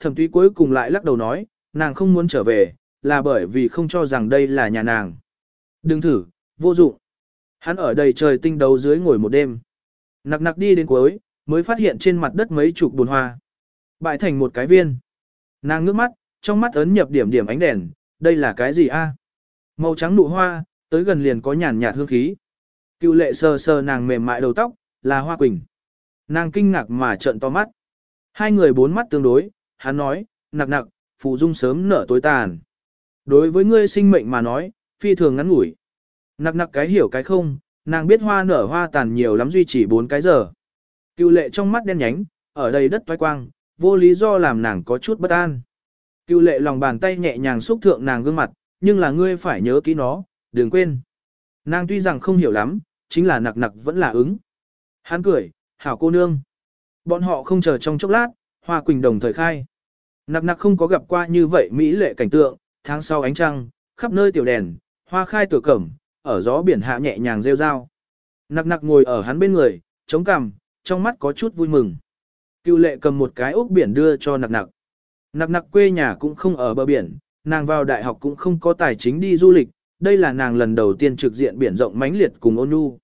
thẩm túy cuối cùng lại lắc đầu nói, nàng không muốn trở về, là bởi vì không cho rằng đây là nhà nàng. Đừng thử, vô dụng. Hắn ở đầy trời tinh đấu dưới ngồi một đêm. Nặc nặc đi đến cuối, mới phát hiện trên mặt đất mấy chục bùn hoa. Bại thành một cái viên. Nàng ngước mắt, trong mắt ấn nhập điểm điểm ánh đèn, đây là cái gì a? Màu trắng nụ hoa, tới gần liền có nhàn nhạt hương khí. Cựu lệ sờ sờ nàng mềm mại đầu tóc, là hoa quỳnh. Nàng kinh ngạc mà trợn to mắt. Hai người bốn mắt tương đối, hắn nói, nặc nặc, phụ dung sớm nở tối tàn. Đối với ngươi sinh mệnh mà nói, phi thường ngắn ngủi. Nặc nặc cái hiểu cái không, nàng biết hoa nở hoa tàn nhiều lắm duy trì bốn cái giờ. Cựu lệ trong mắt đen nhánh, ở đây đất toái quang, vô lý do làm nàng có chút bất an. Cựu lệ lòng bàn tay nhẹ nhàng xúc thượng nàng gương mặt, nhưng là ngươi phải nhớ kỹ nó, đừng quên. Nàng tuy rằng không hiểu lắm, chính là nặc nặc vẫn là ứng. Hắn cười, hảo cô nương. Bọn họ không chờ trong chốc lát, hoa quỳnh đồng thời khai. Nặc nặc không có gặp qua như vậy mỹ lệ cảnh tượng, tháng sau ánh trăng, khắp nơi tiểu đèn, hoa khai tựa cẩm, ở gió biển hạ nhẹ nhàng rêu rao. Nặc nặc ngồi ở hắn bên người, chống cằm, trong mắt có chút vui mừng. Cựu lệ cầm một cái ốc biển đưa cho nặc nặc. Nặc nặc quê nhà cũng không ở bờ biển, nàng vào đại học cũng không có tài chính đi du lịch, đây là nàng lần đầu tiên trực diện biển rộng mãnh liệt cùng ôn nhu.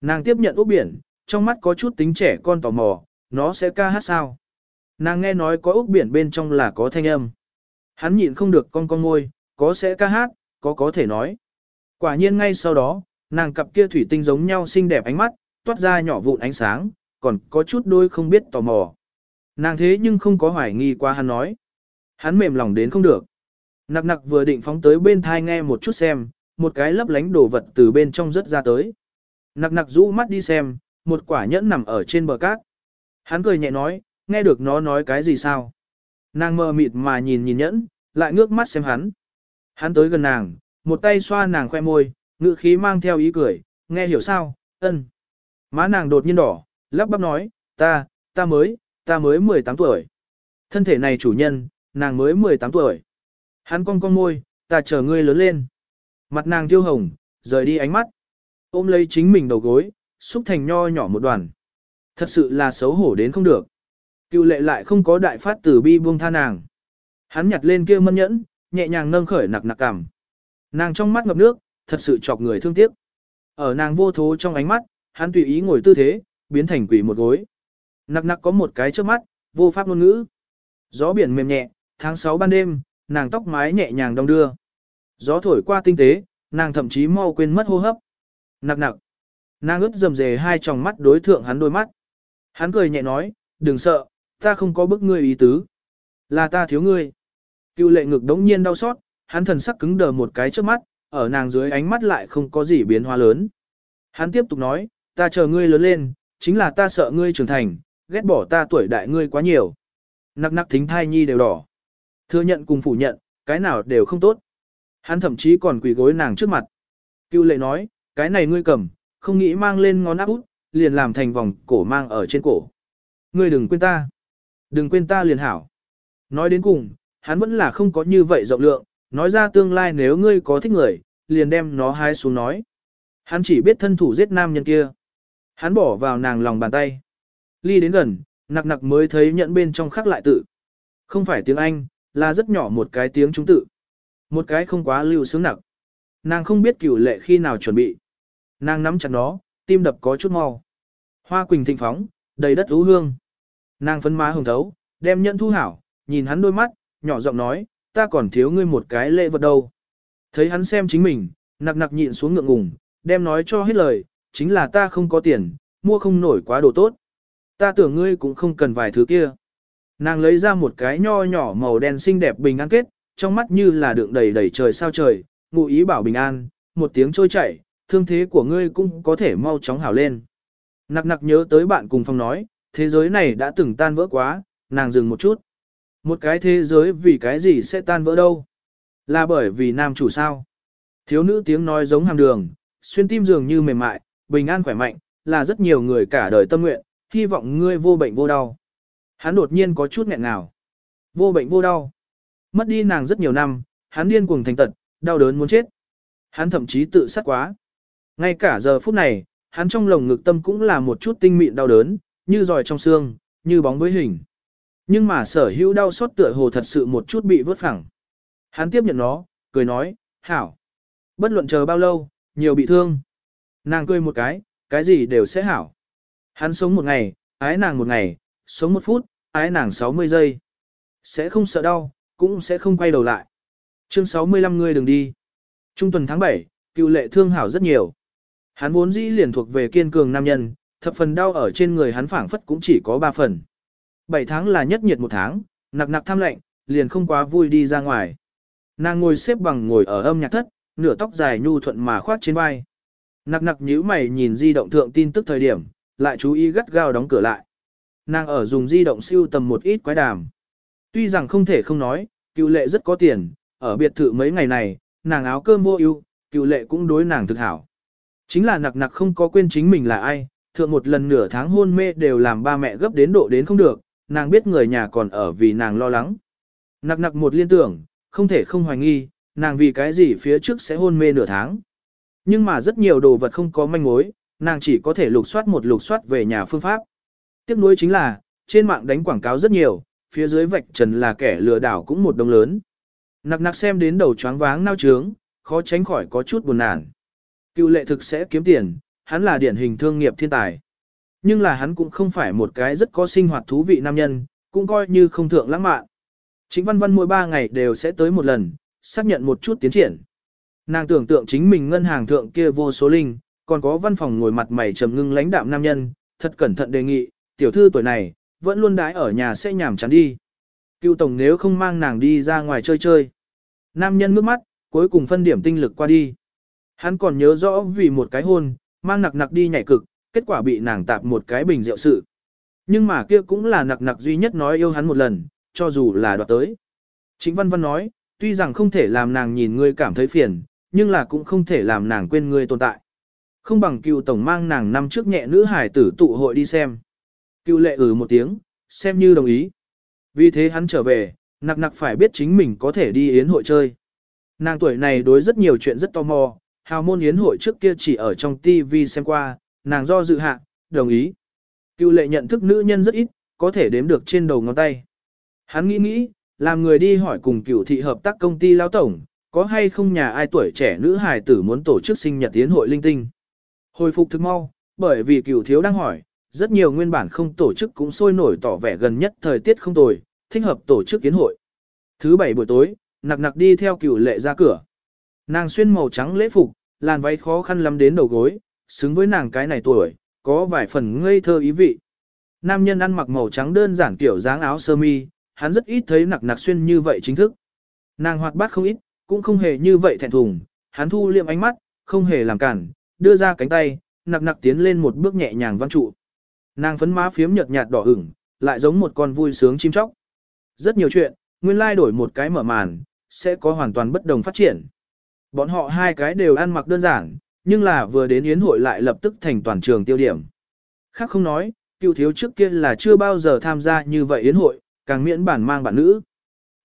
Nàng tiếp nhận ốc biển, trong mắt có chút tính trẻ con tò mò, nó sẽ ca hát sao. Nàng nghe nói có ốc biển bên trong là có thanh âm. Hắn nhịn không được con con ngôi, có sẽ ca hát, có có thể nói. Quả nhiên ngay sau đó, nàng cặp kia thủy tinh giống nhau xinh đẹp ánh mắt, toát ra nhỏ vụn ánh sáng, còn có chút đôi không biết tò mò. Nàng thế nhưng không có hoài nghi qua hắn nói. Hắn mềm lòng đến không được. Nặc nặc vừa định phóng tới bên thai nghe một chút xem, một cái lấp lánh đồ vật từ bên trong rất ra tới. Nặc nặc rũ mắt đi xem, một quả nhẫn nằm ở trên bờ cát. Hắn cười nhẹ nói, nghe được nó nói cái gì sao? Nàng mờ mịt mà nhìn nhìn nhẫn, lại ngước mắt xem hắn. Hắn tới gần nàng, một tay xoa nàng khoe môi, ngữ khí mang theo ý cười, nghe hiểu sao, ân. Má nàng đột nhiên đỏ, lắp bắp nói, ta, ta mới, ta mới 18 tuổi. Thân thể này chủ nhân, nàng mới 18 tuổi. Hắn cong cong môi, ta chờ ngươi lớn lên. Mặt nàng tiêu hồng, rời đi ánh mắt. Ôm lấy chính mình đầu gối, xúc thành nho nhỏ một đoàn. Thật sự là xấu hổ đến không được. Cựu lệ lại không có đại phát tử bi buông tha nàng. Hắn nhặt lên kia mân nhẫn, nhẹ nhàng nâng khởi nặc nặc cảm. Nàng trong mắt ngập nước, thật sự chọc người thương tiếc. Ở nàng vô thố trong ánh mắt, hắn tùy ý ngồi tư thế, biến thành quỷ một gối. Nặc nặc có một cái trước mắt, vô pháp ngôn ngữ. Gió biển mềm nhẹ, tháng 6 ban đêm, nàng tóc mái nhẹ nhàng đong đưa. Gió thổi qua tinh tế, nàng thậm chí mau quên mất hô hấp. Nặc nặc. Nàng ướt dầm dề hai tròng mắt đối thượng hắn đôi mắt. Hắn cười nhẹ nói, đừng sợ, ta không có bức ngươi ý tứ. Là ta thiếu ngươi. Cựu lệ ngực đống nhiên đau xót, hắn thần sắc cứng đờ một cái trước mắt, ở nàng dưới ánh mắt lại không có gì biến hóa lớn. Hắn tiếp tục nói, ta chờ ngươi lớn lên, chính là ta sợ ngươi trưởng thành, ghét bỏ ta tuổi đại ngươi quá nhiều. Nặc nặc thính thai nhi đều đỏ. Thừa nhận cùng phủ nhận, cái nào đều không tốt. Hắn thậm chí còn quỳ gối nàng trước mặt. Cưu lệ nói, cái này ngươi cầm, không nghĩ mang lên ngón áp út, liền làm thành vòng cổ mang ở trên cổ. Ngươi đừng quên ta. Đừng quên ta liền hảo. Nói đến cùng, hắn vẫn là không có như vậy rộng lượng, nói ra tương lai nếu ngươi có thích người, liền đem nó hái xuống nói. Hắn chỉ biết thân thủ giết nam nhân kia. Hắn bỏ vào nàng lòng bàn tay. Ly đến gần, nặc nặc mới thấy nhận bên trong khắc lại tự. Không phải tiếng Anh, là rất nhỏ một cái tiếng trung tự. Một cái không quá lưu sướng nặc. Nàng không biết cửu lệ khi nào chuẩn bị. Nàng nắm chặt nó, tim đập có chút mau. Hoa quỳnh thịnh phóng, đầy đất ú hương. Nàng phấn má hồng thấu, đem nhẫn thu hảo, nhìn hắn đôi mắt, nhỏ giọng nói, ta còn thiếu ngươi một cái lễ vật đâu. Thấy hắn xem chính mình, nặc nặc nhịn xuống ngượng ngùng, đem nói cho hết lời, chính là ta không có tiền, mua không nổi quá đồ tốt. Ta tưởng ngươi cũng không cần vài thứ kia. Nàng lấy ra một cái nho nhỏ màu đen xinh đẹp bình an kết, trong mắt như là đựng đầy đầy trời sao trời, ngụ ý bảo bình an, một tiếng trôi chảy, thương thế của ngươi cũng có thể mau chóng hảo lên. Nặc nặc nhớ tới bạn cùng phòng nói, thế giới này đã từng tan vỡ quá, nàng dừng một chút. Một cái thế giới vì cái gì sẽ tan vỡ đâu? Là bởi vì nam chủ sao? Thiếu nữ tiếng nói giống hàm đường, xuyên tim dường như mềm mại, bình an khỏe mạnh, là rất nhiều người cả đời tâm nguyện, hy vọng ngươi vô bệnh vô đau. Hắn đột nhiên có chút nghẹn ngào. Vô bệnh vô đau. Mất đi nàng rất nhiều năm, hắn điên cuồng thành tật, đau đớn muốn chết. Hắn thậm chí tự sát quá. Ngay cả giờ phút này, hắn trong lồng ngực tâm cũng là một chút tinh mịn đau đớn, như giỏi trong xương, như bóng với hình. Nhưng mà sở hữu đau xót tựa hồ thật sự một chút bị vớt phẳng. Hắn tiếp nhận nó, cười nói, hảo. Bất luận chờ bao lâu, nhiều bị thương. Nàng cười một cái, cái gì đều sẽ hảo. Hắn sống một ngày, ái nàng một ngày, sống một phút, ái nàng 60 giây. Sẽ không sợ đau, cũng sẽ không quay đầu lại. Chương 65 ngươi đừng đi. Trung tuần tháng 7, cựu lệ thương hảo rất nhiều. Hắn vốn dĩ liền thuộc về kiên cường nam nhân, thập phần đau ở trên người hắn phảng phất cũng chỉ có 3 phần. 7 tháng là nhất nhiệt một tháng, nặc nặc tham lạnh, liền không quá vui đi ra ngoài. Nàng ngồi xếp bằng ngồi ở âm nhạc thất, nửa tóc dài nhu thuận mà khoát trên vai. Nặc nặc nhíu mày nhìn di động thượng tin tức thời điểm, lại chú ý gắt gao đóng cửa lại. Nàng ở dùng di động siêu tầm một ít quái đàm. Tuy rằng không thể không nói, cựu lệ rất có tiền, ở biệt thự mấy ngày này, nàng áo cơm vô ưu, cựu lệ cũng đối nàng thực hảo. Chính là nặc nặc không có quên chính mình là ai, thượng một lần nửa tháng hôn mê đều làm ba mẹ gấp đến độ đến không được, nàng biết người nhà còn ở vì nàng lo lắng. Nặc nặc một liên tưởng, không thể không hoài nghi, nàng vì cái gì phía trước sẽ hôn mê nửa tháng. Nhưng mà rất nhiều đồ vật không có manh mối, nàng chỉ có thể lục soát một lục soát về nhà phương pháp. Tiếp nối chính là, trên mạng đánh quảng cáo rất nhiều, phía dưới vạch trần là kẻ lừa đảo cũng một đồng lớn. Nặc nặc xem đến đầu choáng váng nao trướng, khó tránh khỏi có chút buồn nản. Cựu lệ thực sẽ kiếm tiền, hắn là điển hình thương nghiệp thiên tài. Nhưng là hắn cũng không phải một cái rất có sinh hoạt thú vị nam nhân, cũng coi như không thượng lãng mạn. Chính văn văn mỗi ba ngày đều sẽ tới một lần, xác nhận một chút tiến triển. Nàng tưởng tượng chính mình ngân hàng thượng kia vô số linh, còn có văn phòng ngồi mặt mày trầm ngưng lãnh đạm nam nhân, thật cẩn thận đề nghị, tiểu thư tuổi này, vẫn luôn đái ở nhà sẽ nhảm chán đi. Cựu tổng nếu không mang nàng đi ra ngoài chơi chơi. Nam nhân ngước mắt, cuối cùng phân điểm tinh lực qua đi. Hắn còn nhớ rõ vì một cái hôn, mang nặc nặc đi nhảy cực, kết quả bị nàng tạp một cái bình rượu sự. Nhưng mà kia cũng là nặc nặc duy nhất nói yêu hắn một lần, cho dù là đoạt tới. Chính văn văn nói, tuy rằng không thể làm nàng nhìn ngươi cảm thấy phiền, nhưng là cũng không thể làm nàng quên ngươi tồn tại. Không bằng cựu tổng mang nàng năm trước nhẹ nữ hải tử tụ hội đi xem. Cựu lệ ừ một tiếng, xem như đồng ý. Vì thế hắn trở về, nặc nặc phải biết chính mình có thể đi yến hội chơi. Nàng tuổi này đối rất nhiều chuyện rất tò mò, hào môn yến hội trước kia chỉ ở trong TV xem qua, nàng do dự hạ, đồng ý. Cựu lệ nhận thức nữ nhân rất ít, có thể đếm được trên đầu ngón tay. Hắn nghĩ nghĩ, làm người đi hỏi cùng cựu thị hợp tác công ty lao tổng, có hay không nhà ai tuổi trẻ nữ hài tử muốn tổ chức sinh nhật tiến hội linh tinh. Hồi phục thực mau, bởi vì cựu thiếu đang hỏi, rất nhiều nguyên bản không tổ chức cũng sôi nổi tỏ vẻ gần nhất thời tiết không tồi, thích hợp tổ chức yến hội. Thứ bảy buổi tối, nặc nặc đi theo cựu lệ ra cửa. Nàng xuyên màu trắng lễ phục, làn váy khó khăn lắm đến đầu gối, xứng với nàng cái này tuổi, có vài phần ngây thơ ý vị. Nam nhân ăn mặc màu trắng đơn giản kiểu dáng áo sơ mi, hắn rất ít thấy nặc nặc xuyên như vậy chính thức. Nàng hoạt bát không ít, cũng không hề như vậy thẹn thùng, hắn thu liệm ánh mắt, không hề làm cản, đưa ra cánh tay, nặc nặc tiến lên một bước nhẹ nhàng văn trụ. Nàng phấn má phiếm nhợt nhạt đỏ ửng, lại giống một con vui sướng chim chóc. Rất nhiều chuyện, nguyên lai đổi một cái mở màn, sẽ có hoàn toàn bất đồng phát triển. Bọn họ hai cái đều ăn mặc đơn giản, nhưng là vừa đến yến hội lại lập tức thành toàn trường tiêu điểm. Khác không nói, cựu thiếu trước kia là chưa bao giờ tham gia như vậy yến hội, càng miễn bản mang bạn nữ.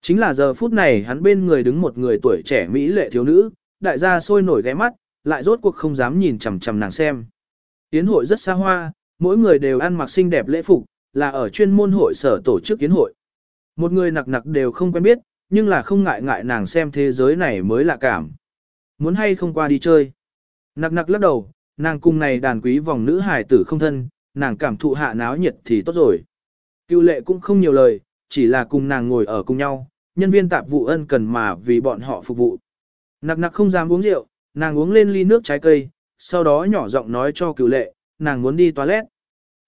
Chính là giờ phút này hắn bên người đứng một người tuổi trẻ mỹ lệ thiếu nữ, đại gia sôi nổi ghé mắt, lại rốt cuộc không dám nhìn chằm chằm nàng xem. Yến hội rất xa hoa, mỗi người đều ăn mặc xinh đẹp lễ phục, là ở chuyên môn hội sở tổ chức yến hội. Một người nặc nặc đều không quen biết, nhưng là không ngại ngại nàng xem thế giới này mới lạ cảm. Muốn hay không qua đi chơi. Nặc nặc lắc đầu, nàng cùng này đàn quý vòng nữ hài tử không thân, nàng cảm thụ hạ náo nhiệt thì tốt rồi. Cựu lệ cũng không nhiều lời, chỉ là cùng nàng ngồi ở cùng nhau, nhân viên tạp vụ ân cần mà vì bọn họ phục vụ. Nặc nặc không dám uống rượu, nàng uống lên ly nước trái cây, sau đó nhỏ giọng nói cho cựu lệ, nàng muốn đi toilet.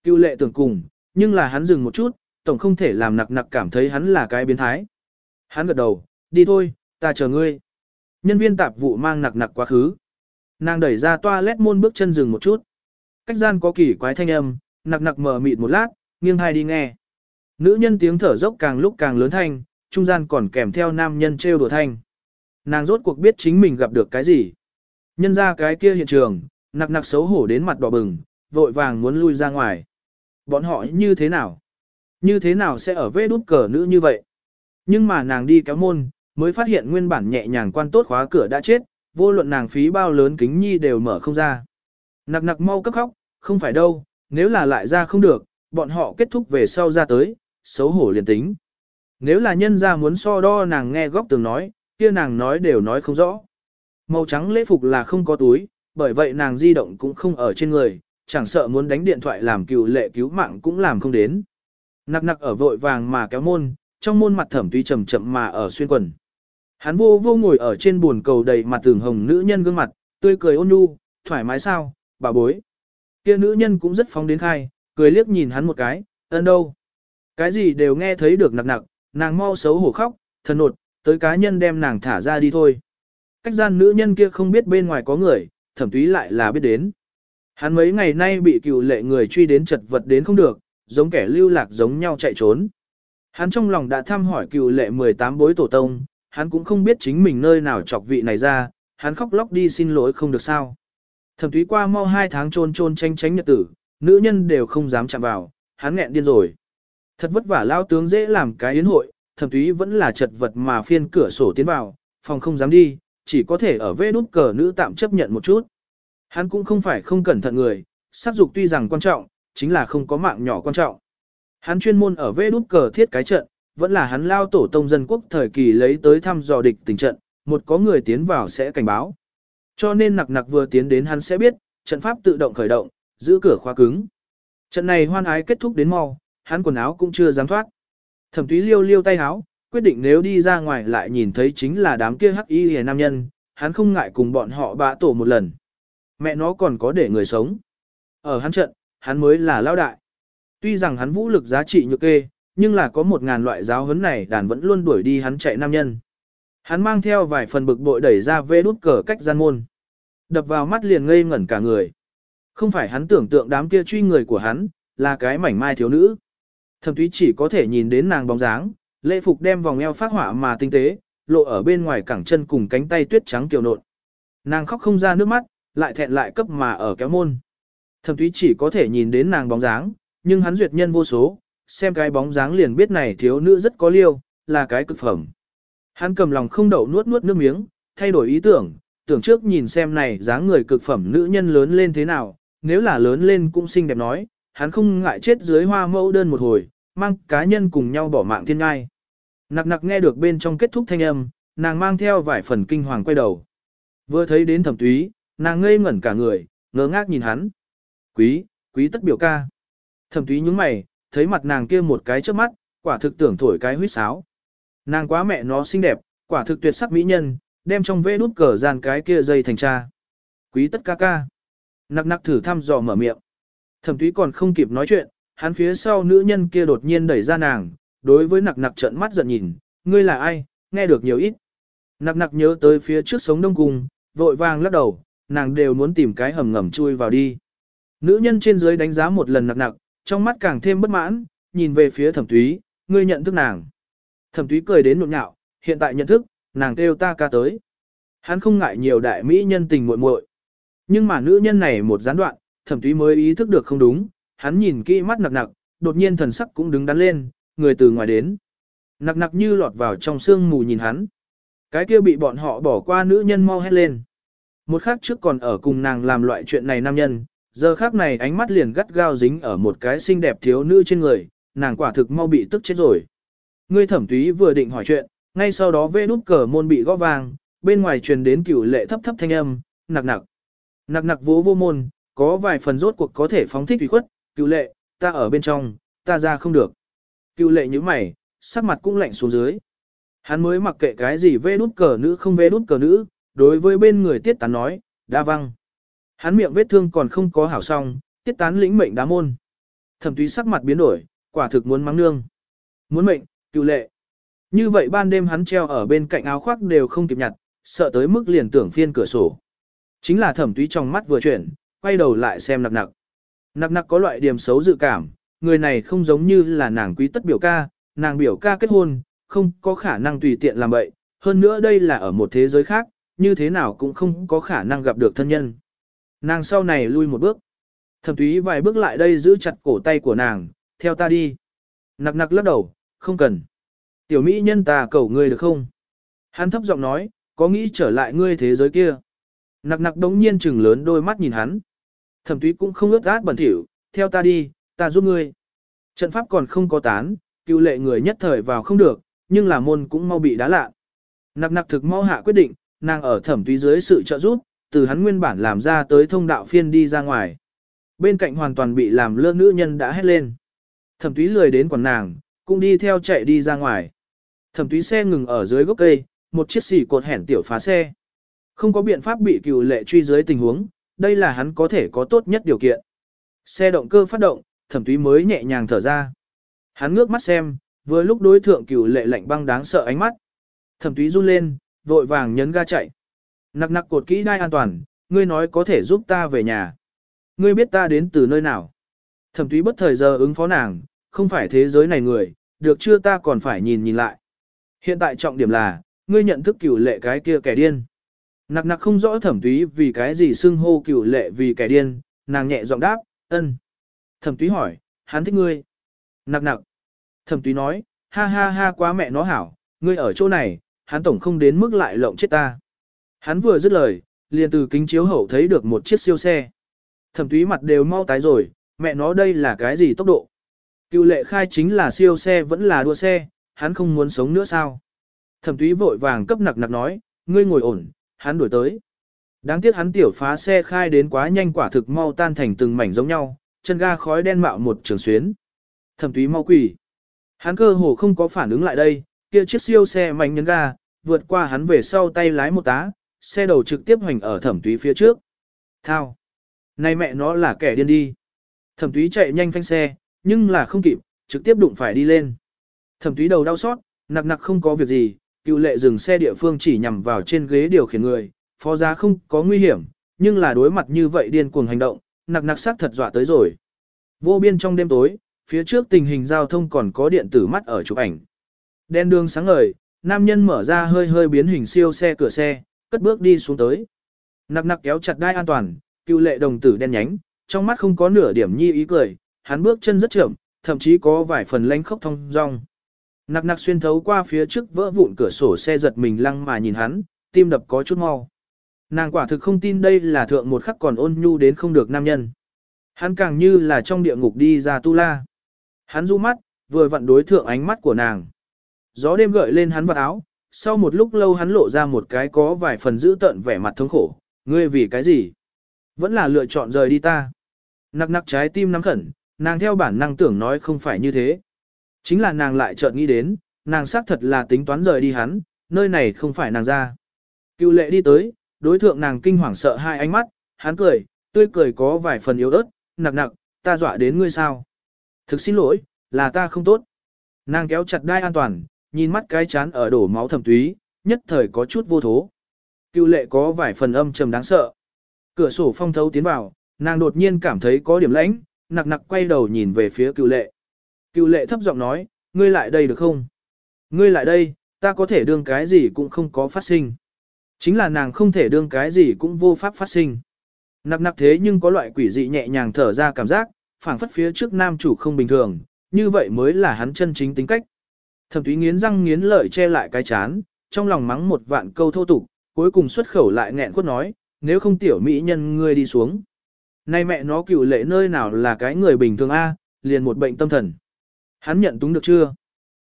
Cựu lệ tưởng cùng, nhưng là hắn dừng một chút, tổng không thể làm nặc nặc cảm thấy hắn là cái biến thái. Hắn gật đầu, đi thôi, ta chờ ngươi. Nhân viên tạp vụ mang nặc nặc quá khứ. Nàng đẩy ra toilet môn bước chân dừng một chút. Cách gian có kỳ quái thanh âm, nặc nặc mở mịt một lát, nghiêng hai đi nghe. Nữ nhân tiếng thở dốc càng lúc càng lớn thanh, trung gian còn kèm theo nam nhân trêu đùa thanh. Nàng rốt cuộc biết chính mình gặp được cái gì. Nhân ra cái kia hiện trường, nặc nặc xấu hổ đến mặt đỏ bừng, vội vàng muốn lui ra ngoài. Bọn họ như thế nào? Như thế nào sẽ ở vê đút cờ nữ như vậy? Nhưng mà nàng đi kéo môn, mới phát hiện nguyên bản nhẹ nhàng quan tốt khóa cửa đã chết, vô luận nàng phí bao lớn kính nhi đều mở không ra. Nặc nặc mau cấp khóc, không phải đâu, nếu là lại ra không được, bọn họ kết thúc về sau ra tới, xấu hổ liền tính. Nếu là nhân ra muốn so đo nàng nghe góc tường nói, kia nàng nói đều nói không rõ. Màu trắng lễ phục là không có túi, bởi vậy nàng di động cũng không ở trên người, chẳng sợ muốn đánh điện thoại làm cựu lệ cứu mạng cũng làm không đến. Nặc nặc ở vội vàng mà kéo môn, trong môn mặt thẩm tuy chậm chậm mà ở xuyên quần. Hắn vô vô ngồi ở trên buồn cầu đầy mặt tường hồng nữ nhân gương mặt, tươi cười ôn nhu, thoải mái sao, bà bối. Kia nữ nhân cũng rất phóng đến khai, cười liếc nhìn hắn một cái, ân đâu. Cái gì đều nghe thấy được nặc nặc, nàng mau xấu hổ khóc, thần nột, tới cá nhân đem nàng thả ra đi thôi. Cách gian nữ nhân kia không biết bên ngoài có người, thẩm túy lại là biết đến. Hắn mấy ngày nay bị cựu lệ người truy đến chật vật đến không được, giống kẻ lưu lạc giống nhau chạy trốn. Hắn trong lòng đã thăm hỏi cựu lệ 18 bối tổ tông, hắn cũng không biết chính mình nơi nào chọc vị này ra, hắn khóc lóc đi xin lỗi không được sao. Thẩm thúy qua mau hai tháng trôn trôn tranh tránh nhật tử, nữ nhân đều không dám chạm vào, hắn nghẹn điên rồi. Thật vất vả lao tướng dễ làm cái yến hội, thẩm thúy vẫn là chật vật mà phiên cửa sổ tiến vào, phòng không dám đi, chỉ có thể ở vê nút cờ nữ tạm chấp nhận một chút. Hắn cũng không phải không cẩn thận người, sát dục tuy rằng quan trọng, chính là không có mạng nhỏ quan trọng. Hắn chuyên môn ở vê nút cờ thiết cái trận, vẫn là hắn lao tổ tông dân quốc thời kỳ lấy tới thăm dò địch tình trận, một có người tiến vào sẽ cảnh báo. Cho nên nặc nặc vừa tiến đến hắn sẽ biết, trận pháp tự động khởi động, giữ cửa khóa cứng. Trận này hoan ái kết thúc đến mau, hắn quần áo cũng chưa dám thoát. Thẩm túy liêu liêu tay áo, quyết định nếu đi ra ngoài lại nhìn thấy chính là đám kia hắc y hề nam nhân, hắn không ngại cùng bọn họ bạ tổ một lần. Mẹ nó còn có để người sống. Ở hắn trận, hắn mới là lao đại. Tuy rằng hắn vũ lực giá trị nhược kê, nhưng là có một ngàn loại giáo huấn này đàn vẫn luôn đuổi đi hắn chạy nam nhân. Hắn mang theo vài phần bực bội đẩy ra vê đút cờ cách gian môn. Đập vào mắt liền ngây ngẩn cả người. Không phải hắn tưởng tượng đám kia truy người của hắn, là cái mảnh mai thiếu nữ. Thẩm túy chỉ có thể nhìn đến nàng bóng dáng, lễ phục đem vòng eo phát họa mà tinh tế, lộ ở bên ngoài cẳng chân cùng cánh tay tuyết trắng kiều nộn. Nàng khóc không ra nước mắt, lại thẹn lại cấp mà ở kéo môn. Thẩm túy chỉ có thể nhìn đến nàng bóng dáng, nhưng hắn duyệt nhân vô số, xem cái bóng dáng liền biết này thiếu nữ rất có liêu, là cái cực phẩm. Hắn cầm lòng không đậu nuốt nuốt nước miếng, thay đổi ý tưởng, tưởng trước nhìn xem này dáng người cực phẩm nữ nhân lớn lên thế nào, nếu là lớn lên cũng xinh đẹp nói, hắn không ngại chết dưới hoa mẫu đơn một hồi, mang cá nhân cùng nhau bỏ mạng thiên ngai. Nặc nặc nghe được bên trong kết thúc thanh âm, nàng mang theo vài phần kinh hoàng quay đầu. Vừa thấy đến thẩm túy, nàng ngây ngẩn cả người, ngơ ngác nhìn hắn. Quý, quý tất biểu ca. Thẩm túy nhướng mày, thấy mặt nàng kia một cái trước mắt, quả thực tưởng thổi cái huýt sáo. Nàng quá mẹ nó xinh đẹp, quả thực tuyệt sắc mỹ nhân, đem trong vê nút cờ gian cái kia dây thành cha. Quý tất ca ca. Nặc nặc thử thăm dò mở miệng. Thẩm túy còn không kịp nói chuyện, hắn phía sau nữ nhân kia đột nhiên đẩy ra nàng, đối với nặc nặc trợn mắt giận nhìn, ngươi là ai, nghe được nhiều ít. Nặc nặc nhớ tới phía trước sống đông cung, vội vàng lắc đầu, nàng đều muốn tìm cái hầm ngầm chui vào đi. Nữ nhân trên dưới đánh giá một lần nặc nặc, trong mắt càng thêm bất mãn, nhìn về phía thẩm túy, ngươi nhận thức nàng. Thẩm túy cười đến nụn nhạo, hiện tại nhận thức, nàng kêu ta ca tới. Hắn không ngại nhiều đại mỹ nhân tình muội muội. Nhưng mà nữ nhân này một gián đoạn, thẩm túy mới ý thức được không đúng, hắn nhìn kỹ mắt nặc nặc, đột nhiên thần sắc cũng đứng đắn lên, người từ ngoài đến. Nặc nặc như lọt vào trong sương mù nhìn hắn. Cái kia bị bọn họ bỏ qua nữ nhân mau hét lên. Một khắc trước còn ở cùng nàng làm loại chuyện này nam nhân, giờ khác này ánh mắt liền gắt gao dính ở một cái xinh đẹp thiếu nữ trên người, nàng quả thực mau bị tức chết rồi. Ngươi thẩm túy vừa định hỏi chuyện, ngay sau đó vê nút cờ môn bị gõ vang, bên ngoài truyền đến cửu lệ thấp thấp thanh âm, nặc nặc. Nặc nặc vỗ vô môn, có vài phần rốt cuộc có thể phóng thích thủy khuất, cửu lệ, ta ở bên trong, ta ra không được. Cửu lệ như mày, sắc mặt cũng lạnh xuống dưới. Hắn mới mặc kệ cái gì vê nút cờ nữ không vê nút cờ nữ, đối với bên người tiết tán nói, đa văng. Hắn miệng vết thương còn không có hảo xong, tiết tán lĩnh mệnh đá môn. Thẩm túy sắc mặt biến đổi, quả thực muốn mắng nương. Muốn mệnh, cựu lệ. Như vậy ban đêm hắn treo ở bên cạnh áo khoác đều không kịp nhặt, sợ tới mức liền tưởng phiên cửa sổ. Chính là thẩm túy trong mắt vừa chuyển, quay đầu lại xem nặc nặc. Nặc nặc có loại điểm xấu dự cảm, người này không giống như là nàng quý tất biểu ca, nàng biểu ca kết hôn, không có khả năng tùy tiện làm vậy. Hơn nữa đây là ở một thế giới khác, như thế nào cũng không có khả năng gặp được thân nhân. Nàng sau này lui một bước. Thẩm túy vài bước lại đây giữ chặt cổ tay của nàng, theo ta đi. Nặc nặc lắc đầu, không cần. Tiểu mỹ nhân ta cầu ngươi được không? Hắn thấp giọng nói, có nghĩ trở lại ngươi thế giới kia. Nặc nặc đống nhiên chừng lớn đôi mắt nhìn hắn. Thẩm túy cũng không ướt át bẩn thỉu, theo ta đi, ta giúp ngươi. Trận pháp còn không có tán, cựu lệ người nhất thời vào không được, nhưng là môn cũng mau bị đá lạ. Nặc nặc thực mau hạ quyết định, nàng ở thẩm túy dưới sự trợ giúp, từ hắn nguyên bản làm ra tới thông đạo phiên đi ra ngoài. Bên cạnh hoàn toàn bị làm lơ nữ nhân đã hét lên. Thẩm túy lười đến quần nàng, cũng đi theo chạy đi ra ngoài. Thẩm túy xe ngừng ở dưới gốc cây, một chiếc xỉ cột hẻn tiểu phá xe. Không có biện pháp bị cựu lệ truy dưới tình huống, đây là hắn có thể có tốt nhất điều kiện. Xe động cơ phát động, thẩm túy mới nhẹ nhàng thở ra. Hắn ngước mắt xem, vừa lúc đối thượng cựu lệ lạnh băng đáng sợ ánh mắt. Thẩm túy run lên, vội vàng nhấn ga chạy. Nặc nặc cột kỹ đai an toàn, ngươi nói có thể giúp ta về nhà. Ngươi biết ta đến từ nơi nào. Thẩm túy bất thời giờ ứng phó nàng, không phải thế giới này người, được chưa ta còn phải nhìn nhìn lại. Hiện tại trọng điểm là, ngươi nhận thức cửu lệ cái kia kẻ điên. Nặc nặc không rõ thẩm túy vì cái gì xưng hô cửu lệ vì kẻ điên, nàng nhẹ giọng đáp, ân. Thẩm túy hỏi, hắn thích ngươi. Nặc nặc. Thẩm túy nói, ha ha ha quá mẹ nó hảo, ngươi ở chỗ này, hắn tổng không đến mức lại lộng chết ta. Hắn vừa dứt lời, liền từ kính chiếu hậu thấy được một chiếc siêu xe. Thẩm túy mặt đều mau tái rồi, mẹ nó đây là cái gì tốc độ. Cựu lệ khai chính là siêu xe vẫn là đua xe, hắn không muốn sống nữa sao. Thẩm túy vội vàng cấp nặc nặc nói, ngươi ngồi ổn, hắn đuổi tới. Đáng tiếc hắn tiểu phá xe khai đến quá nhanh quả thực mau tan thành từng mảnh giống nhau, chân ga khói đen mạo một trường xuyến. Thẩm túy mau quỷ. Hắn cơ hồ không có phản ứng lại đây, kia chiếc siêu xe mạnh nhấn ga, vượt qua hắn về sau tay lái một tá, xe đầu trực tiếp hoành ở thẩm túy phía trước. Thao. Này mẹ nó là kẻ điên đi. Thẩm túy chạy nhanh phanh xe, nhưng là không kịp, trực tiếp đụng phải đi lên. Thẩm túy đầu đau xót, nặc nặc không có việc gì, cựu lệ dừng xe địa phương chỉ nhằm vào trên ghế điều khiển người, phó giá không có nguy hiểm, nhưng là đối mặt như vậy điên cuồng hành động, nặc nặc sắc thật dọa tới rồi. Vô biên trong đêm tối, phía trước tình hình giao thông còn có điện tử mắt ở chụp ảnh. Đen đường sáng ngời, nam nhân mở ra hơi hơi biến hình siêu xe cửa xe, cất bước đi xuống tới. Nặc nặc kéo chặt đai an toàn, cựu lệ đồng tử đen nhánh, trong mắt không có nửa điểm nhi ý cười, hắn bước chân rất chậm, thậm chí có vài phần lánh khốc thông rong. Nặc nặc xuyên thấu qua phía trước vỡ vụn cửa sổ xe giật mình lăng mà nhìn hắn, tim đập có chút mau. Nàng quả thực không tin đây là thượng một khắc còn ôn nhu đến không được nam nhân. Hắn càng như là trong địa ngục đi ra tu la. Hắn du mắt, vừa vặn đối thượng ánh mắt của nàng. Gió đêm gợi lên hắn vật áo, sau một lúc lâu hắn lộ ra một cái có vài phần giữ tận vẻ mặt thống khổ. Ngươi vì cái gì? Vẫn là lựa chọn rời đi ta. Nặc nặc trái tim nắm khẩn, nàng theo bản năng tưởng nói không phải như thế. Chính là nàng lại chợt nghĩ đến, nàng xác thật là tính toán rời đi hắn, nơi này không phải nàng ra. Cựu lệ đi tới, đối thượng nàng kinh hoàng sợ hai ánh mắt, hắn cười, tươi cười có vài phần yếu ớt, nặc nặc, ta dọa đến ngươi sao. Thực xin lỗi, là ta không tốt. Nàng kéo chặt đai an toàn, nhìn mắt cái chán ở đổ máu thầm túy, nhất thời có chút vô thố. Cựu lệ có vài phần âm trầm đáng sợ. Cửa sổ phong thấu tiến vào, nàng đột nhiên cảm thấy có điểm lãnh, nặc nặc quay đầu nhìn về phía cựu lệ. Cựu lệ thấp giọng nói, ngươi lại đây được không? Ngươi lại đây, ta có thể đương cái gì cũng không có phát sinh. Chính là nàng không thể đương cái gì cũng vô pháp phát sinh. Nặc nặc thế nhưng có loại quỷ dị nhẹ nhàng thở ra cảm giác, phảng phất phía trước nam chủ không bình thường, như vậy mới là hắn chân chính tính cách. Thẩm túy nghiến răng nghiến lợi che lại cái chán, trong lòng mắng một vạn câu thô tục, cuối cùng xuất khẩu lại nghẹn quất nói, nếu không tiểu mỹ nhân ngươi đi xuống. Nay mẹ nó cựu lệ nơi nào là cái người bình thường A, liền một bệnh tâm thần. Hắn nhận túng được chưa?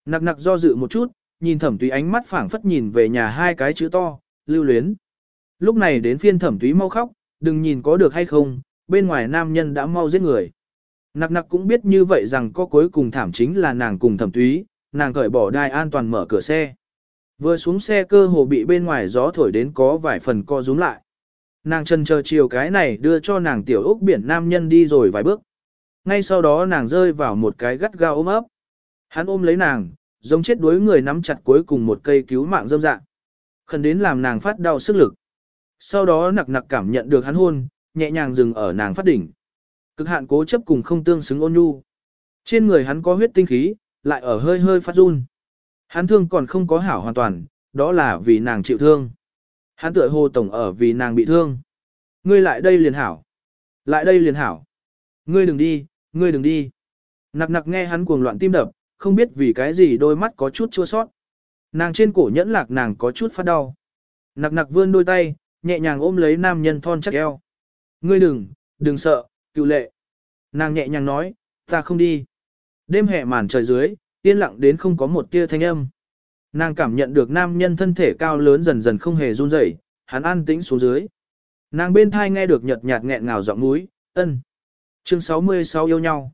Nặc nặc do dự một chút, nhìn thẩm túy ánh mắt phảng phất nhìn về nhà hai cái chữ to, lưu luyến. Lúc này đến phiên thẩm túy mau khóc, đừng nhìn có được hay không, bên ngoài nam nhân đã mau giết người. Nặc nặc cũng biết như vậy rằng có cuối cùng thảm chính là nàng cùng thẩm túy, nàng cởi bỏ đai an toàn mở cửa xe. Vừa xuống xe cơ hồ bị bên ngoài gió thổi đến có vài phần co rúm lại. Nàng chân chờ chiều cái này đưa cho nàng tiểu ốc biển nam nhân đi rồi vài bước. Ngay sau đó nàng rơi vào một cái gắt gao ôm ấp. Hắn ôm lấy nàng, giống chết đuối người nắm chặt cuối cùng một cây cứu mạng dâm dạng. Khẩn đến làm nàng phát đau sức lực. Sau đó nặc nặc cảm nhận được hắn hôn, nhẹ nhàng dừng ở nàng phát đỉnh. Cực hạn cố chấp cùng không tương xứng ôn nhu. Trên người hắn có huyết tinh khí, lại ở hơi hơi phát run. Hắn thương còn không có hảo hoàn toàn, đó là vì nàng chịu thương. Hắn tựa hồ tổng ở vì nàng bị thương. Ngươi lại đây liền hảo. Lại đây liền hảo. Ngươi đừng đi, ngươi đừng đi. Nặc nặc nghe hắn cuồng loạn tim đập, không biết vì cái gì đôi mắt có chút chua sót. Nàng trên cổ nhẫn lạc nàng có chút phát đau. Nặc nặc vươn đôi tay, nhẹ nhàng ôm lấy nam nhân thon chắc eo. Ngươi đừng, đừng sợ, cựu lệ. Nàng nhẹ nhàng nói, ta không đi. Đêm hè màn trời dưới, yên lặng đến không có một tia thanh âm. Nàng cảm nhận được nam nhân thân thể cao lớn dần dần không hề run rẩy, hắn an tĩnh xuống dưới. Nàng bên thai nghe được nhợt nhạt nghẹn ngào giọng núi, ân. Chương 66 yêu nhau.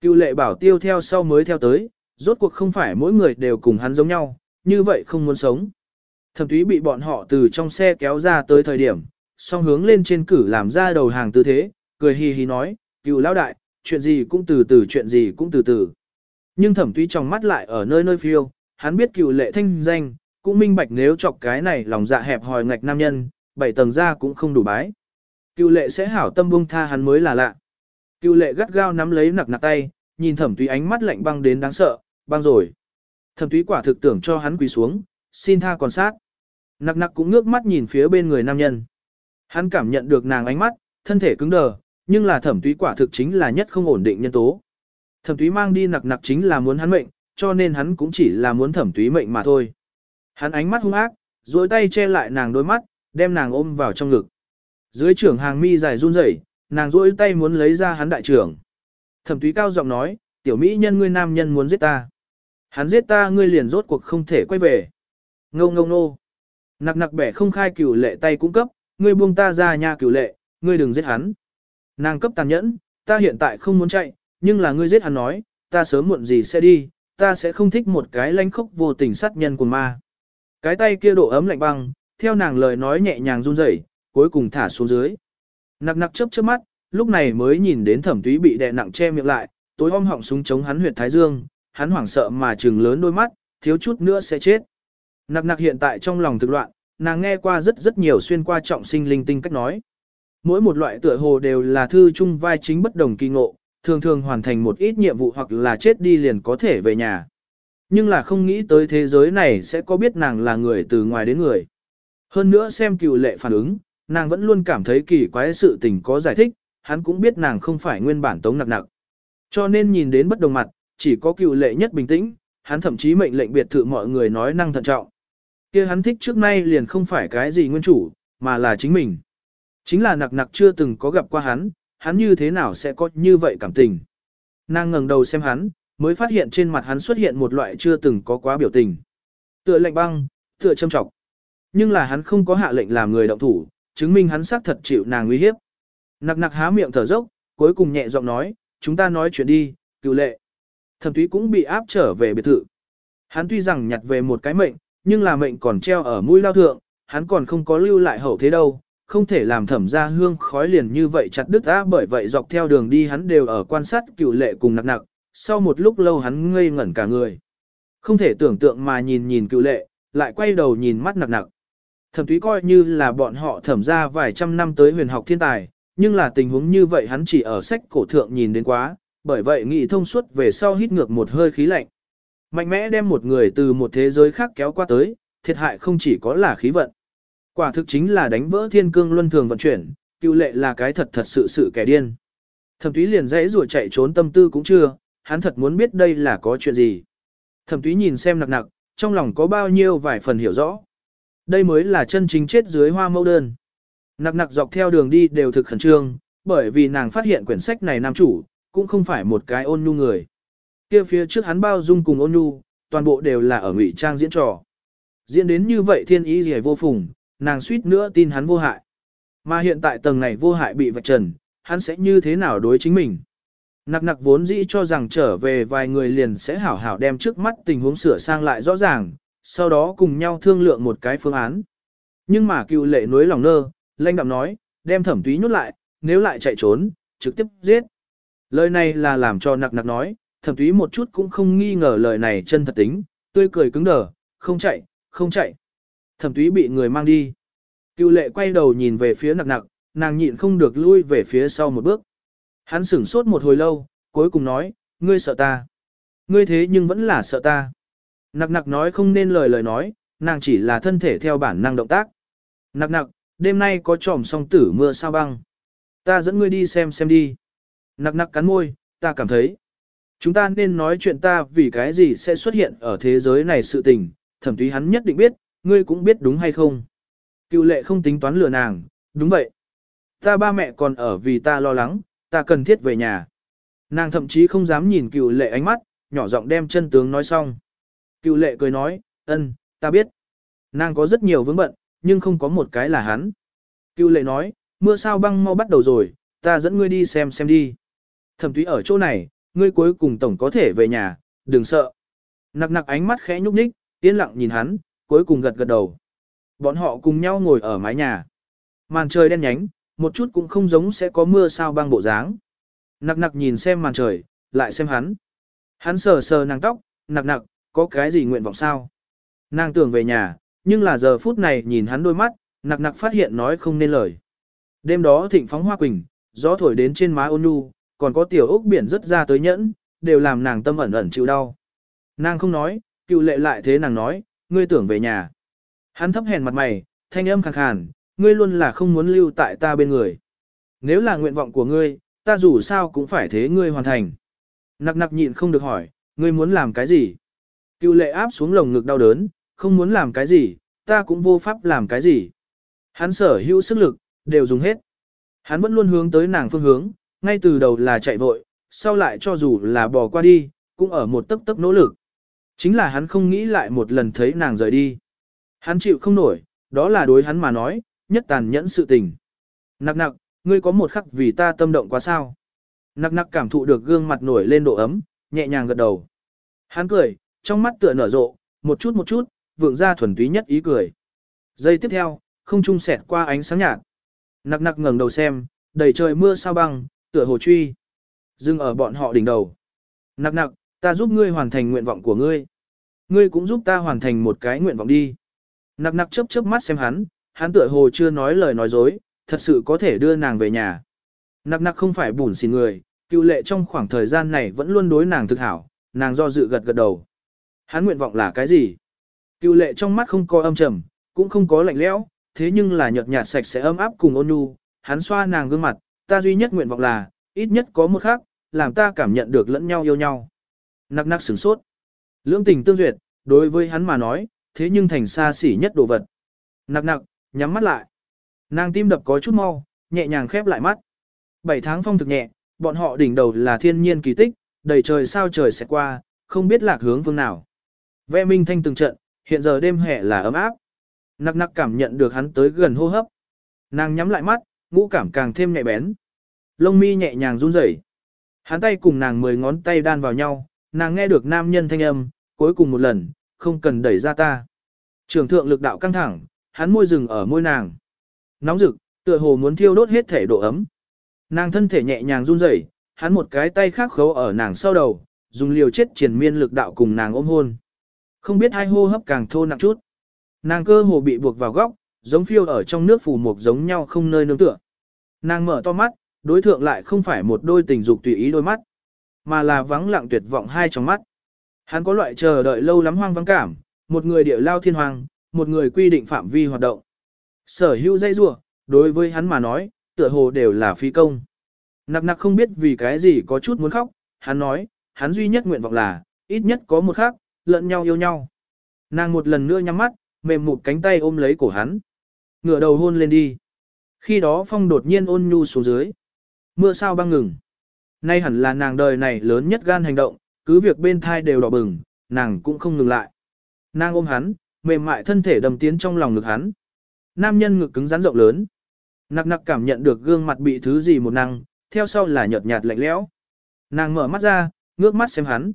Cựu lệ bảo tiêu theo sau mới theo tới, rốt cuộc không phải mỗi người đều cùng hắn giống nhau, như vậy không muốn sống. Thẩm túy bị bọn họ từ trong xe kéo ra tới thời điểm, song hướng lên trên cử làm ra đầu hàng tư thế, cười hì hì nói, cựu lão đại, chuyện gì cũng từ từ chuyện gì cũng từ từ. Nhưng thẩm tuy trong mắt lại ở nơi nơi phiêu, hắn biết cựu lệ thanh danh, cũng minh bạch nếu chọc cái này lòng dạ hẹp hòi ngạch nam nhân, bảy tầng ra cũng không đủ bái. Cựu lệ sẽ hảo tâm buông tha hắn mới là lạ. Cựu lệ gắt gao nắm lấy nặc nặc tay, nhìn thẩm tuy ánh mắt lạnh băng đến đáng sợ, băng rồi. Thẩm tuy quả thực tưởng cho hắn quỳ xuống, xin tha còn sát. Nặc nặc cũng ngước mắt nhìn phía bên người nam nhân. Hắn cảm nhận được nàng ánh mắt, thân thể cứng đờ, nhưng là thẩm túy quả thực chính là nhất không ổn định nhân tố. Thẩm túy mang đi nặc nặc chính là muốn hắn mệnh, cho nên hắn cũng chỉ là muốn thẩm túy mệnh mà thôi. Hắn ánh mắt hung ác, duỗi tay che lại nàng đôi mắt, đem nàng ôm vào trong ngực. Dưới trưởng hàng mi dài run rẩy, nàng duỗi tay muốn lấy ra hắn đại trưởng. Thẩm túy cao giọng nói, tiểu mỹ nhân ngươi nam nhân muốn giết ta. Hắn giết ta ngươi liền rốt cuộc không thể quay về. Ngô ngô nô. Nặc nặc bẻ không khai cửu lệ tay cung cấp, ngươi buông ta ra nha cửu lệ, ngươi đừng giết hắn. Nàng cấp tàn nhẫn, ta hiện tại không muốn chạy, nhưng là ngươi giết hắn nói, ta sớm muộn gì sẽ đi, ta sẽ không thích một cái lanh khốc vô tình sát nhân của ma. Cái tay kia độ ấm lạnh băng, theo nàng lời nói nhẹ nhàng run rẩy, cuối cùng thả xuống dưới. Nặc nặc chớp chớp mắt, lúc này mới nhìn đến thẩm túy bị đè nặng che miệng lại, tối om họng súng chống hắn huyệt thái dương, hắn hoảng sợ mà trừng lớn đôi mắt, thiếu chút nữa sẽ chết. Nặc nặc hiện tại trong lòng thực loạn, nàng nghe qua rất rất nhiều xuyên qua trọng sinh linh tinh cách nói. Mỗi một loại tựa hồ đều là thư chung vai chính bất đồng kỳ ngộ, thường thường hoàn thành một ít nhiệm vụ hoặc là chết đi liền có thể về nhà. Nhưng là không nghĩ tới thế giới này sẽ có biết nàng là người từ ngoài đến người. Hơn nữa xem cựu lệ phản ứng, nàng vẫn luôn cảm thấy kỳ quái sự tình có giải thích, hắn cũng biết nàng không phải nguyên bản tống nặc nặc. Cho nên nhìn đến bất đồng mặt, chỉ có cựu lệ nhất bình tĩnh, hắn thậm chí mệnh lệnh biệt thự mọi người nói năng thận trọng. kia hắn thích trước nay liền không phải cái gì nguyên chủ, mà là chính mình. Chính là nặc nặc chưa từng có gặp qua hắn, hắn như thế nào sẽ có như vậy cảm tình. Nàng ngẩng đầu xem hắn, mới phát hiện trên mặt hắn xuất hiện một loại chưa từng có quá biểu tình. Tựa lệnh băng, tựa châm trọng. Nhưng là hắn không có hạ lệnh làm người động thủ, chứng minh hắn xác thật chịu nàng uy hiếp. Nặc nặc há miệng thở dốc, cuối cùng nhẹ giọng nói, chúng ta nói chuyện đi, cựu lệ. Thẩm túy cũng bị áp trở về biệt thự. Hắn tuy rằng nhặt về một cái mệnh, nhưng là mệnh còn treo ở mũi lao thượng, hắn còn không có lưu lại hậu thế đâu, không thể làm thẩm ra hương khói liền như vậy chặt đứt á bởi vậy dọc theo đường đi hắn đều ở quan sát cựu lệ cùng nặc nặc, sau một lúc lâu hắn ngây ngẩn cả người. Không thể tưởng tượng mà nhìn nhìn cựu lệ, lại quay đầu nhìn mắt nặc nặc. Thẩm túy coi như là bọn họ thẩm ra vài trăm năm tới huyền học thiên tài, nhưng là tình huống như vậy hắn chỉ ở sách cổ thượng nhìn đến quá, bởi vậy nghĩ thông suốt về sau hít ngược một hơi khí lạnh. Mạnh mẽ đem một người từ một thế giới khác kéo qua tới, thiệt hại không chỉ có là khí vận. Quả thực chính là đánh vỡ thiên cương luân thường vận chuyển, cựu lệ là cái thật thật sự sự kẻ điên. Thẩm túy liền dãy rùa chạy trốn tâm tư cũng chưa, hắn thật muốn biết đây là có chuyện gì. Thẩm túy nhìn xem nặc nặc, trong lòng có bao nhiêu vài phần hiểu rõ. Đây mới là chân chính chết dưới hoa mẫu đơn. Nặc nặc dọc theo đường đi đều thực khẩn trương, bởi vì nàng phát hiện quyển sách này nam chủ, cũng không phải một cái ôn nhu người. Kia phía trước hắn bao dung cùng ôn nhu, toàn bộ đều là ở ngụy trang diễn trò. Diễn đến như vậy thiên ý gì vô phùng, nàng suýt nữa tin hắn vô hại. Mà hiện tại tầng này vô hại bị vạch trần, hắn sẽ như thế nào đối chính mình. Nặc nặc vốn dĩ cho rằng trở về vài người liền sẽ hảo hảo đem trước mắt tình huống sửa sang lại rõ ràng, sau đó cùng nhau thương lượng một cái phương án. Nhưng mà cựu lệ nối lòng nơ, lanh đạm nói, đem thẩm túy nhốt lại, nếu lại chạy trốn, trực tiếp giết. Lời này là làm cho nặc nặc nói, thẩm túy một chút cũng không nghi ngờ lời này chân thật tính, tươi cười cứng đờ, không chạy, không chạy. Thẩm túy bị người mang đi. Cựu lệ quay đầu nhìn về phía nặc nặc, nàng nhịn không được lui về phía sau một bước. Hắn sửng sốt một hồi lâu, cuối cùng nói, ngươi sợ ta. Ngươi thế nhưng vẫn là sợ ta. Nặc nặc nói không nên lời lời nói, nàng chỉ là thân thể theo bản năng động tác. Nặc nặc, đêm nay có tròm song tử mưa sao băng. Ta dẫn ngươi đi xem xem đi. Nặc nặc cắn môi, ta cảm thấy. Chúng ta nên nói chuyện ta vì cái gì sẽ xuất hiện ở thế giới này sự tình, thẩm túy hắn nhất định biết, ngươi cũng biết đúng hay không. Cựu lệ không tính toán lừa nàng, đúng vậy. Ta ba mẹ còn ở vì ta lo lắng, ta cần thiết về nhà. Nàng thậm chí không dám nhìn cựu lệ ánh mắt, nhỏ giọng đem chân tướng nói xong. Cựu lệ cười nói, ân, ta biết. Nàng có rất nhiều vướng bận, nhưng không có một cái là hắn. Cựu lệ nói, mưa sao băng mau bắt đầu rồi, ta dẫn ngươi đi xem xem đi. Thẩm túy ở chỗ này, ngươi cuối cùng tổng có thể về nhà, đừng sợ. Nặc nặc ánh mắt khẽ nhúc nhích, yên lặng nhìn hắn, cuối cùng gật gật đầu. Bọn họ cùng nhau ngồi ở mái nhà. Màn trời đen nhánh, một chút cũng không giống sẽ có mưa sao băng bộ dáng. Nặc nặc nhìn xem màn trời, lại xem hắn. Hắn sờ sờ nàng tóc, nặc nặc, có cái gì nguyện vọng sao? Nàng tưởng về nhà, nhưng là giờ phút này nhìn hắn đôi mắt, nặc nặc phát hiện nói không nên lời. Đêm đó thịnh phóng hoa quỳnh, gió thổi đến trên má ôn nhu, còn có tiểu ốc biển rất ra tới nhẫn, đều làm nàng tâm ẩn ẩn chịu đau. Nàng không nói, cựu lệ lại thế nàng nói, ngươi tưởng về nhà. Hắn thấp hèn mặt mày, thanh âm khàn khàn, ngươi luôn là không muốn lưu tại ta bên người. Nếu là nguyện vọng của ngươi, ta dù sao cũng phải thế ngươi hoàn thành. Nặc nặc nhịn không được hỏi, ngươi muốn làm cái gì? Cựu lệ áp xuống lồng ngực đau đớn, không muốn làm cái gì, ta cũng vô pháp làm cái gì. Hắn sở hữu sức lực, đều dùng hết. Hắn vẫn luôn hướng tới nàng phương hướng, ngay từ đầu là chạy vội, sau lại cho dù là bỏ qua đi, cũng ở một tấc tấc nỗ lực. Chính là hắn không nghĩ lại một lần thấy nàng rời đi. Hắn chịu không nổi, đó là đối hắn mà nói, nhất tàn nhẫn sự tình. Nặc nặc, ngươi có một khắc vì ta tâm động quá sao. Nặc nặc cảm thụ được gương mặt nổi lên độ ấm, nhẹ nhàng gật đầu. Hắn cười, trong mắt tựa nở rộ, một chút một chút, vượng ra thuần túy nhất ý cười. Giây tiếp theo, không trung xẹt qua ánh sáng nhạt. Nặc nặc ngẩng đầu xem, đầy trời mưa sao băng, tựa hồ truy. Dừng ở bọn họ đỉnh đầu. Nặc nặc, ta giúp ngươi hoàn thành nguyện vọng của ngươi. Ngươi cũng giúp ta hoàn thành một cái nguyện vọng đi. Nặc nặc chớp chớp mắt xem hắn, hắn tựa hồ chưa nói lời nói dối, thật sự có thể đưa nàng về nhà. Nặc nặc không phải bùn xỉn người, cựu lệ trong khoảng thời gian này vẫn luôn đối nàng thực hảo, nàng do dự gật gật đầu. Hắn nguyện vọng là cái gì? Cựu lệ trong mắt không có âm trầm, cũng không có lạnh lẽo, thế nhưng là nhợt nhạt sạch sẽ ấm áp cùng ôn nhu, hắn xoa nàng gương mặt, ta duy nhất nguyện vọng là, ít nhất có một khác, làm ta cảm nhận được lẫn nhau yêu nhau. Nặc nặc sửng sốt. Lưỡng tình tương duyệt, đối với hắn mà nói, thế nhưng thành xa xỉ nhất đồ vật. Nặc nặc, nhắm mắt lại. Nàng tim đập có chút mau, nhẹ nhàng khép lại mắt. Bảy tháng phong thực nhẹ, bọn họ đỉnh đầu là thiên nhiên kỳ tích, đầy trời sao trời sẽ qua, không biết lạc hướng phương nào. Ve minh thanh từng trận, hiện giờ đêm hè là ấm áp. Nặc nặc cảm nhận được hắn tới gần hô hấp. Nàng nhắm lại mắt, ngũ cảm càng thêm nhạy bén. Lông mi nhẹ nhàng run rẩy. Hắn tay cùng nàng mười ngón tay đan vào nhau, nàng nghe được nam nhân thanh âm, cuối cùng một lần, không cần đẩy ra ta. Trường thượng lực đạo căng thẳng, hắn môi rừng ở môi nàng. Nóng rực, tựa hồ muốn thiêu đốt hết thể độ ấm. Nàng thân thể nhẹ nhàng run rẩy, hắn một cái tay khác khấu ở nàng sau đầu, dùng liều chết triển miên lực đạo cùng nàng ôm hôn. Không biết hai hô hấp càng thô nặng chút. Nàng cơ hồ bị buộc vào góc, giống phiêu ở trong nước phù mục giống nhau không nơi nương tựa. Nàng mở to mắt, đối thượng lại không phải một đôi tình dục tùy ý đôi mắt, mà là vắng lặng tuyệt vọng hai trong mắt. Hắn có loại chờ đợi lâu lắm hoang vắng cảm, một người địa lao thiên hoàng, một người quy định phạm vi hoạt động. Sở hữu dây rùa đối với hắn mà nói, tựa hồ đều là phi công. Nặc nặc không biết vì cái gì có chút muốn khóc, hắn nói, hắn duy nhất nguyện vọng là, ít nhất có một khác, lẫn nhau yêu nhau. Nàng một lần nữa nhắm mắt, mềm một cánh tay ôm lấy cổ hắn. Ngửa đầu hôn lên đi. Khi đó phong đột nhiên ôn nhu xuống dưới. Mưa sao băng ngừng. Nay hẳn là nàng đời này lớn nhất gan hành động, cứ việc bên thai đều đỏ bừng, nàng cũng không ngừng lại. Nàng ôm hắn, mềm mại thân thể đầm tiến trong lòng ngực hắn. Nam nhân ngực cứng rắn rộng lớn. Nặc nặc cảm nhận được gương mặt bị thứ gì một năng, theo sau là nhợt nhạt lạnh lẽo. Nàng mở mắt ra, ngước mắt xem hắn.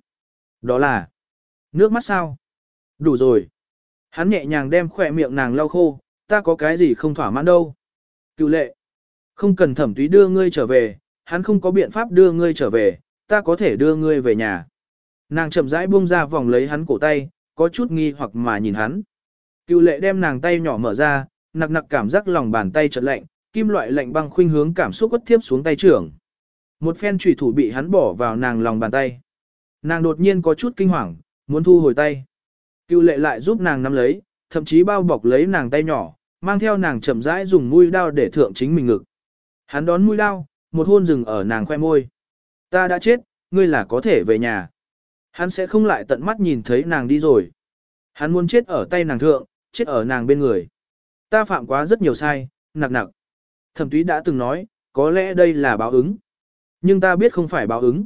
Đó là nước mắt sao? Đủ rồi. Hắn nhẹ nhàng đem khỏe miệng nàng lau khô, ta có cái gì không thỏa mãn đâu. Cựu lệ. Không cần thẩm túy đưa ngươi trở về, hắn không có biện pháp đưa ngươi trở về, ta có thể đưa ngươi về nhà. Nàng chậm rãi buông ra vòng lấy hắn cổ tay, có chút nghi hoặc mà nhìn hắn. Cựu lệ đem nàng tay nhỏ mở ra, nặc nặc cảm giác lòng bàn tay chợt lạnh, kim loại lạnh băng khuynh hướng cảm xúc quất thiếp xuống tay trưởng. Một phen chủy thủ bị hắn bỏ vào nàng lòng bàn tay. Nàng đột nhiên có chút kinh hoàng, muốn thu hồi tay. Cựu lệ lại giúp nàng nắm lấy, thậm chí bao bọc lấy nàng tay nhỏ, mang theo nàng chậm rãi dùng mũi đao để thượng chính mình ngực. Hắn đón mũi đao, một hôn rừng ở nàng khoe môi. Ta đã chết, ngươi là có thể về nhà. Hắn sẽ không lại tận mắt nhìn thấy nàng đi rồi. Hắn muốn chết ở tay nàng thượng, chết ở nàng bên người. Ta phạm quá rất nhiều sai, nặc nặc. Thẩm túy đã từng nói, có lẽ đây là báo ứng. Nhưng ta biết không phải báo ứng.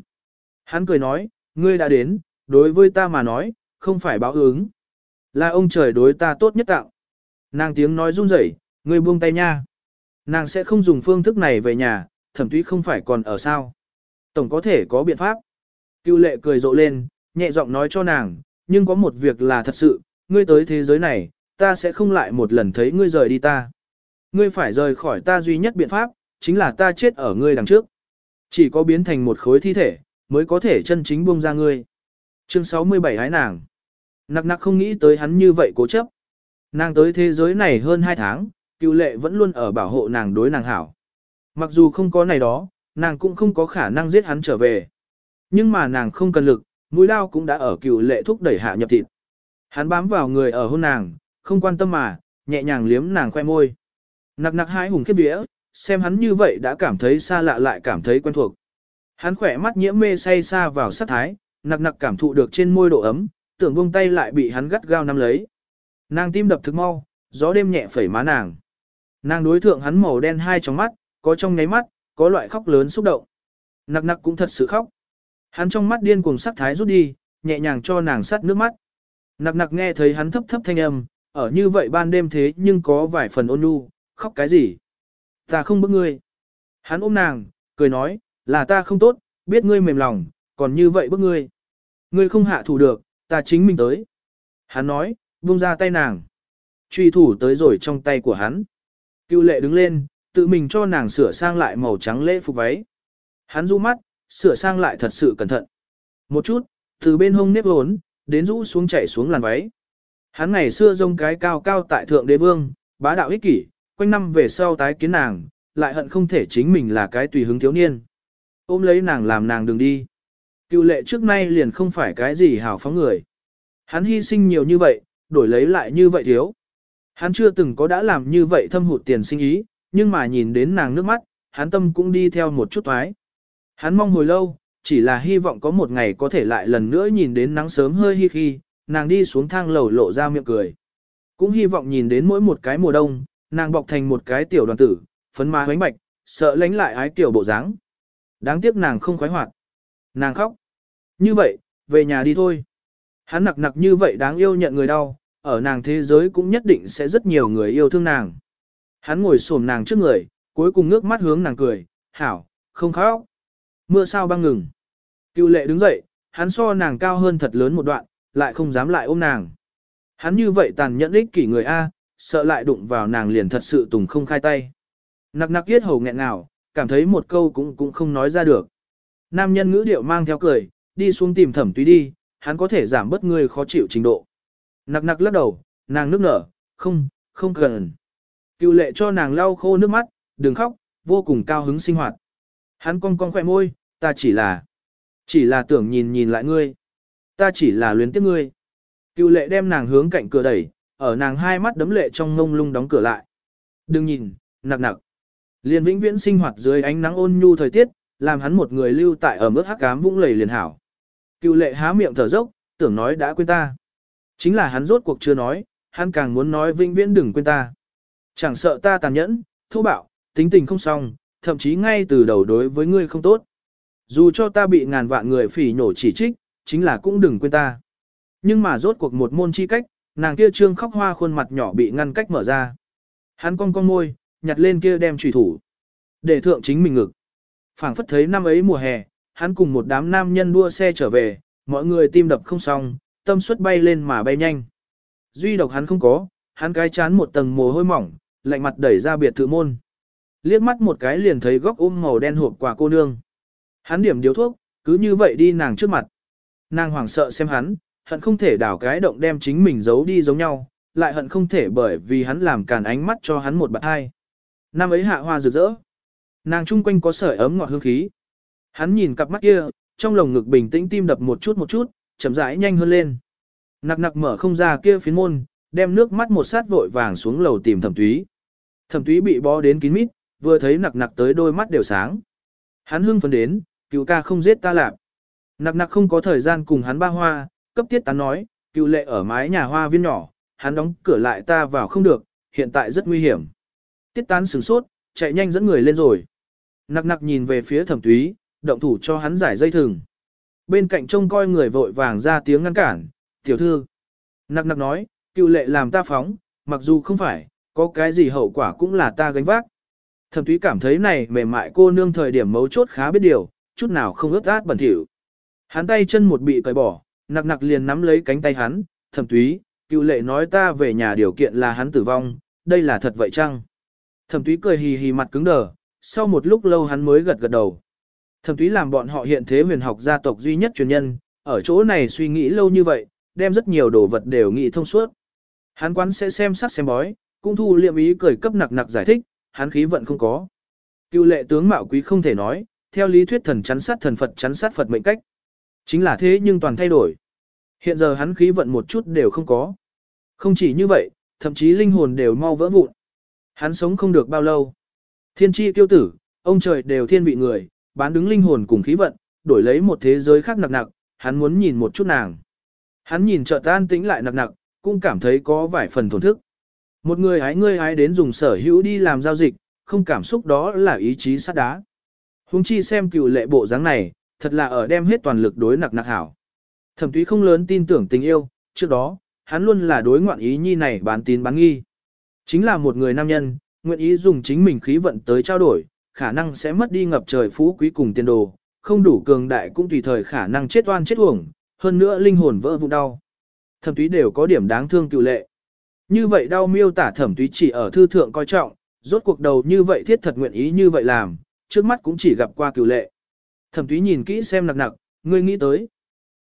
Hắn cười nói, ngươi đã đến, đối với ta mà nói, không phải báo ứng. Là ông trời đối ta tốt nhất tạo. Nàng tiếng nói run rẩy, ngươi buông tay nha. Nàng sẽ không dùng phương thức này về nhà, thẩm túy không phải còn ở sao. Tổng có thể có biện pháp. Cưu lệ cười rộ lên, nhẹ giọng nói cho nàng, nhưng có một việc là thật sự, ngươi tới thế giới này, ta sẽ không lại một lần thấy ngươi rời đi ta. Ngươi phải rời khỏi ta duy nhất biện pháp, chính là ta chết ở ngươi đằng trước. Chỉ có biến thành một khối thi thể, mới có thể chân chính buông ra ngươi. Chương 67 hái nàng. Nặc nặc không nghĩ tới hắn như vậy cố chấp. Nàng tới thế giới này hơn 2 tháng, cựu lệ vẫn luôn ở bảo hộ nàng đối nàng hảo. Mặc dù không có này đó, nàng cũng không có khả năng giết hắn trở về. Nhưng mà nàng không cần lực, mũi lao cũng đã ở cựu lệ thúc đẩy hạ nhập thịt. Hắn bám vào người ở hôn nàng, không quan tâm mà, nhẹ nhàng liếm nàng khoe môi. Nặc nặc hai hùng khiếp vía, xem hắn như vậy đã cảm thấy xa lạ lại cảm thấy quen thuộc. Hắn khỏe mắt nhiễm mê say xa vào sát thái, nặc nặc cảm thụ được trên môi độ ấm, tưởng buông tay lại bị hắn gắt gao nắm lấy. Nàng tim đập thực mau, gió đêm nhẹ phẩy má nàng. Nàng đối thượng hắn màu đen hai trong mắt, có trong nháy mắt, có loại khóc lớn xúc động. Nặc nặc cũng thật sự khóc. Hắn trong mắt điên cuồng sắc thái rút đi, nhẹ nhàng cho nàng sắt nước mắt. Nặc nặc nghe thấy hắn thấp thấp thanh âm, ở như vậy ban đêm thế nhưng có vài phần ôn nhu, khóc cái gì? Ta không bức ngươi. Hắn ôm nàng, cười nói, là ta không tốt, biết ngươi mềm lòng, còn như vậy bức ngươi. Ngươi không hạ thủ được, ta chính mình tới. Hắn nói, buông ra tay nàng. Truy thủ tới rồi trong tay của hắn. Cưu lệ đứng lên, tự mình cho nàng sửa sang lại màu trắng lễ phục váy. Hắn du mắt, sửa sang lại thật sự cẩn thận. Một chút, từ bên hông nếp hốn, đến rũ xuống chảy xuống làn váy. Hắn ngày xưa rông cái cao cao tại thượng đế vương, bá đạo ích kỷ, quanh năm về sau tái kiến nàng, lại hận không thể chính mình là cái tùy hứng thiếu niên. Ôm lấy nàng làm nàng đừng đi. Cựu lệ trước nay liền không phải cái gì hào phóng người. Hắn hy sinh nhiều như vậy, đổi lấy lại như vậy thiếu. Hắn chưa từng có đã làm như vậy thâm hụt tiền sinh ý, nhưng mà nhìn đến nàng nước mắt, hắn tâm cũng đi theo một chút thoái. Hắn mong hồi lâu, chỉ là hy vọng có một ngày có thể lại lần nữa nhìn đến nắng sớm hơi hi khi, nàng đi xuống thang lầu lộ ra miệng cười. Cũng hy vọng nhìn đến mỗi một cái mùa đông, nàng bọc thành một cái tiểu đoàn tử, phấn má hoánh bạch, sợ lánh lại ái tiểu bộ dáng. Đáng tiếc nàng không khoái hoạt. Nàng khóc. Như vậy, về nhà đi thôi. Hắn nặc nặc như vậy đáng yêu nhận người đau, ở nàng thế giới cũng nhất định sẽ rất nhiều người yêu thương nàng. Hắn ngồi xổm nàng trước người, cuối cùng ngước mắt hướng nàng cười, hảo, không khóc. Mưa sao băng ngừng. Cựu lệ đứng dậy, hắn so nàng cao hơn thật lớn một đoạn, lại không dám lại ôm nàng. Hắn như vậy tàn nhẫn ích kỷ người A, sợ lại đụng vào nàng liền thật sự tùng không khai tay. Nặc nặc yết hầu nghẹn nào, cảm thấy một câu cũng cũng không nói ra được. Nam nhân ngữ điệu mang theo cười, đi xuống tìm thẩm túy đi, hắn có thể giảm bớt người khó chịu trình độ. Nặc nặc lắc đầu, nàng nước nở, không, không cần. Cựu lệ cho nàng lau khô nước mắt, đừng khóc, vô cùng cao hứng sinh hoạt. Hắn cong cong khỏe môi, ta chỉ là, chỉ là tưởng nhìn nhìn lại ngươi. Ta chỉ là luyến tiếc ngươi. Cựu lệ đem nàng hướng cạnh cửa đẩy, ở nàng hai mắt đấm lệ trong ngông lung đóng cửa lại. Đừng nhìn, nặc nặc. Liên vĩnh viễn sinh hoạt dưới ánh nắng ôn nhu thời tiết, làm hắn một người lưu tại ở mức hắc cám vũng lầy liền hảo. Cựu lệ há miệng thở dốc, tưởng nói đã quên ta. Chính là hắn rốt cuộc chưa nói, hắn càng muốn nói vĩnh viễn đừng quên ta. Chẳng sợ ta tàn nhẫn, thô bạo, tính tình không xong, thậm chí ngay từ đầu đối với ngươi không tốt. Dù cho ta bị ngàn vạn người phỉ nhổ chỉ trích, chính là cũng đừng quên ta. Nhưng mà rốt cuộc một môn chi cách, nàng kia trương khóc hoa khuôn mặt nhỏ bị ngăn cách mở ra. Hắn cong cong môi, nhặt lên kia đem trùy thủ. Để thượng chính mình ngực. phảng phất thấy năm ấy mùa hè, hắn cùng một đám nam nhân đua xe trở về, mọi người tim đập không xong, tâm suất bay lên mà bay nhanh. Duy độc hắn không có, hắn cái chán một tầng mồ hôi mỏng, lạnh mặt đẩy ra biệt thự môn. Liếc mắt một cái liền thấy góc ôm màu đen hộp quà cô nương. Hắn điểm điếu thuốc, cứ như vậy đi nàng trước mặt. Nàng hoảng sợ xem hắn, hận không thể đảo cái động đem chính mình giấu đi giống nhau, lại hận không thể bởi vì hắn làm càn ánh mắt cho hắn một bạn hai. Năm ấy hạ hoa rực rỡ. Nàng chung quanh có sợi ấm ngọt hương khí. Hắn nhìn cặp mắt kia, trong lồng ngực bình tĩnh tim đập một chút một chút, chậm rãi nhanh hơn lên. Nặc nặc mở không ra kia phiến môn, đem nước mắt một sát vội vàng xuống lầu tìm thẩm túy. Thẩm túy bị bó đến kín mít, vừa thấy nặc nặc tới đôi mắt đều sáng. Hắn hưng phấn đến, cựu ca không giết ta lạp. Nặc nặc không có thời gian cùng hắn ba hoa, cấp tiết tán nói, cựu lệ ở mái nhà hoa viên nhỏ, hắn đóng cửa lại ta vào không được, hiện tại rất nguy hiểm. Tiết tán sửng sốt, chạy nhanh dẫn người lên rồi. Nặc nặc nhìn về phía thẩm túy, động thủ cho hắn giải dây thừng. bên cạnh trông coi người vội vàng ra tiếng ngăn cản, tiểu thư. Nặc nặc nói, cựu lệ làm ta phóng, mặc dù không phải, có cái gì hậu quả cũng là ta gánh vác. Thẩm Thúy cảm thấy này mềm mại cô nương thời điểm mấu chốt khá biết điều, chút nào không ướt át bẩn thỉu. Hắn tay chân một bị cởi bỏ, nặc nặc liền nắm lấy cánh tay hắn, thẩm Thúy, cựu lệ nói ta về nhà điều kiện là hắn tử vong, đây là thật vậy chăng? Thẩm Thúy cười hì hì mặt cứng đờ, sau một lúc lâu hắn mới gật gật đầu. Thẩm Thúy làm bọn họ hiện thế huyền học gia tộc duy nhất truyền nhân, ở chỗ này suy nghĩ lâu như vậy, đem rất nhiều đồ vật đều nghĩ thông suốt. Hắn quán sẽ xem sắc xem bói, cũng thu liệm ý cười cấp nặc nặc giải thích, hắn khí vận không có. Cựu lệ tướng mạo quý không thể nói, theo lý thuyết thần chắn sát thần Phật chắn sát Phật mệnh cách. Chính là thế nhưng toàn thay đổi. Hiện giờ hắn khí vận một chút đều không có. Không chỉ như vậy, thậm chí linh hồn đều mau vỡ vụn. Hắn sống không được bao lâu. Thiên tri tiêu tử, ông trời đều thiên vị người, bán đứng linh hồn cùng khí vận, đổi lấy một thế giới khác nặc nặc, hắn muốn nhìn một chút nàng. Hắn nhìn chợ tan tĩnh lại nặc nặc, cũng cảm thấy có vài phần thổn thức. Một người hái ngươi hái đến dùng sở hữu đi làm giao dịch, không cảm xúc đó là ý chí sắt đá. Hùng chi xem cựu lệ bộ dáng này, thật là ở đem hết toàn lực đối nặc nặc hảo. Thẩm túy không lớn tin tưởng tình yêu, trước đó, hắn luôn là đối ngoạn ý nhi này bán tín bán nghi. Chính là một người nam nhân, nguyện ý dùng chính mình khí vận tới trao đổi, khả năng sẽ mất đi ngập trời phú quý cùng tiền đồ, không đủ cường đại cũng tùy thời khả năng chết oan chết uổng, hơn nữa linh hồn vỡ vụn đau. Thẩm túy đều có điểm đáng thương cựu lệ. Như vậy đau miêu tả thẩm túy chỉ ở thư thượng coi trọng, rốt cuộc đầu như vậy thiết thật nguyện ý như vậy làm, trước mắt cũng chỉ gặp qua cửu lệ. Thẩm túy nhìn kỹ xem nặc nặc, ngươi nghĩ tới.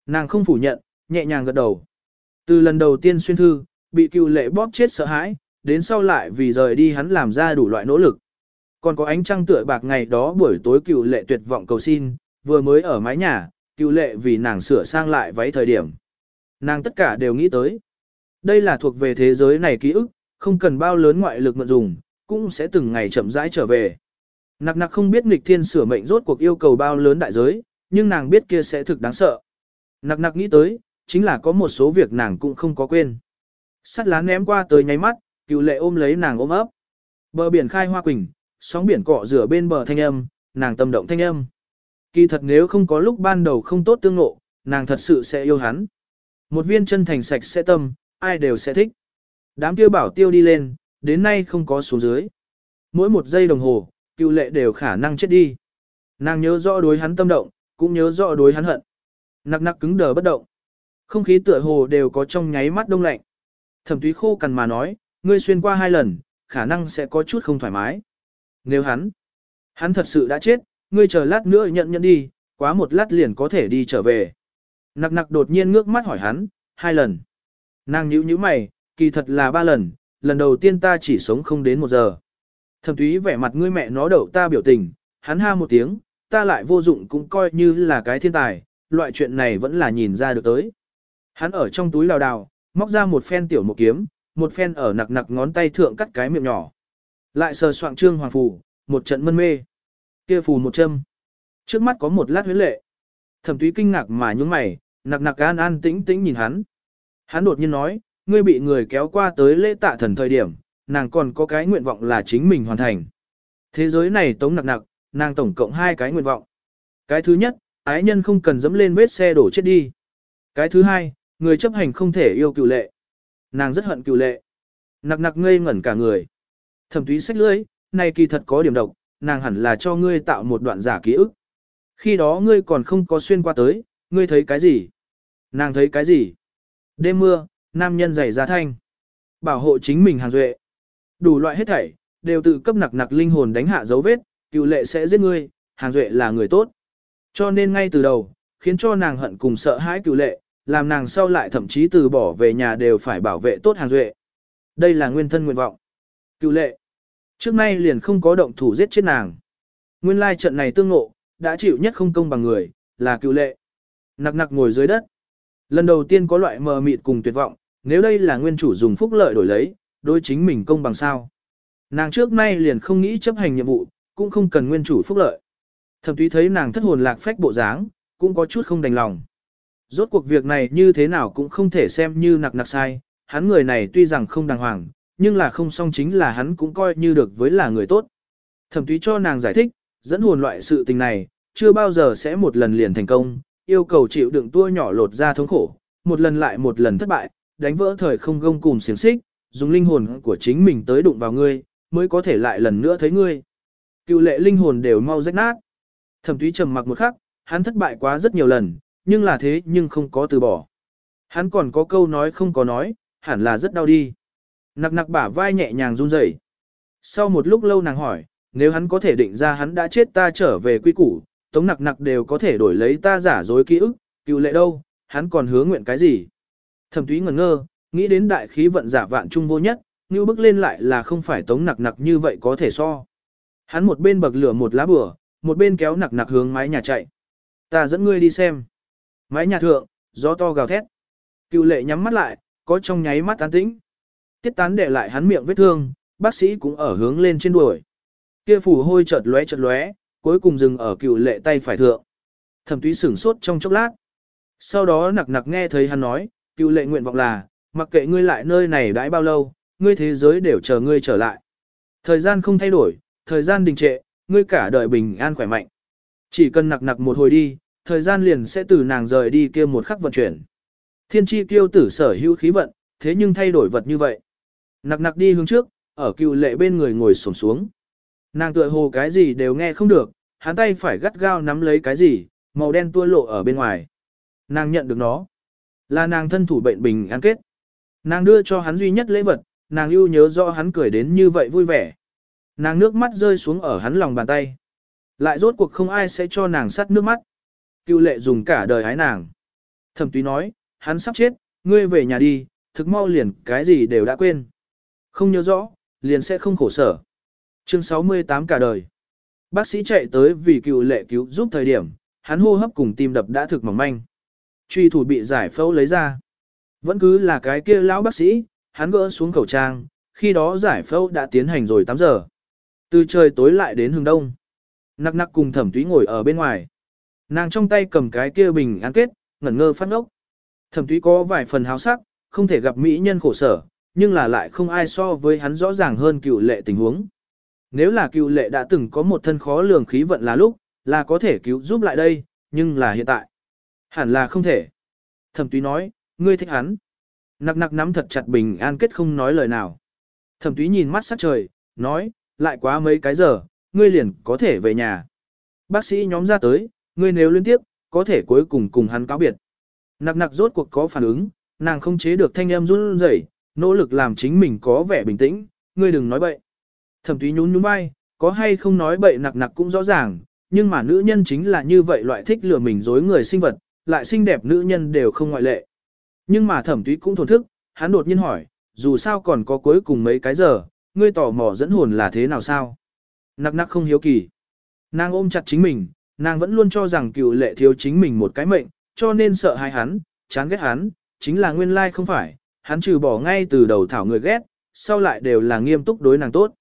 Nàng không phủ nhận, nhẹ nhàng gật đầu. Từ lần đầu tiên xuyên thư, bị cựu lệ bóp chết sợ hãi, đến sau lại vì rời đi hắn làm ra đủ loại nỗ lực. Còn có ánh trăng tựa bạc ngày đó buổi tối cựu lệ tuyệt vọng cầu xin, vừa mới ở mái nhà, cựu lệ vì nàng sửa sang lại váy thời điểm. Nàng tất cả đều nghĩ tới. Đây là thuộc về thế giới này ký ức, không cần bao lớn ngoại lực mượn dùng, cũng sẽ từng ngày chậm rãi trở về. Nặc nặc không biết nghịch thiên sửa mệnh rốt cuộc yêu cầu bao lớn đại giới, nhưng nàng biết kia sẽ thực đáng sợ. Nặc nặc nghĩ tới, chính là có một số việc nàng cũng không có quên. Sắt lá ném qua tới nháy mắt, cựu lệ ôm lấy nàng ôm ấp. Bờ biển khai hoa quỳnh, sóng biển cọ rửa bên bờ thanh âm, nàng tâm động thanh âm. Kỳ thật nếu không có lúc ban đầu không tốt tương ngộ, nàng thật sự sẽ yêu hắn. Một viên chân thành sạch sẽ tâm, ai đều sẽ thích. Đám kia bảo tiêu đi lên, đến nay không có xuống dưới. Mỗi một giây đồng hồ, cựu lệ đều khả năng chết đi. Nàng nhớ rõ đối hắn tâm động, cũng nhớ rõ đối hắn hận. Nặc nặc cứng đờ bất động. Không khí tựa hồ đều có trong nháy mắt đông lạnh. Thẩm túy khô cằn mà nói, ngươi xuyên qua hai lần, khả năng sẽ có chút không thoải mái. Nếu hắn, hắn thật sự đã chết, ngươi chờ lát nữa nhận nhận đi, quá một lát liền có thể đi trở về. Nặc nặc đột nhiên ngước mắt hỏi hắn, hai lần. Nàng nhíu nhíu mày, kỳ thật là ba lần, lần đầu tiên ta chỉ sống không đến một giờ. Thẩm túy vẻ mặt ngươi mẹ nó đậu ta biểu tình, hắn ha một tiếng, ta lại vô dụng cũng coi như là cái thiên tài, loại chuyện này vẫn là nhìn ra được tới. Hắn ở trong túi lào đào, móc ra một phen tiểu một kiếm, một phen ở nặc nặc ngón tay thượng cắt cái miệng nhỏ. Lại sờ soạng trương hoàng phù, một trận mân mê. Kia phù một châm. Trước mắt có một lát huyết lệ. Thẩm túy kinh ngạc mà nhúng mày, nặc nặc an an tĩnh tĩnh nhìn hắn. Hắn đột nhiên nói, ngươi bị người kéo qua tới lễ tạ thần thời điểm, nàng còn có cái nguyện vọng là chính mình hoàn thành. Thế giới này tống nặc nặc, nàng tổng cộng hai cái nguyện vọng. Cái thứ nhất, ái nhân không cần dẫm lên vết xe đổ chết đi. Cái thứ hai, người chấp hành không thể yêu cựu lệ. Nàng rất hận cựu lệ. Nặc nặc ngây ngẩn cả người. Thẩm túy sách lưỡi, này kỳ thật có điểm độc, nàng hẳn là cho ngươi tạo một đoạn giả ký ức. Khi đó ngươi còn không có xuyên qua tới, ngươi thấy cái gì? Nàng thấy cái gì? Đêm mưa, nam nhân giày ra thanh. Bảo hộ chính mình hàng duệ. Đủ loại hết thảy, đều tự cấp nặc nặc linh hồn đánh hạ dấu vết, cựu lệ sẽ giết ngươi, hàng duệ là người tốt. Cho nên ngay từ đầu, khiến cho nàng hận cùng sợ hãi cựu lệ, làm nàng sau lại thậm chí từ bỏ về nhà đều phải bảo vệ tốt hàng duệ. Đây là nguyên thân nguyện vọng. Cựu lệ. Trước nay liền không có động thủ giết chết nàng. Nguyên lai trận này tương ngộ, đã chịu nhất không công bằng người, là cựu lệ. Nặc nặc ngồi dưới đất. Lần đầu tiên có loại mờ mịt cùng tuyệt vọng, nếu đây là nguyên chủ dùng phúc lợi đổi lấy, đối chính mình công bằng sao. Nàng trước nay liền không nghĩ chấp hành nhiệm vụ, cũng không cần nguyên chủ phúc lợi. Thẩm túy thấy nàng thất hồn lạc phách bộ dáng, cũng có chút không đành lòng. Rốt cuộc việc này như thế nào cũng không thể xem như nặc nặc sai, hắn người này tuy rằng không đàng hoàng, nhưng là không song chính là hắn cũng coi như được với là người tốt. Thẩm túy cho nàng giải thích, dẫn hồn loại sự tình này, chưa bao giờ sẽ một lần liền thành công, yêu cầu chịu đựng tua nhỏ lột ra thống khổ, một lần lại một lần thất bại, đánh vỡ thời không gông cùng xiềng xích, dùng linh hồn của chính mình tới đụng vào ngươi, mới có thể lại lần nữa thấy ngươi. Cựu lệ linh hồn đều mau rách nát. Thẩm túy trầm mặc một khắc, hắn thất bại quá rất nhiều lần, nhưng là thế nhưng không có từ bỏ. Hắn còn có câu nói không có nói, hẳn là rất đau đi. Nặc nặc bả vai nhẹ nhàng run rẩy. Sau một lúc lâu nàng hỏi, nếu hắn có thể định ra hắn đã chết ta trở về quy củ, tống nặc nặc đều có thể đổi lấy ta giả dối ký ức, cựu lệ đâu, hắn còn hứa nguyện cái gì? Thẩm túy ngẩn ngơ, nghĩ đến đại khí vận giả vạn trung vô nhất, như bước lên lại là không phải tống nặc nặc như vậy có thể so. Hắn một bên bậc lửa một lá bửa, một bên kéo nặc nặc hướng mái nhà chạy. Ta dẫn ngươi đi xem. Mái nhà thượng, gió to gào thét. Cựu lệ nhắm mắt lại, có trong nháy mắt tán tĩnh. Tiết tán để lại hắn miệng vết thương, bác sĩ cũng ở hướng lên trên đuổi. Kia phủ hôi chợt lóe chợt lóe, cuối cùng dừng ở cựu lệ tay phải thượng. Thẩm túy sửng sốt trong chốc lát. Sau đó nặc nặc nghe thấy hắn nói, cựu lệ nguyện vọng là, mặc kệ ngươi lại nơi này đãi bao lâu, ngươi thế giới đều chờ ngươi trở lại. Thời gian không thay đổi, thời gian đình trệ, ngươi cả đời bình an khỏe mạnh. Chỉ cần nặc nặc một hồi đi, thời gian liền sẽ từ nàng rời đi kia một khắc vận chuyển. Thiên tri kiêu tử sở hữu khí vận, thế nhưng thay đổi vật như vậy. Nặc nặc đi hướng trước, ở cựu lệ bên người ngồi xổm xuống. Nàng tựa hồ cái gì đều nghe không được, hắn tay phải gắt gao nắm lấy cái gì, màu đen tua lộ ở bên ngoài. Nàng nhận được nó. Là nàng thân thủ bệnh bình an kết. Nàng đưa cho hắn duy nhất lễ vật, nàng yêu nhớ rõ hắn cười đến như vậy vui vẻ. Nàng nước mắt rơi xuống ở hắn lòng bàn tay. Lại rốt cuộc không ai sẽ cho nàng sắt nước mắt. Cựu lệ dùng cả đời hái nàng. Thẩm túy nói, hắn sắp chết, ngươi về nhà đi, thực mau liền cái gì đều đã quên. Không nhớ rõ, liền sẽ không khổ sở. Chương 68 cả đời. Bác sĩ chạy tới vì cựu lệ cứu giúp thời điểm, hắn hô hấp cùng tim đập đã thực mỏng manh. Truy thủ bị giải phẫu lấy ra. Vẫn cứ là cái kia lão bác sĩ, hắn gỡ xuống khẩu trang, khi đó giải phẫu đã tiến hành rồi 8 giờ. Từ trời tối lại đến hướng đông. Nặc nặc cùng thẩm túy ngồi ở bên ngoài. Nàng trong tay cầm cái kia bình an kết, ngẩn ngơ phát ngốc. Thẩm túy có vài phần háo sắc, không thể gặp mỹ nhân khổ sở, nhưng là lại không ai so với hắn rõ ràng hơn cựu lệ tình huống. Nếu là cựu lệ đã từng có một thân khó lường khí vận là lúc, là có thể cứu giúp lại đây, nhưng là hiện tại. Hẳn là không thể. Thẩm túy nói, ngươi thích hắn. Nặc nặc nắm thật chặt bình an kết không nói lời nào. Thẩm túy nhìn mắt sát trời, nói, lại quá mấy cái giờ, ngươi liền có thể về nhà. Bác sĩ nhóm ra tới, ngươi nếu liên tiếp, có thể cuối cùng cùng hắn cáo biệt. Nặc nặc rốt cuộc có phản ứng, nàng không chế được thanh âm run rẩy, nỗ lực làm chính mình có vẻ bình tĩnh, ngươi đừng nói bậy. Thẩm túy nhún nhún vai, có hay không nói bậy nặc nặc cũng rõ ràng, nhưng mà nữ nhân chính là như vậy loại thích lừa mình dối người sinh vật, lại xinh đẹp nữ nhân đều không ngoại lệ. Nhưng mà thẩm túy cũng thổn thức, hắn đột nhiên hỏi, dù sao còn có cuối cùng mấy cái giờ, ngươi tò mò dẫn hồn là thế nào sao? Nặc nặc không hiếu kỳ. Nàng ôm chặt chính mình, nàng vẫn luôn cho rằng cựu lệ thiếu chính mình một cái mệnh, cho nên sợ hai hắn, chán ghét hắn, chính là nguyên lai không phải, hắn trừ bỏ ngay từ đầu thảo người ghét, sau lại đều là nghiêm túc đối nàng tốt.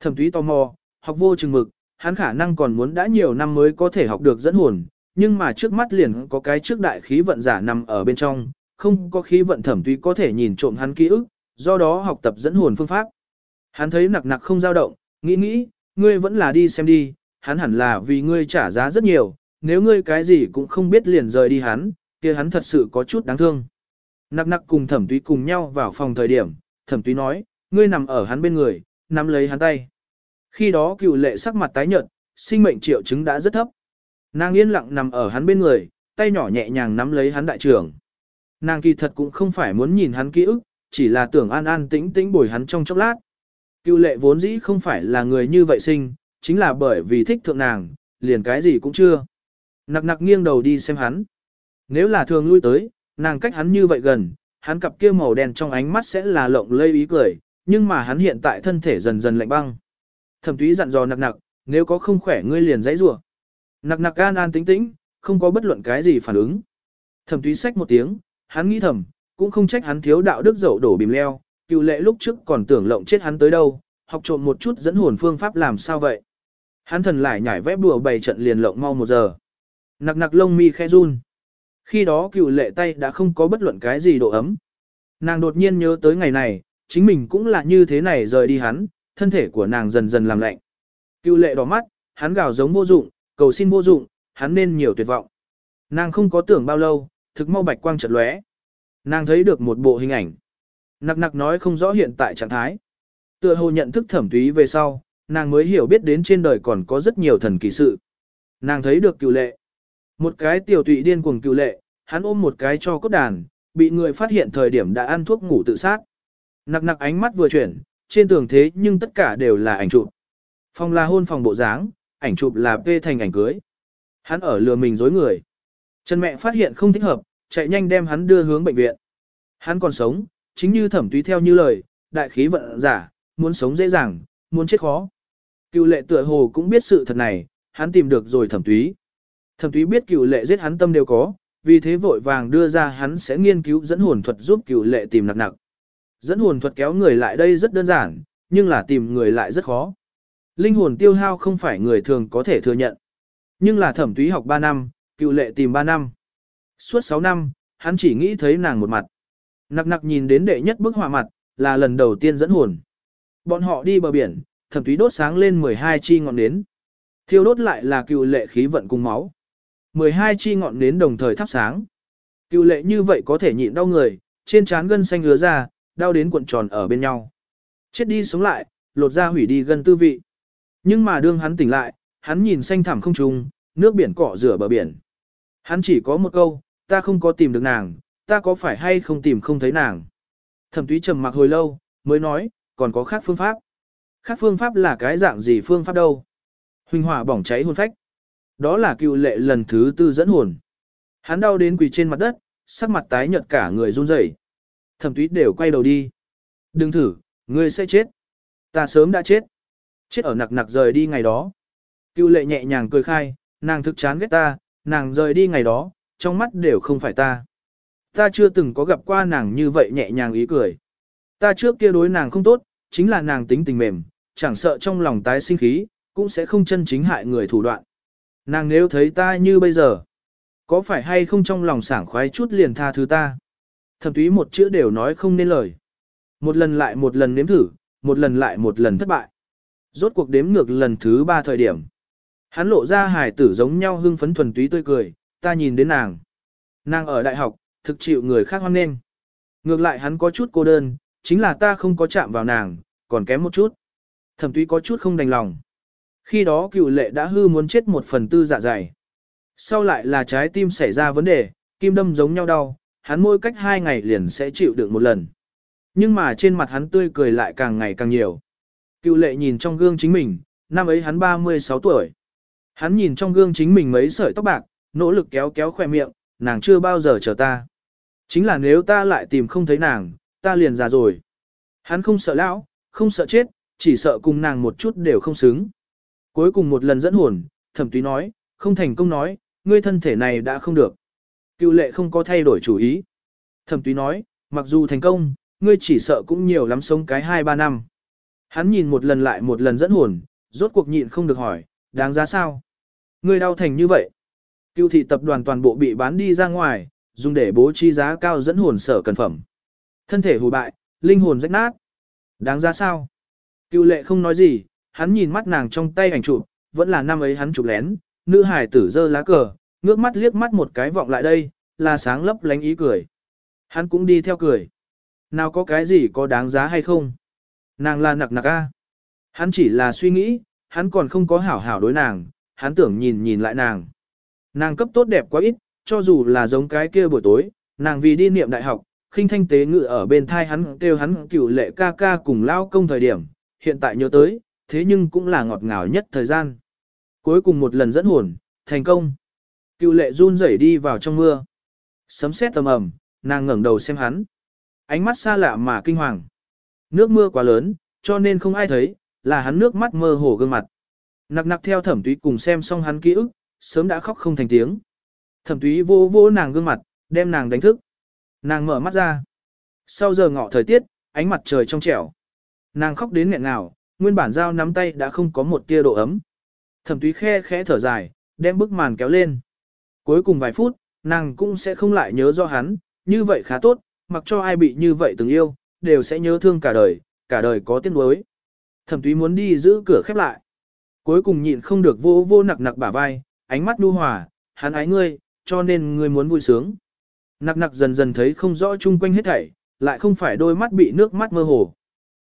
Thẩm túy tò mò, học vô chừng mực, hắn khả năng còn muốn đã nhiều năm mới có thể học được dẫn hồn, nhưng mà trước mắt liền có cái trước đại khí vận giả nằm ở bên trong, không có khí vận thẩm túy có thể nhìn trộm hắn ký ức, do đó học tập dẫn hồn phương pháp. Hắn thấy nặc nặc không dao động, nghĩ nghĩ, ngươi vẫn là đi xem đi, hắn hẳn là vì ngươi trả giá rất nhiều, nếu ngươi cái gì cũng không biết liền rời đi hắn, kia hắn thật sự có chút đáng thương. Nặc nặc cùng thẩm túy cùng nhau vào phòng thời điểm, thẩm túy nói, ngươi nằm ở hắn bên người, nắm lấy hắn tay. Khi đó cựu lệ sắc mặt tái nhợt, sinh mệnh triệu chứng đã rất thấp. Nàng yên lặng nằm ở hắn bên người, tay nhỏ nhẹ nhàng nắm lấy hắn đại trưởng. Nàng kỳ thật cũng không phải muốn nhìn hắn ký ức, chỉ là tưởng an an tĩnh tĩnh bồi hắn trong chốc lát. Cựu lệ vốn dĩ không phải là người như vậy sinh, chính là bởi vì thích thượng nàng, liền cái gì cũng chưa. Nặc nặc nghiêng đầu đi xem hắn. Nếu là thường lui tới, nàng cách hắn như vậy gần, hắn cặp kia màu đen trong ánh mắt sẽ là lộng lây ý cười, nhưng mà hắn hiện tại thân thể dần dần lạnh băng. Thẩm túy dặn dò nặc nặc, nếu có không khỏe ngươi liền dãy rủa. Nặc nặc an an tĩnh tĩnh, không có bất luận cái gì phản ứng. Thẩm túy xách một tiếng, hắn nghĩ thầm, cũng không trách hắn thiếu đạo đức dậu đổ bìm leo, cựu lệ lúc trước còn tưởng lộng chết hắn tới đâu, học trộm một chút dẫn hồn phương pháp làm sao vậy. Hắn thần lại nhảy vép đùa bày trận liền lộng mau một giờ. Nặc nặc lông mi khe run. Khi đó cựu lệ tay đã không có bất luận cái gì độ ấm. Nàng đột nhiên nhớ tới ngày này, chính mình cũng là như thế này rời đi hắn, thân thể của nàng dần dần làm lạnh. Cựu lệ đỏ mắt, hắn gào giống vô dụng, cầu xin vô dụng, hắn nên nhiều tuyệt vọng. Nàng không có tưởng bao lâu, thực mau bạch quang chợt lóe. Nàng thấy được một bộ hình ảnh. Nặc nặc nói không rõ hiện tại trạng thái. Tựa hồ nhận thức thẩm túy về sau, nàng mới hiểu biết đến trên đời còn có rất nhiều thần kỳ sự. Nàng thấy được cựu lệ. Một cái tiểu tụy điên cuồng cựu lệ, hắn ôm một cái cho cốt đàn, bị người phát hiện thời điểm đã ăn thuốc ngủ tự sát. Nặc nặc ánh mắt vừa chuyển, trên tường thế nhưng tất cả đều là ảnh chụp. Phòng là hôn phòng bộ dáng, ảnh chụp là vê thành ảnh cưới. Hắn ở lừa mình dối người. Trần mẹ phát hiện không thích hợp, chạy nhanh đem hắn đưa hướng bệnh viện. Hắn còn sống, chính như thẩm túy theo như lời, đại khí vận giả, muốn sống dễ dàng, muốn chết khó. Cựu lệ tựa hồ cũng biết sự thật này, hắn tìm được rồi thẩm túy. Thẩm túy biết cựu lệ giết hắn tâm đều có, vì thế vội vàng đưa ra hắn sẽ nghiên cứu dẫn hồn thuật giúp cựu lệ tìm nặc nặc. Dẫn hồn thuật kéo người lại đây rất đơn giản, nhưng là tìm người lại rất khó. Linh hồn tiêu hao không phải người thường có thể thừa nhận. Nhưng là thẩm túy học 3 năm, cựu lệ tìm 3 năm. Suốt 6 năm, hắn chỉ nghĩ thấy nàng một mặt. Nặc nặc nhìn đến đệ nhất bức họa mặt, là lần đầu tiên dẫn hồn. Bọn họ đi bờ biển, thẩm túy đốt sáng lên 12 chi ngọn nến. Thiêu đốt lại là cựu lệ khí vận cùng máu. 12 chi ngọn nến đồng thời thắp sáng. Cựu lệ như vậy có thể nhịn đau người, trên trán gân xanh hứa ra, đau đến cuộn tròn ở bên nhau. Chết đi sống lại, lột ra hủy đi gần tư vị. Nhưng mà đương hắn tỉnh lại, hắn nhìn xanh thẳm không trung, nước biển cọ rửa bờ biển. Hắn chỉ có một câu, ta không có tìm được nàng, ta có phải hay không tìm không thấy nàng. Thẩm túy trầm mặc hồi lâu, mới nói, còn có khác phương pháp. Khác phương pháp là cái dạng gì phương pháp đâu? Huỳnh hỏa bỏng cháy hồn phách. Đó là cựu lệ lần thứ tư dẫn hồn. Hắn đau đến quỳ trên mặt đất, sắc mặt tái nhợt cả người run rẩy. Thẩm túy đều quay đầu đi. Đừng thử, ngươi sẽ chết. Ta sớm đã chết. Chết ở nặc nặc rời đi ngày đó. Cưu lệ nhẹ nhàng cười khai, nàng thực chán ghét ta, nàng rời đi ngày đó, trong mắt đều không phải ta. Ta chưa từng có gặp qua nàng như vậy nhẹ nhàng ý cười. Ta trước kia đối nàng không tốt, chính là nàng tính tình mềm, chẳng sợ trong lòng tái sinh khí, cũng sẽ không chân chính hại người thủ đoạn. Nàng nếu thấy ta như bây giờ, có phải hay không trong lòng sảng khoái chút liền tha thứ ta? Thẩm túy một chữ đều nói không nên lời. Một lần lại một lần nếm thử, một lần lại một lần thất bại. Rốt cuộc đếm ngược lần thứ ba thời điểm. Hắn lộ ra hài tử giống nhau hưng phấn thuần túy tươi cười, ta nhìn đến nàng. Nàng ở đại học, thực chịu người khác hoan nghênh. Ngược lại hắn có chút cô đơn, chính là ta không có chạm vào nàng, còn kém một chút. Thẩm túy có chút không đành lòng. Khi đó cựu lệ đã hư muốn chết một phần tư dạ dày. Sau lại là trái tim xảy ra vấn đề, kim đâm giống nhau đau, hắn mỗi cách hai ngày liền sẽ chịu đựng một lần. Nhưng mà trên mặt hắn tươi cười lại càng ngày càng nhiều. Cựu lệ nhìn trong gương chính mình, năm ấy hắn 36 tuổi. Hắn nhìn trong gương chính mình mấy sợi tóc bạc, nỗ lực kéo kéo khỏe miệng, nàng chưa bao giờ chờ ta. Chính là nếu ta lại tìm không thấy nàng, ta liền già rồi. Hắn không sợ lão, không sợ chết, chỉ sợ cùng nàng một chút đều không xứng. Cuối cùng một lần dẫn hồn, thẩm túy nói, không thành công nói, ngươi thân thể này đã không được. Cựu lệ không có thay đổi chủ ý. Thẩm túy nói, mặc dù thành công, ngươi chỉ sợ cũng nhiều lắm sống cái 2-3 năm. Hắn nhìn một lần lại một lần dẫn hồn, rốt cuộc nhịn không được hỏi, đáng giá sao? Ngươi đau thành như vậy. Cựu thị tập đoàn toàn bộ bị bán đi ra ngoài, dùng để bố trí giá cao dẫn hồn sở cần phẩm. Thân thể hủy bại, linh hồn rách nát. Đáng giá sao? Cựu lệ không nói gì, hắn nhìn mắt nàng trong tay ảnh chụp, vẫn là năm ấy hắn chụp lén, nữ hải tử dơ lá cờ, ngước mắt liếc mắt một cái vọng lại đây, là sáng lấp lánh ý cười. Hắn cũng đi theo cười. Nào có cái gì có đáng giá hay không? Nàng là nặc nặc a. Hắn chỉ là suy nghĩ, hắn còn không có hảo hảo đối nàng, hắn tưởng nhìn nhìn lại nàng. Nàng cấp tốt đẹp quá ít, cho dù là giống cái kia buổi tối, nàng vì đi niệm đại học, khinh thanh tế ngự ở bên thai hắn kêu hắn cựu lệ ca ca cùng lao công thời điểm, hiện tại nhớ tới, thế nhưng cũng là ngọt ngào nhất thời gian. Cuối cùng một lần dẫn hồn, thành công. Cựu lệ run rẩy đi vào trong mưa. Sấm sét tầm ầm, nàng ngẩng đầu xem hắn. Ánh mắt xa lạ mà kinh hoàng. Nước mưa quá lớn, cho nên không ai thấy, là hắn nước mắt mơ hồ gương mặt. Nặc nặc theo thẩm túy cùng xem xong hắn ký ức, sớm đã khóc không thành tiếng. Thẩm túy vô vô nàng gương mặt, đem nàng đánh thức. Nàng mở mắt ra. Sau giờ ngọ thời tiết, ánh mặt trời trong trẻo. Nàng khóc đến nghẹn ngào, nguyên bản dao nắm tay đã không có một tia độ ấm. Thẩm túy khe khẽ thở dài, đem bức màn kéo lên. Cuối cùng vài phút, nàng cũng sẽ không lại nhớ do hắn, như vậy khá tốt, mặc cho ai bị như vậy từng yêu, đều sẽ nhớ thương cả đời, cả đời có tiếc nuối. Thẩm túy muốn đi giữ cửa khép lại. Cuối cùng nhịn không được vô vô nặc nặc bả vai, ánh mắt nu hòa, hắn ái ngươi, cho nên ngươi muốn vui sướng. Nặc nặc dần dần thấy không rõ chung quanh hết thảy, lại không phải đôi mắt bị nước mắt mơ hồ,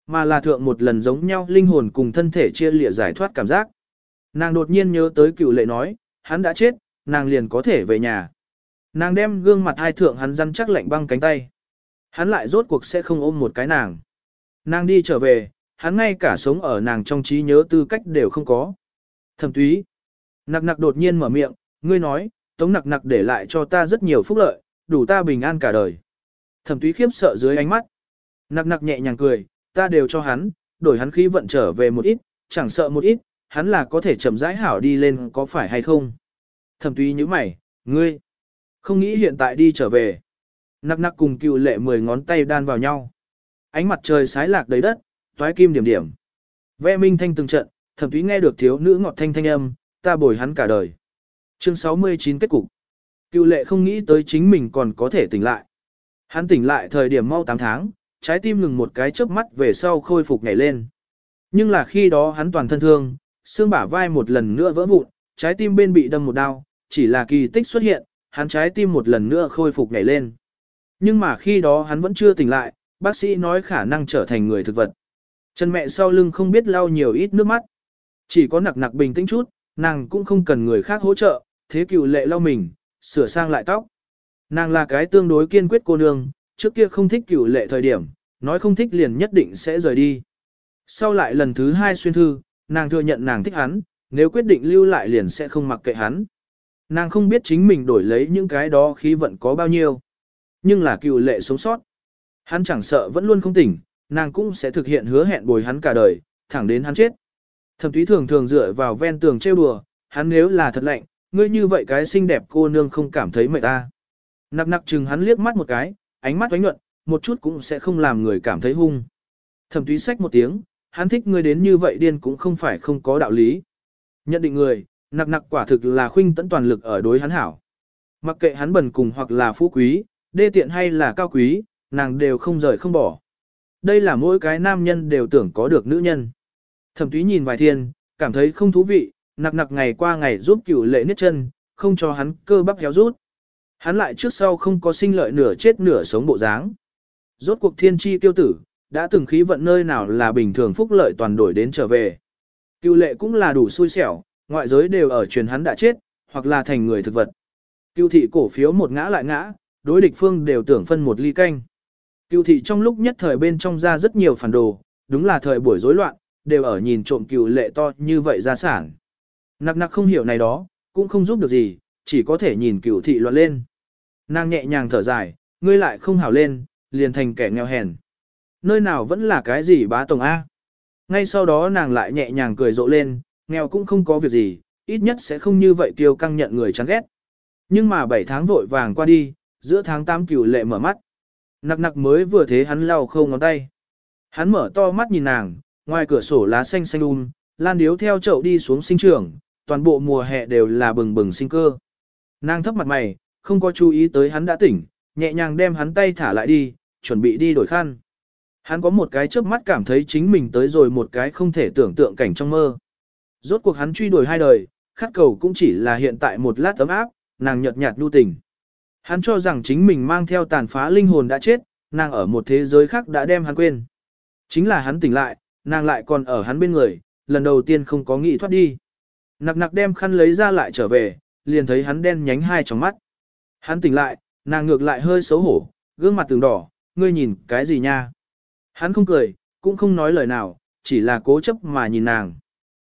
mà là thượng một lần giống nhau linh hồn cùng thân thể chia lịa giải thoát cảm giác. Nàng đột nhiên nhớ tới cựu lệ nói, hắn đã chết, nàng liền có thể về nhà. Nàng đem gương mặt hai thượng hắn răn chắc lạnh băng cánh tay. Hắn lại rốt cuộc sẽ không ôm một cái nàng. Nàng đi trở về, hắn ngay cả sống ở nàng trong trí nhớ tư cách đều không có. Thẩm túy. Nặc nặc đột nhiên mở miệng, ngươi nói, tống nặc nặc để lại cho ta rất nhiều phúc lợi, đủ ta bình an cả đời. Thẩm túy khiếp sợ dưới ánh mắt. Nặc nặc nhẹ nhàng cười, ta đều cho hắn, đổi hắn khí vận trở về một ít, chẳng sợ một ít, hắn là có thể chậm rãi hảo đi lên có phải hay không. Thẩm túy như mày, ngươi, không nghĩ hiện tại đi trở về. Nặc nặc cùng cựu lệ mười ngón tay đan vào nhau. Ánh mặt trời sái lạc đầy đất, toái kim điểm điểm. Ve minh thanh từng trận, thẩm túy nghe được thiếu nữ ngọt thanh thanh âm, ta bồi hắn cả đời. Chương 69 kết cục. Cựu lệ không nghĩ tới chính mình còn có thể tỉnh lại. Hắn tỉnh lại thời điểm mau 8 tháng, trái tim ngừng một cái chớp mắt về sau khôi phục nhảy lên. Nhưng là khi đó hắn toàn thân thương, xương bả vai một lần nữa vỡ vụn, trái tim bên bị đâm một đau, chỉ là kỳ tích xuất hiện, hắn trái tim một lần nữa khôi phục nhảy lên. Nhưng mà khi đó hắn vẫn chưa tỉnh lại, bác sĩ nói khả năng trở thành người thực vật. Chân mẹ sau lưng không biết lau nhiều ít nước mắt. Chỉ có nặc nặc bình tĩnh chút, nàng cũng không cần người khác hỗ trợ, thế cựu lệ lau mình, sửa sang lại tóc. Nàng là cái tương đối kiên quyết cô nương, trước kia không thích cựu lệ thời điểm, nói không thích liền nhất định sẽ rời đi. Sau lại lần thứ hai xuyên thư, nàng thừa nhận nàng thích hắn, nếu quyết định lưu lại liền sẽ không mặc kệ hắn. Nàng không biết chính mình đổi lấy những cái đó khí vận có bao nhiêu. Nhưng là cựu lệ sống sót. Hắn chẳng sợ vẫn luôn không tỉnh, nàng cũng sẽ thực hiện hứa hẹn bồi hắn cả đời, thẳng đến hắn chết. Thẩm túy thường thường dựa vào ven tường trêu đùa, hắn nếu là thật lạnh, ngươi như vậy cái xinh đẹp cô nương không cảm thấy mệt ta. Nặc nặc chừng hắn liếc mắt một cái, ánh mắt oánh nhuận, một chút cũng sẽ không làm người cảm thấy hung. Thẩm túy sách một tiếng, hắn thích ngươi đến như vậy điên cũng không phải không có đạo lý. Nhận định người, nặc nặc quả thực là khuynh tẫn toàn lực ở đối hắn hảo. Mặc kệ hắn bần cùng hoặc là phú quý, đê tiện hay là cao quý, nàng đều không rời không bỏ. Đây là mỗi cái nam nhân đều tưởng có được nữ nhân. Thẩm túy nhìn vài thiên, cảm thấy không thú vị, nặc nặc ngày qua ngày giúp cửu lệ niết chân, không cho hắn cơ bắp héo rút. Hắn lại trước sau không có sinh lợi nửa chết nửa sống bộ dáng. Rốt cuộc thiên tri tiêu tử, đã từng khí vận nơi nào là bình thường phúc lợi toàn đổi đến trở về. Cựu lệ cũng là đủ xui xẻo, ngoại giới đều ở truyền hắn đã chết, hoặc là thành người thực vật. Cưu thị cổ phiếu một ngã lại ngã, đối địch phương đều tưởng phân một ly canh. Cưu thị trong lúc nhất thời bên trong ra rất nhiều phản đồ, đúng là thời buổi rối loạn, đều ở nhìn trộm cựu lệ to như vậy ra sản. Nặc nặc không hiểu này đó, cũng không giúp được gì, chỉ có thể nhìn cựu thị loạn lên. Nàng nhẹ nhàng thở dài, ngươi lại không hảo lên, liền thành kẻ nghèo hèn. Nơi nào vẫn là cái gì bá tổng A. Ngay sau đó nàng lại nhẹ nhàng cười rộ lên, nghèo cũng không có việc gì, ít nhất sẽ không như vậy kiêu căng nhận người chán ghét. Nhưng mà 7 tháng vội vàng qua đi, giữa tháng 8 cửu lệ mở mắt. Nặc nặc mới vừa thế hắn lau khâu ngón tay. Hắn mở to mắt nhìn nàng, ngoài cửa sổ lá xanh xanh um, lan điếu theo chậu đi xuống sinh trường, toàn bộ mùa hè đều là bừng bừng sinh cơ. Nàng thấp mặt mày, không có chú ý tới hắn đã tỉnh, nhẹ nhàng đem hắn tay thả lại đi, chuẩn bị đi đổi khăn. Hắn có một cái chớp mắt cảm thấy chính mình tới rồi một cái không thể tưởng tượng cảnh trong mơ. Rốt cuộc hắn truy đuổi hai đời, khát cầu cũng chỉ là hiện tại một lát tấm áp, nàng nhợt nhạt nhu tình. Hắn cho rằng chính mình mang theo tàn phá linh hồn đã chết, nàng ở một thế giới khác đã đem hắn quên. Chính là hắn tỉnh lại, nàng lại còn ở hắn bên người, lần đầu tiên không có nghĩ thoát đi. Nặc nặc đem khăn lấy ra lại trở về, liền thấy hắn đen nhánh hai trong mắt. Hắn tỉnh lại, nàng ngược lại hơi xấu hổ, gương mặt từng đỏ, ngươi nhìn cái gì nha. Hắn không cười, cũng không nói lời nào, chỉ là cố chấp mà nhìn nàng.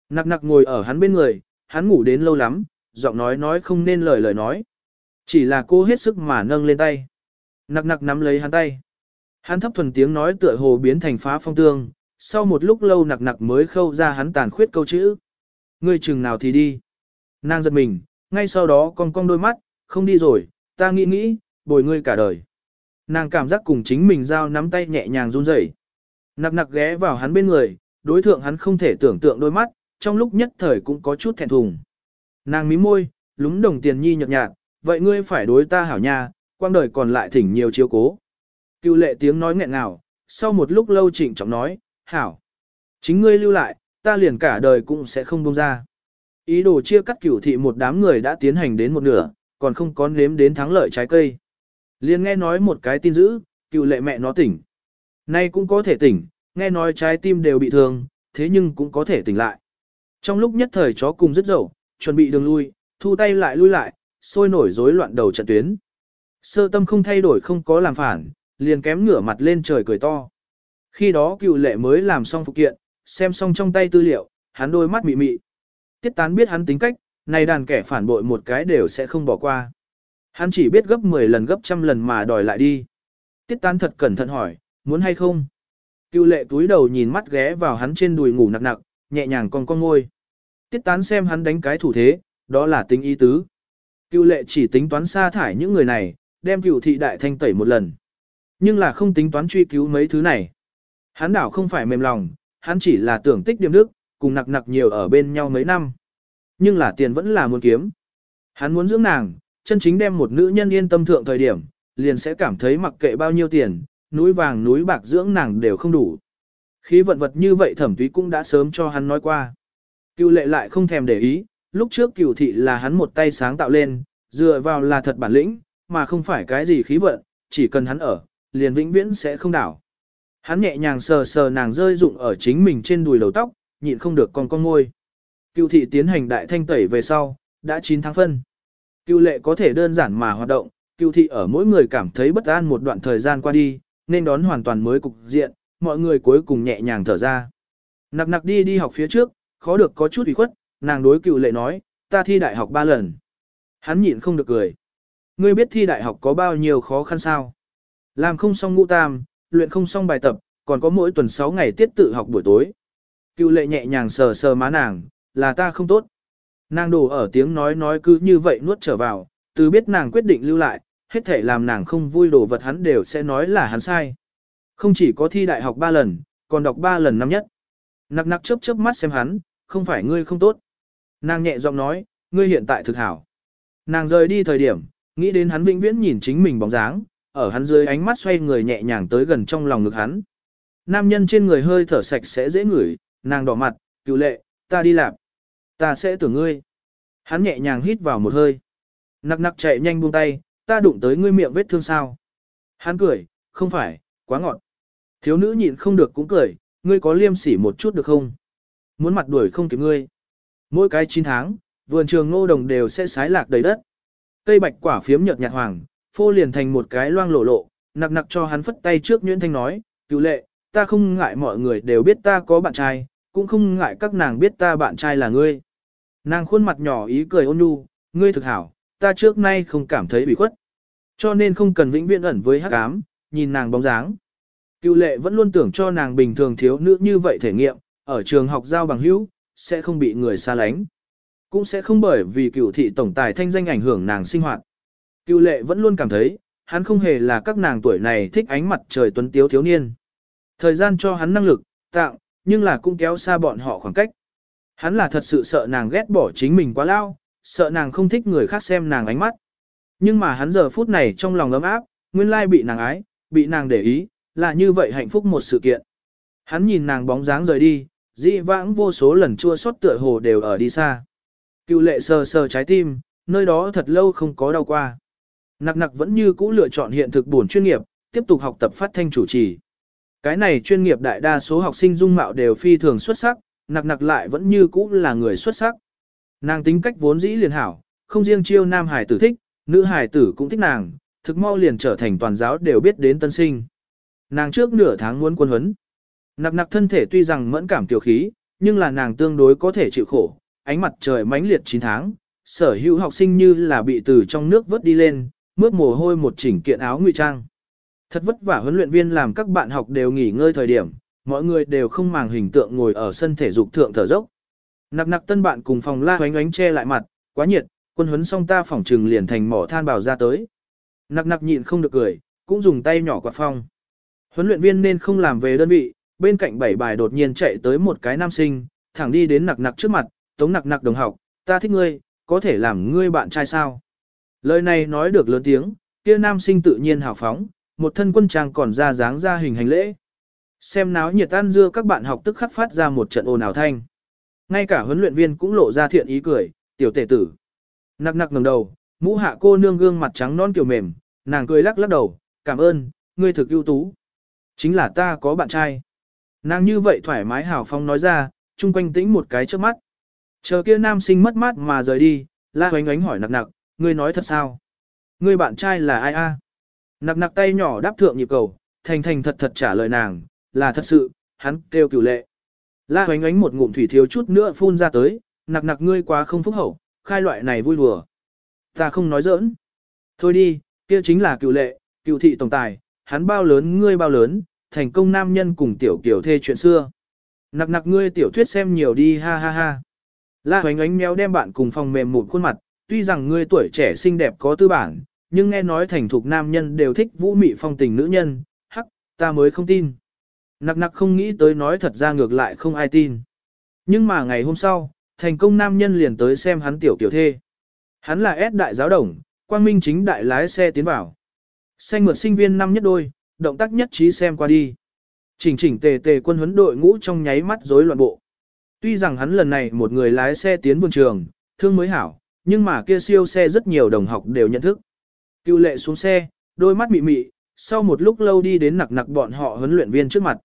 Nặc nặc ngồi ở hắn bên người, hắn ngủ đến lâu lắm, giọng nói nói không nên lời lời nói. Chỉ là cô hết sức mà nâng lên tay. Nặc nặc nắm lấy hắn tay. Hắn thấp thuần tiếng nói tựa hồ biến thành phá phong tương, sau một lúc lâu nặc nặc mới khâu ra hắn tàn khuyết câu chữ. Ngươi chừng nào thì đi. Nàng giật mình, ngay sau đó con cong đôi mắt, không đi rồi, ta nghĩ nghĩ, bồi ngươi cả đời. Nàng cảm giác cùng chính mình giao nắm tay nhẹ nhàng run rẩy. Nặc nặc ghé vào hắn bên người, đối thượng hắn không thể tưởng tượng đôi mắt, trong lúc nhất thời cũng có chút thẹn thùng. Nàng mím môi, lúng đồng tiền nhi nhợt nhạt, vậy ngươi phải đối ta hảo nha, quang đời còn lại thỉnh nhiều chiếu cố. Cựu lệ tiếng nói nghẹn ngào, sau một lúc lâu trịnh trọng nói, hảo. Chính ngươi lưu lại, ta liền cả đời cũng sẽ không buông ra. Ý đồ chia cắt cửu thị một đám người đã tiến hành đến một nửa, còn không có nếm đến thắng lợi trái cây. liền nghe nói một cái tin dữ, cựu lệ mẹ nó tỉnh. Nay cũng có thể tỉnh, nghe nói trái tim đều bị thương, thế nhưng cũng có thể tỉnh lại. Trong lúc nhất thời chó cùng rất dậu, chuẩn bị đường lui, thu tay lại lui lại, sôi nổi rối loạn đầu trận tuyến. Sơ tâm không thay đổi không có làm phản, liền kém ngửa mặt lên trời cười to. Khi đó cựu lệ mới làm xong phụ kiện, xem xong trong tay tư liệu, hắn đôi mắt mị mị. Tiết tán biết hắn tính cách, này đàn kẻ phản bội một cái đều sẽ không bỏ qua. Hắn chỉ biết gấp 10 lần gấp trăm lần mà đòi lại đi. Tiết tán thật cẩn thận hỏi, muốn hay không? Cựu lệ túi đầu nhìn mắt ghé vào hắn trên đùi ngủ nặng nặng, nhẹ nhàng con con ngôi. Tiết tán xem hắn đánh cái thủ thế, đó là tính ý tứ. Cựu lệ chỉ tính toán sa thải những người này, đem cựu thị đại thanh tẩy một lần. Nhưng là không tính toán truy cứu mấy thứ này. Hắn đảo không phải mềm lòng, hắn chỉ là tưởng tích điểm đức, cùng nặc nặc nhiều ở bên nhau mấy năm. Nhưng là tiền vẫn là muốn kiếm. Hắn muốn dưỡng nàng, chân chính đem một nữ nhân yên tâm thượng thời điểm, liền sẽ cảm thấy mặc kệ bao nhiêu tiền, núi vàng núi bạc dưỡng nàng đều không đủ. Khí vận vật như vậy thẩm túy cũng đã sớm cho hắn nói qua. Cựu lệ lại không thèm để ý, lúc trước cựu thị là hắn một tay sáng tạo lên, dựa vào là thật bản lĩnh, mà không phải cái gì khí vận, chỉ cần hắn ở, liền vĩnh viễn sẽ không đảo. Hắn nhẹ nhàng sờ sờ nàng rơi rụng ở chính mình trên đùi đầu tóc, nhịn không được con con ngôi. Cựu thị tiến hành đại thanh tẩy về sau, đã 9 tháng phân. Cựu lệ có thể đơn giản mà hoạt động, cựu thị ở mỗi người cảm thấy bất an một đoạn thời gian qua đi, nên đón hoàn toàn mới cục diện, mọi người cuối cùng nhẹ nhàng thở ra. Nặc nặc đi đi học phía trước, khó được có chút ủy khuất, nàng đối cựu lệ nói, ta thi đại học ba lần. Hắn nhịn không được cười. Ngươi biết thi đại học có bao nhiêu khó khăn sao? Làm không xong ngũ tam, luyện không xong bài tập, còn có mỗi tuần 6 ngày tiết tự học buổi tối. Cựu lệ nhẹ nhàng sờ sờ má nàng, là ta không tốt. Nàng đổ ở tiếng nói nói cứ như vậy nuốt trở vào, từ biết nàng quyết định lưu lại, hết thể làm nàng không vui đồ vật hắn đều sẽ nói là hắn sai. Không chỉ có thi đại học 3 lần, còn đọc 3 lần năm nhất. Nặc nặc chớp chớp mắt xem hắn, không phải ngươi không tốt. Nàng nhẹ giọng nói, ngươi hiện tại thực hảo. Nàng rời đi thời điểm, nghĩ đến hắn vĩnh viễn nhìn chính mình bóng dáng, ở hắn dưới ánh mắt xoay người nhẹ nhàng tới gần trong lòng ngực hắn. Nam nhân trên người hơi thở sạch sẽ dễ ngửi, nàng đỏ mặt, cựu lệ, ta đi làm. Ta sẽ tưởng ngươi. Hắn nhẹ nhàng hít vào một hơi. Nặc nặc chạy nhanh buông tay, ta đụng tới ngươi miệng vết thương sao. Hắn cười, không phải, quá ngọt. Thiếu nữ nhịn không được cũng cười, ngươi có liêm sỉ một chút được không? Muốn mặt đuổi không kịp ngươi. Mỗi cái 9 tháng, vườn trường ngô đồng đều sẽ sái lạc đầy đất. Cây bạch quả phiếm nhợt nhạt hoàng, phô liền thành một cái loang lộ lộ, nặc nặc cho hắn phất tay trước Nguyễn Thanh nói, cứu lệ, ta không ngại mọi người đều biết ta có bạn trai, cũng không ngại các nàng biết ta bạn trai là ngươi. Nàng khuôn mặt nhỏ ý cười ôn nhu, ngươi thực hảo, ta trước nay không cảm thấy bị khuất. Cho nên không cần vĩnh viễn ẩn với hắc ám, nhìn nàng bóng dáng. Cựu lệ vẫn luôn tưởng cho nàng bình thường thiếu nữ như vậy thể nghiệm, ở trường học giao bằng hữu, sẽ không bị người xa lánh. Cũng sẽ không bởi vì cựu thị tổng tài thanh danh ảnh hưởng nàng sinh hoạt. Cựu lệ vẫn luôn cảm thấy, hắn không hề là các nàng tuổi này thích ánh mặt trời tuấn tiếu thiếu niên. Thời gian cho hắn năng lực, tạo, nhưng là cũng kéo xa bọn họ khoảng cách. Hắn là thật sự sợ nàng ghét bỏ chính mình quá lao, sợ nàng không thích người khác xem nàng ánh mắt. Nhưng mà hắn giờ phút này trong lòng ấm áp, nguyên lai bị nàng ái, bị nàng để ý, là như vậy hạnh phúc một sự kiện. Hắn nhìn nàng bóng dáng rời đi, dị vãng vô số lần chua xót tựa hồ đều ở đi xa. Cựu lệ sờ sờ trái tim, nơi đó thật lâu không có đau qua. Nặc nặc vẫn như cũ lựa chọn hiện thực buồn chuyên nghiệp, tiếp tục học tập phát thanh chủ trì. Cái này chuyên nghiệp đại đa số học sinh dung mạo đều phi thường xuất sắc, nặc nặc lại vẫn như cũ là người xuất sắc. Nàng tính cách vốn dĩ liền hảo, không riêng chiêu nam hải tử thích, nữ hải tử cũng thích nàng, thực mau liền trở thành toàn giáo đều biết đến tân sinh. Nàng trước nửa tháng muốn quân huấn. Nặc nặc thân thể tuy rằng mẫn cảm tiểu khí, nhưng là nàng tương đối có thể chịu khổ, ánh mặt trời mãnh liệt 9 tháng, sở hữu học sinh như là bị từ trong nước vớt đi lên, mướt mồ hôi một chỉnh kiện áo ngụy trang. Thật vất vả huấn luyện viên làm các bạn học đều nghỉ ngơi thời điểm, mọi người đều không màng hình tượng ngồi ở sân thể dục thượng thở dốc. Nặc nặc tân bạn cùng phòng la hoánh ánh che lại mặt, quá nhiệt, quân huấn xong ta phỏng trừng liền thành mỏ than bào ra tới. Nặc nặc nhịn không được cười, cũng dùng tay nhỏ quạt phong. Huấn luyện viên nên không làm về đơn vị, bên cạnh bảy bài đột nhiên chạy tới một cái nam sinh, thẳng đi đến nặc nặc trước mặt, tống nặc nặc đồng học, ta thích ngươi, có thể làm ngươi bạn trai sao? Lời này nói được lớn tiếng, kia nam sinh tự nhiên hào phóng, một thân quân trang còn ra dáng ra hình hành lễ. Xem náo nhiệt tan dưa các bạn học tức khắc phát ra một trận ồn ào thanh. Ngay cả huấn luyện viên cũng lộ ra thiện ý cười, tiểu tể tử. Nặc nặc ngẩng đầu, mũ hạ cô nương gương mặt trắng non kiểu mềm, nàng cười lắc lắc đầu, cảm ơn, ngươi thực ưu tú. Chính là ta có bạn trai. Nàng như vậy thoải mái hào phong nói ra, chung quanh tĩnh một cái trước mắt. Chờ kia nam sinh mất mát mà rời đi, la hoánh ánh hỏi nặc nặc, ngươi nói thật sao? Ngươi bạn trai là ai a? Nặc nặc tay nhỏ đáp thượng nhịp cầu, thành thành thật thật trả lời nàng, là thật sự, hắn kêu cửu lệ. La hoánh ánh một ngụm thủy thiếu chút nữa phun ra tới, nặc nặc ngươi quá không phúc hậu, khai loại này vui đùa. Ta không nói giỡn. Thôi đi, kia chính là cựu lệ, cựu thị tổng tài, hắn bao lớn ngươi bao lớn, thành công nam nhân cùng tiểu kiểu thê chuyện xưa. Nặc nặc ngươi tiểu thuyết xem nhiều đi ha ha ha. La hoánh ánh méo đem bạn cùng phòng mềm một khuôn mặt, tuy rằng ngươi tuổi trẻ xinh đẹp có tư bản, nhưng nghe nói thành thục nam nhân đều thích vũ mị phong tình nữ nhân, hắc, ta mới không tin. Nặc nặc không nghĩ tới nói thật ra ngược lại không ai tin. Nhưng mà ngày hôm sau, thành công nam nhân liền tới xem hắn tiểu kiểu thê. Hắn là S đại giáo đồng, quang minh chính đại lái xe tiến vào. Xanh mượt sinh viên năm nhất đôi, động tác nhất trí xem qua đi. Chỉnh chỉnh tề tề quân huấn đội ngũ trong nháy mắt rối loạn bộ. Tuy rằng hắn lần này một người lái xe tiến vườn trường, thương mới hảo, nhưng mà kia siêu xe rất nhiều đồng học đều nhận thức. Cưu lệ xuống xe, đôi mắt mị mị, sau một lúc lâu đi đến nặc nặc bọn họ huấn luyện viên trước mặt.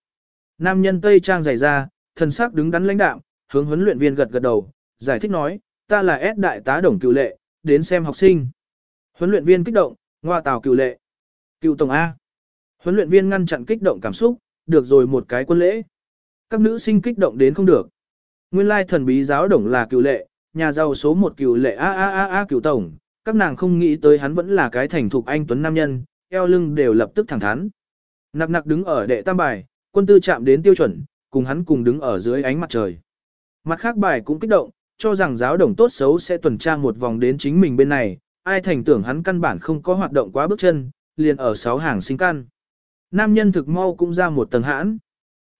Nam nhân Tây Trang dày ra, thần sắc đứng đắn lãnh đạm, hướng huấn luyện viên gật gật đầu, giải thích nói, ta là S đại tá đồng cựu lệ, đến xem học sinh. Huấn luyện viên kích động, ngoa tào cựu lệ. Cựu tổng A. Huấn luyện viên ngăn chặn kích động cảm xúc, được rồi một cái quân lễ. Các nữ sinh kích động đến không được. Nguyên lai thần bí giáo đồng là cựu lệ, nhà giàu số một cựu lệ A A A A cựu tổng. Các nàng không nghĩ tới hắn vẫn là cái thành thục anh tuấn nam nhân, eo lưng đều lập tức thẳng thắn. Nặc nặc đứng ở đệ tam bài, quân tư chạm đến tiêu chuẩn, cùng hắn cùng đứng ở dưới ánh mặt trời. Mặt khác bài cũng kích động, cho rằng giáo đồng tốt xấu sẽ tuần tra một vòng đến chính mình bên này, ai thành tưởng hắn căn bản không có hoạt động quá bước chân, liền ở sáu hàng sinh căn. Nam nhân thực mau cũng ra một tầng hãn.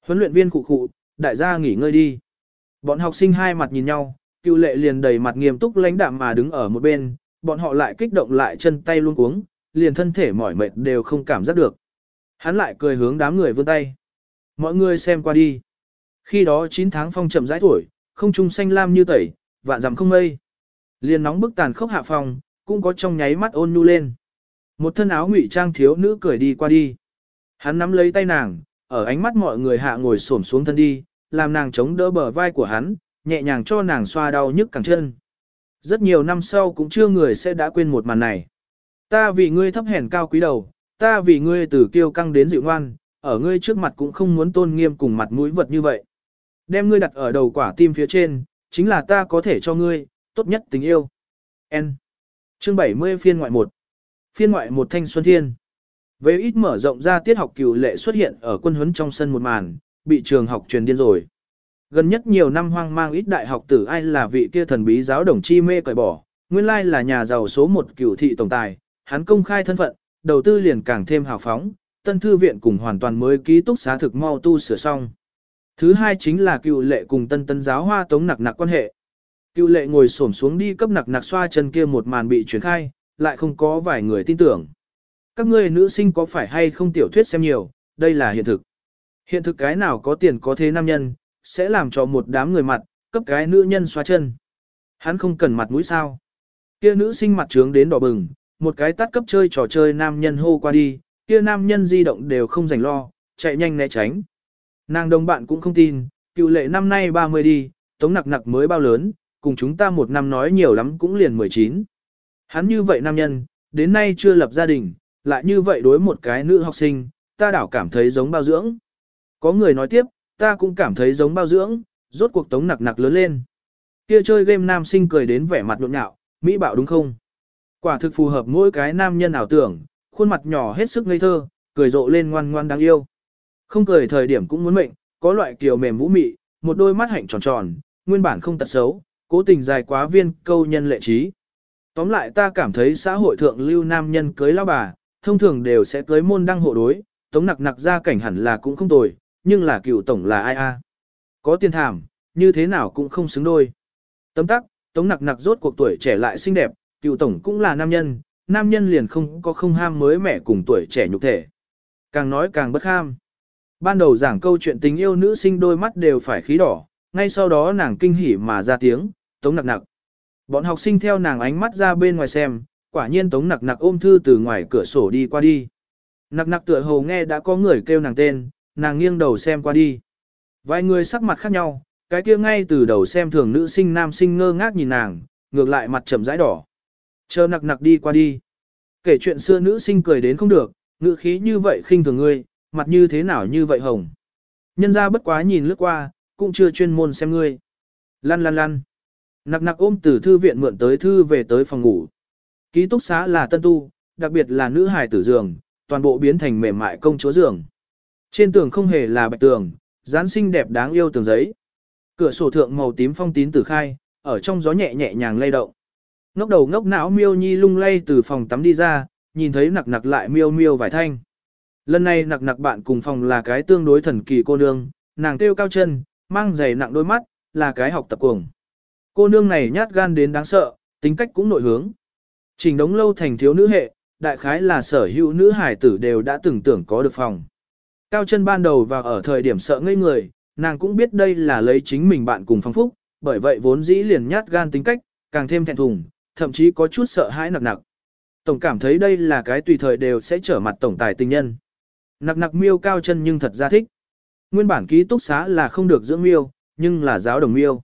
Huấn luyện viên cụ cụ, đại gia nghỉ ngơi đi. Bọn học sinh hai mặt nhìn nhau, cựu lệ liền đầy mặt nghiêm túc lãnh đạm mà đứng ở một bên, bọn họ lại kích động lại chân tay luôn cuống, liền thân thể mỏi mệt đều không cảm giác được. Hắn lại cười hướng đám người vươn tay. Mọi người xem qua đi. Khi đó 9 tháng phong chậm rãi tuổi, không trung xanh lam như tẩy, vạn dặm không mây. Liền nóng bức tàn khốc hạ phòng, cũng có trong nháy mắt ôn nhu lên. Một thân áo ngụy trang thiếu nữ cười đi qua đi. Hắn nắm lấy tay nàng, ở ánh mắt mọi người hạ ngồi xổm xuống thân đi, làm nàng chống đỡ bờ vai của hắn, nhẹ nhàng cho nàng xoa đau nhức cẳng chân. Rất nhiều năm sau cũng chưa người sẽ đã quên một màn này. Ta vì ngươi thấp hèn cao quý đầu, ta vì ngươi từ kiêu căng đến dịu ngoan, ở ngươi trước mặt cũng không muốn tôn nghiêm cùng mặt mũi vật như vậy. Đem ngươi đặt ở đầu quả tim phía trên, chính là ta có thể cho ngươi, tốt nhất tình yêu. N. Chương 70 phiên ngoại 1. Phiên ngoại 1 thanh xuân thiên. Về ít mở rộng ra tiết học cựu lệ xuất hiện ở quân huấn trong sân một màn, bị trường học truyền điên rồi. Gần nhất nhiều năm hoang mang ít đại học tử ai là vị kia thần bí giáo đồng chi mê cởi bỏ, nguyên lai là nhà giàu số một cựu thị tổng tài, hắn công khai thân phận, đầu tư liền càng thêm hào phóng, tân thư viện cùng hoàn toàn mới ký túc xá thực mau tu sửa xong. Thứ hai chính là cựu lệ cùng tân tân giáo hoa tống nặc nặc quan hệ. Cựu lệ ngồi xổm xuống đi cấp nặc nặc xoa chân kia một màn bị truyền khai, lại không có vài người tin tưởng. Các ngươi nữ sinh có phải hay không tiểu thuyết xem nhiều, đây là hiện thực. Hiện thực cái nào có tiền có thế nam nhân, sẽ làm cho một đám người mặt, cấp cái nữ nhân xoa chân. Hắn không cần mặt mũi sao. Kia nữ sinh mặt trướng đến đỏ bừng, một cái tắt cấp chơi trò chơi nam nhân hô qua đi, kia nam nhân di động đều không rảnh lo, chạy nhanh né tránh. Nàng đồng bạn cũng không tin, cựu lệ năm nay 30 đi, tống nặc nặc mới bao lớn, cùng chúng ta một năm nói nhiều lắm cũng liền 19. Hắn như vậy nam nhân, đến nay chưa lập gia đình, lại như vậy đối một cái nữ học sinh, ta đảo cảm thấy giống bao dưỡng. Có người nói tiếp, ta cũng cảm thấy giống bao dưỡng, rốt cuộc tống nặc nặc lớn lên. Kia chơi game nam sinh cười đến vẻ mặt nhộn nhạo, Mỹ bảo đúng không? Quả thực phù hợp mỗi cái nam nhân ảo tưởng, khuôn mặt nhỏ hết sức ngây thơ, cười rộ lên ngoan ngoan đáng yêu. Không cười thời điểm cũng muốn mệnh, có loại kiều mềm vũ mị, một đôi mắt hạnh tròn tròn, nguyên bản không tật xấu, cố tình dài quá viên câu nhân lệ trí. Tóm lại ta cảm thấy xã hội thượng lưu nam nhân cưới lao bà, thông thường đều sẽ cưới môn đăng hộ đối, tống nặc nặc ra cảnh hẳn là cũng không tồi, nhưng là cựu tổng là ai a? Có tiền thảm, như thế nào cũng không xứng đôi. Tấm tắc, tống nặc nặc rốt cuộc tuổi trẻ lại xinh đẹp, cựu tổng cũng là nam nhân, nam nhân liền không có không ham mới mẻ cùng tuổi trẻ nhục thể. Càng nói càng bất ham. Ban đầu giảng câu chuyện tình yêu nữ sinh đôi mắt đều phải khí đỏ, ngay sau đó nàng kinh hỉ mà ra tiếng, tống nặc nặc. Bọn học sinh theo nàng ánh mắt ra bên ngoài xem, quả nhiên tống nặc nặc ôm thư từ ngoài cửa sổ đi qua đi. Nặc nặc tựa hồ nghe đã có người kêu nàng tên, nàng nghiêng đầu xem qua đi. Vài người sắc mặt khác nhau, cái kia ngay từ đầu xem thường nữ sinh nam sinh ngơ ngác nhìn nàng, ngược lại mặt trầm rãi đỏ. Chờ nặc nặc đi qua đi. Kể chuyện xưa nữ sinh cười đến không được, ngữ khí như vậy khinh thường ngươi, mặt như thế nào như vậy hồng. Nhân ra bất quá nhìn lướt qua, cũng chưa chuyên môn xem ngươi. Lăn lăn lăn. Nặc nặc ôm từ thư viện mượn tới thư về tới phòng ngủ. Ký túc xá là tân tu, đặc biệt là nữ hài tử giường, toàn bộ biến thành mềm mại công chúa giường. Trên tường không hề là bạch tường, dán xinh đẹp đáng yêu tường giấy. Cửa sổ thượng màu tím phong tín tử khai, ở trong gió nhẹ nhẹ nhàng lay động. Ngốc đầu ngốc não miêu nhi lung lay từ phòng tắm đi ra, nhìn thấy nặc nặc lại miêu miêu vài thanh. Lần này nặc nặc bạn cùng phòng là cái tương đối thần kỳ cô nương, nàng kêu cao chân, mang giày nặng đôi mắt, là cái học tập cuồng. Cô nương này nhát gan đến đáng sợ, tính cách cũng nội hướng. Trình đống lâu thành thiếu nữ hệ, đại khái là sở hữu nữ hải tử đều đã từng tưởng có được phòng. Cao chân ban đầu vào ở thời điểm sợ ngây người, nàng cũng biết đây là lấy chính mình bạn cùng phong phúc, bởi vậy vốn dĩ liền nhát gan tính cách, càng thêm thẹn thùng, thậm chí có chút sợ hãi nặc nặc. Tổng cảm thấy đây là cái tùy thời đều sẽ trở mặt tổng tài tình nhân. Nặc nặc miêu cao chân nhưng thật ra thích. Nguyên bản ký túc xá là không được dưỡng miêu, nhưng là giáo đồng miêu.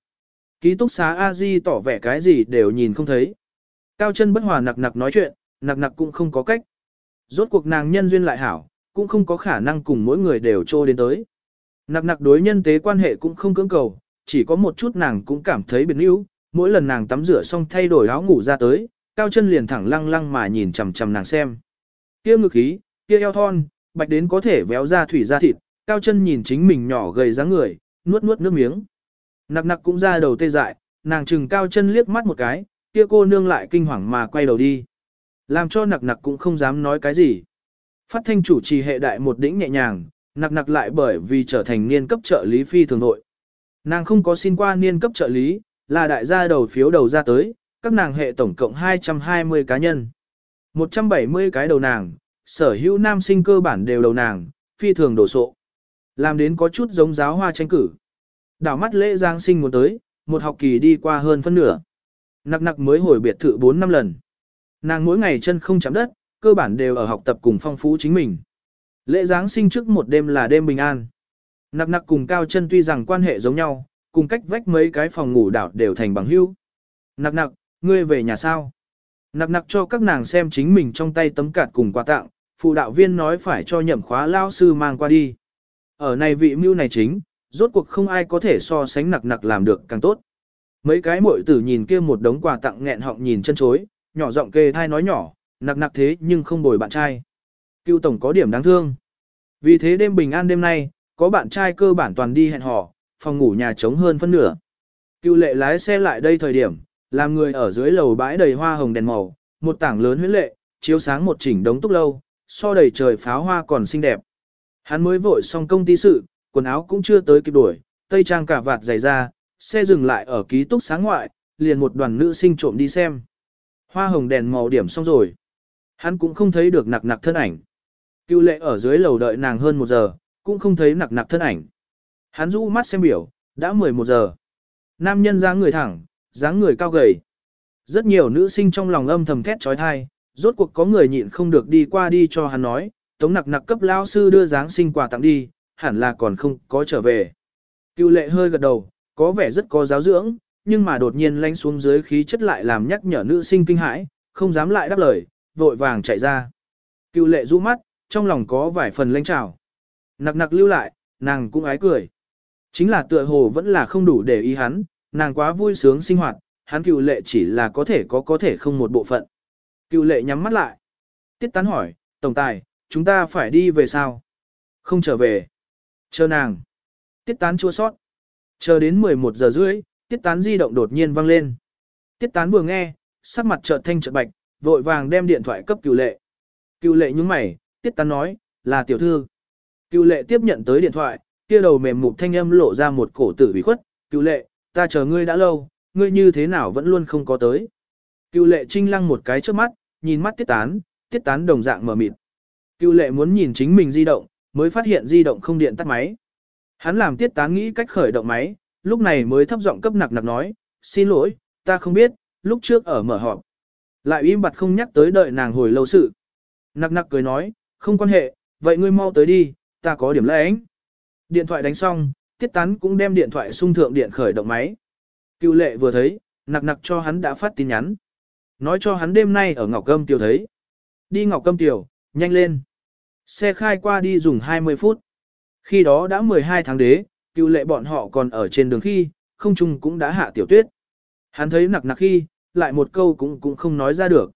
Ký túc xá a di tỏ vẻ cái gì đều nhìn không thấy. Cao chân bất hòa nặc nặc nói chuyện, nặc nặc cũng không có cách. Rốt cuộc nàng nhân duyên lại hảo, cũng không có khả năng cùng mỗi người đều trô đến tới. Nặc nặc đối nhân tế quan hệ cũng không cưỡng cầu, chỉ có một chút nàng cũng cảm thấy biệt níu, mỗi lần nàng tắm rửa xong thay đổi áo ngủ ra tới, cao chân liền thẳng lăng lăng mà nhìn chằm chằm nàng xem. Kia ngực khí, kia eo thon, bạch đến có thể véo ra thủy ra thịt, cao chân nhìn chính mình nhỏ gầy dáng người, nuốt nuốt nước miếng. Nặc nặc cũng ra đầu tê dại, nàng chừng cao chân liếc mắt một cái, kia cô nương lại kinh hoàng mà quay đầu đi. Làm cho nặc nặc cũng không dám nói cái gì. Phát thanh chủ trì hệ đại một đỉnh nhẹ nhàng, nặc nặc lại bởi vì trở thành niên cấp trợ lý phi thường nội. Nàng không có xin qua niên cấp trợ lý, là đại gia đầu phiếu đầu ra tới, các nàng hệ tổng cộng 220 cá nhân. 170 cái đầu nàng, sở hữu nam sinh cơ bản đều đầu nàng, phi thường đổ sộ. Làm đến có chút giống giáo hoa tranh cử. Đảo mắt lễ giang sinh muốn tới, một học kỳ đi qua hơn phân nửa. Nặc nặc mới hồi biệt thự 4 năm lần. Nàng mỗi ngày chân không chạm đất, cơ bản đều ở học tập cùng phong phú chính mình. Lễ Giáng sinh trước một đêm là đêm bình an. Nặc nặc cùng Cao chân tuy rằng quan hệ giống nhau, cùng cách vách mấy cái phòng ngủ đảo đều thành bằng hữu. Nặc nặc, ngươi về nhà sao? Nặc nặc cho các nàng xem chính mình trong tay tấm cạt cùng quà tặng, phụ đạo viên nói phải cho nhậm khóa lao sư mang qua đi. Ở này vị mưu này chính, rốt cuộc không ai có thể so sánh nặc nặc làm được càng tốt. Mấy cái muội tử nhìn kia một đống quà tặng nghẹn họng nhìn chân chối, nhỏ giọng kề thai nói nhỏ, nặc nặc thế nhưng không bồi bạn trai. Cưu tổng có điểm đáng thương. Vì thế đêm bình an đêm nay, có bạn trai cơ bản toàn đi hẹn hò, phòng ngủ nhà trống hơn phân nửa. Cưu lệ lái xe lại đây thời điểm, làm người ở dưới lầu bãi đầy hoa hồng đèn màu, một tảng lớn huyết lệ, chiếu sáng một chỉnh đống túc lâu, so đầy trời pháo hoa còn xinh đẹp. Hắn mới vội xong công ty sự, quần áo cũng chưa tới kịp đuổi, tây trang cả vạt dày ra, xe dừng lại ở ký túc sáng ngoại, liền một đoàn nữ sinh trộm đi xem. Hoa hồng đèn màu điểm xong rồi. Hắn cũng không thấy được nặc nặc thân ảnh. cưu lệ ở dưới lầu đợi nàng hơn một giờ, cũng không thấy nặc nặc thân ảnh. Hắn rũ mắt xem biểu, đã 11 giờ. Nam nhân dáng người thẳng, dáng người cao gầy. Rất nhiều nữ sinh trong lòng âm thầm thét trói thai, rốt cuộc có người nhịn không được đi qua đi cho hắn nói, tống nặc nặc cấp lao sư đưa dáng sinh quà tặng đi, hẳn là còn không có trở về. cưu lệ hơi gật đầu, có vẻ rất có giáo dưỡng, nhưng mà đột nhiên lánh xuống dưới khí chất lại làm nhắc nhở nữ sinh kinh hãi, không dám lại đáp lời, vội vàng chạy ra. Cựu lệ rũ mắt, trong lòng có vài phần lanh trào. Nặc nặc lưu lại, nàng cũng ái cười. Chính là tựa hồ vẫn là không đủ để ý hắn, nàng quá vui sướng sinh hoạt, hắn cựu lệ chỉ là có thể có có thể không một bộ phận. Cựu lệ nhắm mắt lại. Tiết tán hỏi, tổng tài, chúng ta phải đi về sao? Không trở về. Chờ nàng. Tiết tán chua sót. Chờ đến 11 giờ rưỡi, tiết tán di động đột nhiên vang lên. Tiết tán vừa nghe, sắc mặt chợt thanh chợt bạch, vội vàng đem điện thoại cấp cựu lệ. Cựu lệ nhúng mày, tiết tán nói, là tiểu thư. Cựu lệ tiếp nhận tới điện thoại, kia đầu mềm mục thanh âm lộ ra một cổ tử bị khuất, cựu lệ, ta chờ ngươi đã lâu, ngươi như thế nào vẫn luôn không có tới. Cựu lệ trinh lăng một cái trước mắt, nhìn mắt tiết tán, tiết tán đồng dạng mở mịt. Cựu lệ muốn nhìn chính mình di động, mới phát hiện di động không điện tắt máy. Hắn làm tiết tán nghĩ cách khởi động máy, lúc này mới thấp giọng cấp nặc nặc nói, xin lỗi, ta không biết, lúc trước ở mở họp. Lại im bặt không nhắc tới đợi nàng hồi lâu sự. Nặc nặc cười nói, không quan hệ, vậy ngươi mau tới đi, ta có điểm lẽ ánh. Điện thoại đánh xong, tiết tán cũng đem điện thoại sung thượng điện khởi động máy. Cựu lệ vừa thấy, nặc nặc cho hắn đã phát tin nhắn. Nói cho hắn đêm nay ở Ngọc Câm Tiểu thấy. Đi Ngọc Câm Tiểu, nhanh lên. Xe khai qua đi dùng 20 phút. Khi đó đã 12 tháng đế, cựu lệ bọn họ còn ở trên đường khi, không chung cũng đã hạ tiểu tuyết. Hắn thấy nặc nặc khi, lại một câu cũng cũng không nói ra được.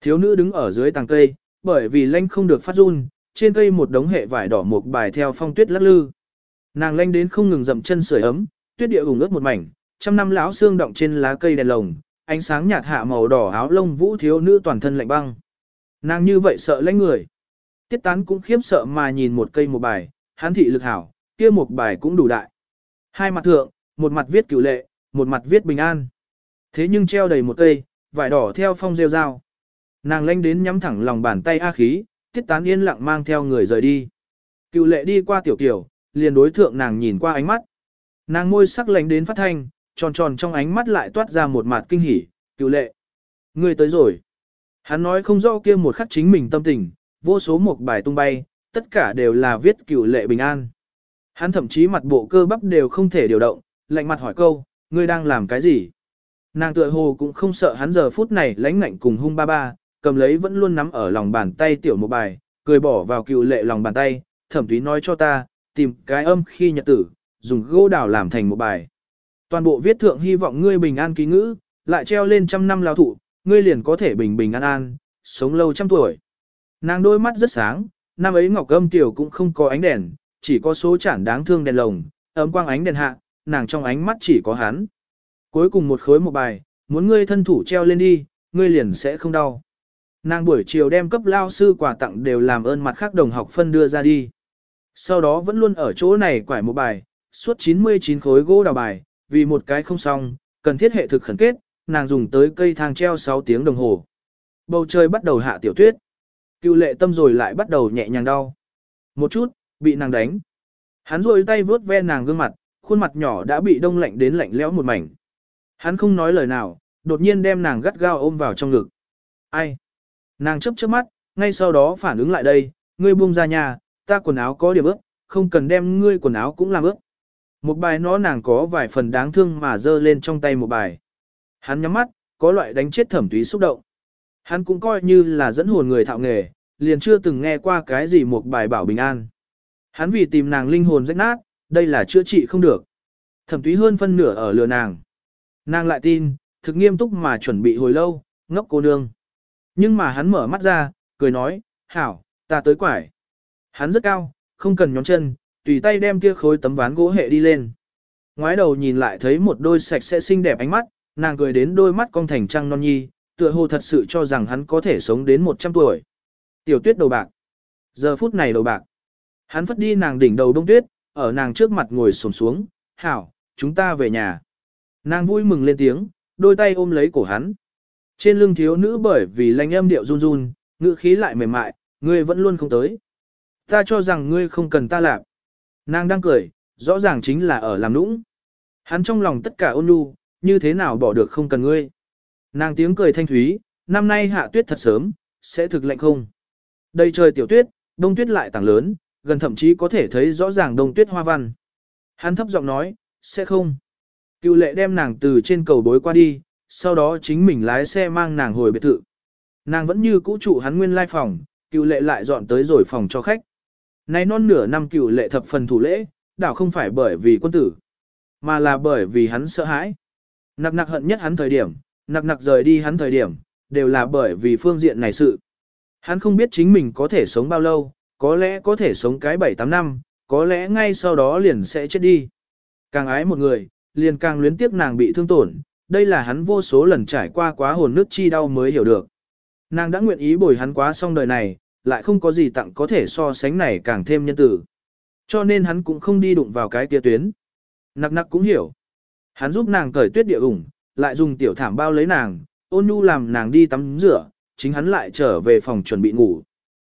Thiếu nữ đứng ở dưới tàng cây, bởi vì lanh không được phát run, trên cây một đống hệ vải đỏ một bài theo phong tuyết lắc lư. Nàng lanh đến không ngừng dậm chân sưởi ấm, tuyết địa ủng ướt một mảnh, trăm năm lão xương động trên lá cây đèn lồng, ánh sáng nhạt hạ màu đỏ áo lông vũ thiếu nữ toàn thân lạnh băng. Nàng như vậy sợ lãnh người. Tiết tán cũng khiếp sợ mà nhìn một cây một bài, hắn thị lực hảo, kia một bài cũng đủ đại. Hai mặt thượng, một mặt viết cửu lệ, một mặt viết bình an. Thế nhưng treo đầy một cây, vải đỏ theo phong rêu dao. Nàng lanh đến nhắm thẳng lòng bàn tay A khí, tiết tán yên lặng mang theo người rời đi. Cựu lệ đi qua tiểu kiểu, liền đối thượng nàng nhìn qua ánh mắt. Nàng môi sắc lạnh đến phát thanh, tròn tròn trong ánh mắt lại toát ra một mặt kinh hỉ, cựu lệ. Ngươi tới rồi. Hắn nói không rõ kia một khắc chính mình tâm tình, vô số một bài tung bay, tất cả đều là viết cửu lệ bình an. Hắn thậm chí mặt bộ cơ bắp đều không thể điều động, lạnh mặt hỏi câu, ngươi đang làm cái gì? Nàng tựa hồ cũng không sợ hắn giờ phút này lánh ngạnh cùng hung ba ba, cầm lấy vẫn luôn nắm ở lòng bàn tay tiểu một bài, cười bỏ vào cựu lệ lòng bàn tay, thẩm túy nói cho ta, tìm cái âm khi nhật tử, dùng gỗ đào làm thành một bài. Toàn bộ viết thượng hy vọng ngươi bình an ký ngữ, lại treo lên trăm năm lao thụ, ngươi liền có thể bình bình an an, sống lâu trăm tuổi. Nàng đôi mắt rất sáng, năm ấy ngọc âm tiểu cũng không có ánh đèn, chỉ có số chản đáng thương đèn lồng, ấm quang ánh đèn hạ, nàng trong ánh mắt chỉ có hắn. Cuối cùng một khối một bài, muốn ngươi thân thủ treo lên đi, ngươi liền sẽ không đau. Nàng buổi chiều đem cấp lao sư quà tặng đều làm ơn mặt khác đồng học phân đưa ra đi. Sau đó vẫn luôn ở chỗ này quải một bài, suốt 99 khối gỗ đào bài, vì một cái không xong, cần thiết hệ thực khẩn kết, nàng dùng tới cây thang treo 6 tiếng đồng hồ. Bầu trời bắt đầu hạ tiểu tuyết. Cựu lệ tâm rồi lại bắt đầu nhẹ nhàng đau. Một chút, bị nàng đánh. Hắn rôi tay vướt ve nàng gương mặt, khuôn mặt nhỏ đã bị đông lạnh đến lạnh lẽo một mảnh. Hắn không nói lời nào, đột nhiên đem nàng gắt gao ôm vào trong ngực. Ai? Nàng chấp chớp mắt, ngay sau đó phản ứng lại đây, ngươi buông ra nhà, ta quần áo có điểm ướt, không cần đem ngươi quần áo cũng làm ướt. Một bài nó nàng có vài phần đáng thương mà dơ lên trong tay một bài. Hắn nhắm mắt, có loại đánh chết thẩm túy xúc động. Hắn cũng coi như là dẫn hồn người thạo nghề, liền chưa từng nghe qua cái gì một bài bảo bình an. Hắn vì tìm nàng linh hồn rách nát, đây là chữa trị không được. Thẩm túy hơn phân nửa ở lừa nàng. Nàng lại tin, thực nghiêm túc mà chuẩn bị hồi lâu, ngốc cô nương. Nhưng mà hắn mở mắt ra, cười nói, hảo, ta tới quải. Hắn rất cao, không cần nhón chân, tùy tay đem kia khối tấm ván gỗ hệ đi lên. Ngoái đầu nhìn lại thấy một đôi sạch sẽ xinh đẹp ánh mắt, nàng cười đến đôi mắt cong thành trăng non nhi, tựa hồ thật sự cho rằng hắn có thể sống đến 100 tuổi. Tiểu tuyết đầu bạc. Giờ phút này đầu bạc. Hắn phất đi nàng đỉnh đầu đông tuyết, ở nàng trước mặt ngồi sồn xuống, hảo, chúng ta về nhà. Nàng vui mừng lên tiếng, đôi tay ôm lấy cổ hắn. Trên lưng thiếu nữ bởi vì lanh âm điệu run run, ngữ khí lại mềm mại, ngươi vẫn luôn không tới. Ta cho rằng ngươi không cần ta làm. Nàng đang cười, rõ ràng chính là ở làm nũng. Hắn trong lòng tất cả ôn nhu, như thế nào bỏ được không cần ngươi. Nàng tiếng cười thanh thúy, năm nay hạ tuyết thật sớm, sẽ thực lạnh không. Đây trời tiểu tuyết, đông tuyết lại tảng lớn, gần thậm chí có thể thấy rõ ràng đông tuyết hoa văn. Hắn thấp giọng nói, sẽ không. Cựu lệ đem nàng từ trên cầu bối qua đi, sau đó chính mình lái xe mang nàng hồi biệt thự. Nàng vẫn như cũ trụ hắn nguyên lai phòng, cựu lệ lại dọn tới rồi phòng cho khách. Nay non nửa năm cựu lệ thập phần thủ lễ, đảo không phải bởi vì quân tử, mà là bởi vì hắn sợ hãi. Nặc nặc hận nhất hắn thời điểm, nặc nặc rời đi hắn thời điểm, đều là bởi vì phương diện này sự. Hắn không biết chính mình có thể sống bao lâu, có lẽ có thể sống cái 7-8 năm, có lẽ ngay sau đó liền sẽ chết đi. Càng ái một người, liền càng luyến tiếc nàng bị thương tổn, đây là hắn vô số lần trải qua quá hồn nước chi đau mới hiểu được. Nàng đã nguyện ý bồi hắn quá xong đời này, lại không có gì tặng có thể so sánh này càng thêm nhân tử. Cho nên hắn cũng không đi đụng vào cái kia tuyến. Nặc nặc cũng hiểu. Hắn giúp nàng cởi tuyết địa ủng, lại dùng tiểu thảm bao lấy nàng, ôn nhu làm nàng đi tắm rửa, chính hắn lại trở về phòng chuẩn bị ngủ.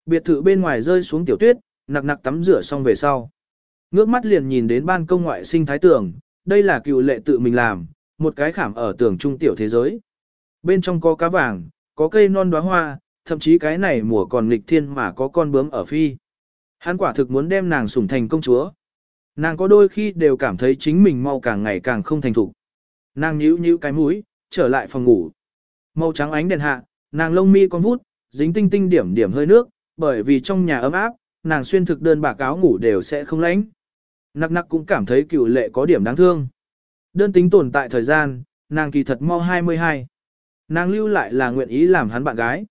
Biệt thự bên ngoài rơi xuống tiểu tuyết, nặc nặc tắm rửa xong về sau. Ngước mắt liền nhìn đến ban công ngoại sinh thái tường, đây là cựu lệ tự mình làm, một cái khảm ở tường trung tiểu thế giới. Bên trong có cá vàng, có cây non đóa hoa, thậm chí cái này mùa còn nghịch thiên mà có con bướm ở phi. Hắn quả thực muốn đem nàng sủng thành công chúa. Nàng có đôi khi đều cảm thấy chính mình mau càng ngày càng không thành thục. Nàng nhíu nhíu cái mũi, trở lại phòng ngủ. Màu trắng ánh đèn hạ, nàng lông mi con vút, dính tinh tinh điểm điểm hơi nước, bởi vì trong nhà ấm áp, nàng xuyên thực đơn bạc áo ngủ đều sẽ không lạnh. Nặc nặc cũng cảm thấy cựu lệ có điểm đáng thương. Đơn tính tồn tại thời gian, nàng kỳ thật mau 22. Nàng lưu lại là nguyện ý làm hắn bạn gái.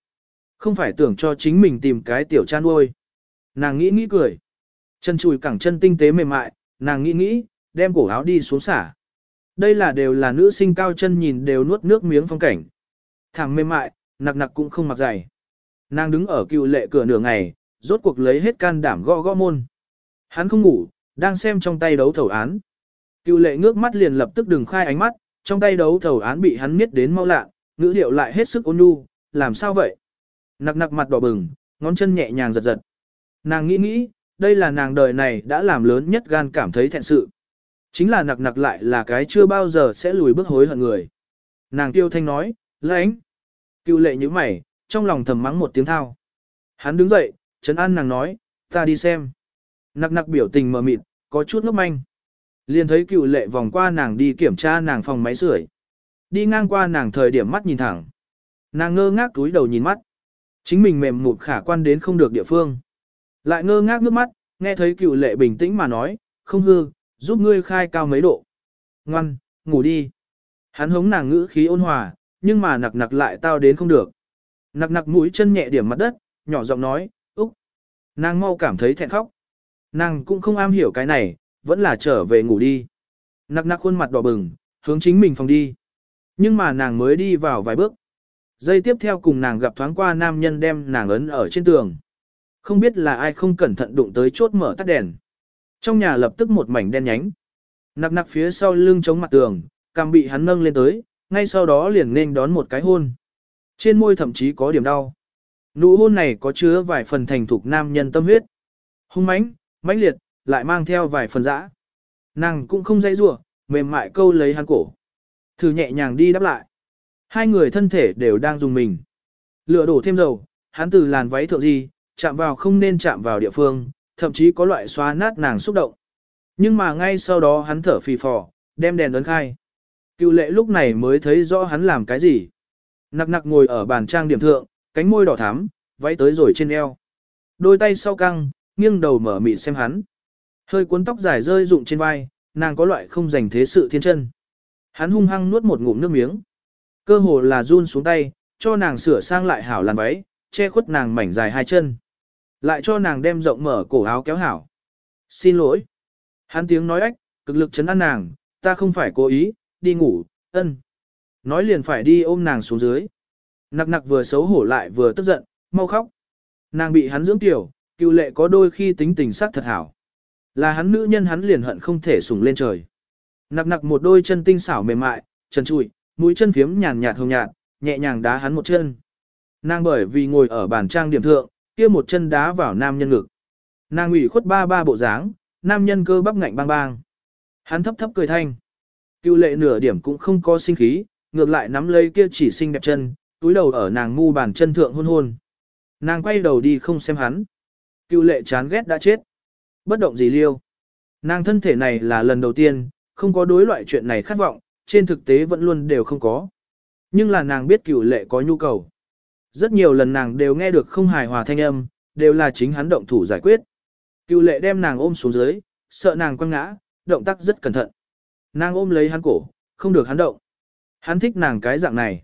Không phải tưởng cho chính mình tìm cái tiểu chan nuôi. Nàng nghĩ nghĩ cười. Chân chùi cẳng chân tinh tế mềm mại, nàng nghĩ nghĩ, đem cổ áo đi xuống xả. Đây là đều là nữ sinh cao chân nhìn đều nuốt nước miếng phong cảnh. Thẳng mềm mại, nặc nặc cũng không mặc dày. Nàng đứng ở cựu lệ cửa nửa ngày, rốt cuộc lấy hết can đảm gõ gõ môn. Hắn không ngủ, đang xem trong tay đấu thầu án. Cựu lệ ngước mắt liền lập tức đừng khai ánh mắt, trong tay đấu thầu án bị hắn miết đến mau lạ, ngữ điệu lại hết sức ôn nhu, làm sao vậy? Nặc nặc mặt đỏ bừng, ngón chân nhẹ nhàng giật giật. Nàng nghĩ nghĩ, đây là nàng đời này đã làm lớn nhất gan cảm thấy thẹn sự. Chính là nặc nặc lại là cái chưa bao giờ sẽ lùi bước hối hận người. Nàng tiêu thanh nói, lãnh. Cựu lệ như mày, trong lòng thầm mắng một tiếng thao. Hắn đứng dậy, chấn an nàng nói, ta đi xem. Nặc nặc biểu tình mờ mịt, có chút ngốc manh. Liền thấy cựu lệ vòng qua nàng đi kiểm tra nàng phòng máy sưởi. Đi ngang qua nàng thời điểm mắt nhìn thẳng. Nàng ngơ ngác túi đầu nhìn mắt. Chính mình mềm mụt khả quan đến không được địa phương. Lại ngơ ngác nước mắt, nghe thấy cựu lệ bình tĩnh mà nói, không hư, giúp ngươi khai cao mấy độ. Ngoan, ngủ đi. Hắn hống nàng ngữ khí ôn hòa, nhưng mà nặc nặc lại tao đến không được. Nặc nặc mũi chân nhẹ điểm mặt đất, nhỏ giọng nói, úc. Nàng mau cảm thấy thẹn khóc. Nàng cũng không am hiểu cái này, vẫn là trở về ngủ đi. Nặc nặc khuôn mặt đỏ bừng, hướng chính mình phòng đi. Nhưng mà nàng mới đi vào vài bước. Giây tiếp theo cùng nàng gặp thoáng qua nam nhân đem nàng ấn ở trên tường. Không biết là ai không cẩn thận đụng tới chốt mở tắt đèn. Trong nhà lập tức một mảnh đen nhánh. Nặc nặc phía sau lưng chống mặt tường, cằm bị hắn nâng lên tới, ngay sau đó liền nên đón một cái hôn. Trên môi thậm chí có điểm đau. Nụ hôn này có chứa vài phần thành thục nam nhân tâm huyết. Hung mãnh, mãnh liệt, lại mang theo vài phần dã. Nàng cũng không dây rủa, mềm mại câu lấy hắn cổ. Thử nhẹ nhàng đi đáp lại. Hai người thân thể đều đang dùng mình. Lửa đổ thêm dầu, hắn từ làn váy thượng gì, chạm vào không nên chạm vào địa phương, thậm chí có loại xóa nát nàng xúc động. Nhưng mà ngay sau đó hắn thở phì phò, đem đèn ấn khai. Cựu lệ lúc này mới thấy rõ hắn làm cái gì. Nặc nặc ngồi ở bàn trang điểm thượng, cánh môi đỏ thắm, váy tới rồi trên eo. Đôi tay sau căng, nghiêng đầu mở mịn xem hắn. Hơi cuốn tóc dài rơi rụng trên vai, nàng có loại không dành thế sự thiên chân. Hắn hung hăng nuốt một ngụm nước miếng. Cơ hồ là run xuống tay, cho nàng sửa sang lại hảo làn váy, che khuất nàng mảnh dài hai chân. Lại cho nàng đem rộng mở cổ áo kéo hảo. Xin lỗi. Hắn tiếng nói ách, cực lực chấn an nàng, ta không phải cố ý, đi ngủ, ân. Nói liền phải đi ôm nàng xuống dưới. Nặc nặc vừa xấu hổ lại vừa tức giận, mau khóc. Nàng bị hắn dưỡng tiểu, cựu lệ có đôi khi tính tình sắc thật hảo. Là hắn nữ nhân hắn liền hận không thể sủng lên trời. Nặc nặc một đôi chân tinh xảo mềm mại, chân trụi, mũi chân phiếm nhàn nhạt hồng nhạt, nhẹ nhàng đá hắn một chân. Nàng bởi vì ngồi ở bàn trang điểm thượng, kia một chân đá vào nam nhân ngực. Nàng ủy khuất ba ba bộ dáng, nam nhân cơ bắp ngạnh bang bang. Hắn thấp thấp cười thanh. Cựu lệ nửa điểm cũng không có sinh khí, ngược lại nắm lấy kia chỉ xinh đẹp chân, túi đầu ở nàng ngu bàn chân thượng hôn hôn. Nàng quay đầu đi không xem hắn. Cựu lệ chán ghét đã chết. Bất động gì liêu. Nàng thân thể này là lần đầu tiên, không có đối loại chuyện này khát vọng, trên thực tế vẫn luôn đều không có. Nhưng là nàng biết cựu lệ có nhu cầu. Rất nhiều lần nàng đều nghe được không hài hòa thanh âm, đều là chính hắn động thủ giải quyết. Cựu lệ đem nàng ôm xuống dưới, sợ nàng quăng ngã, động tác rất cẩn thận. Nàng ôm lấy hắn cổ, không được hắn động. Hắn thích nàng cái dạng này.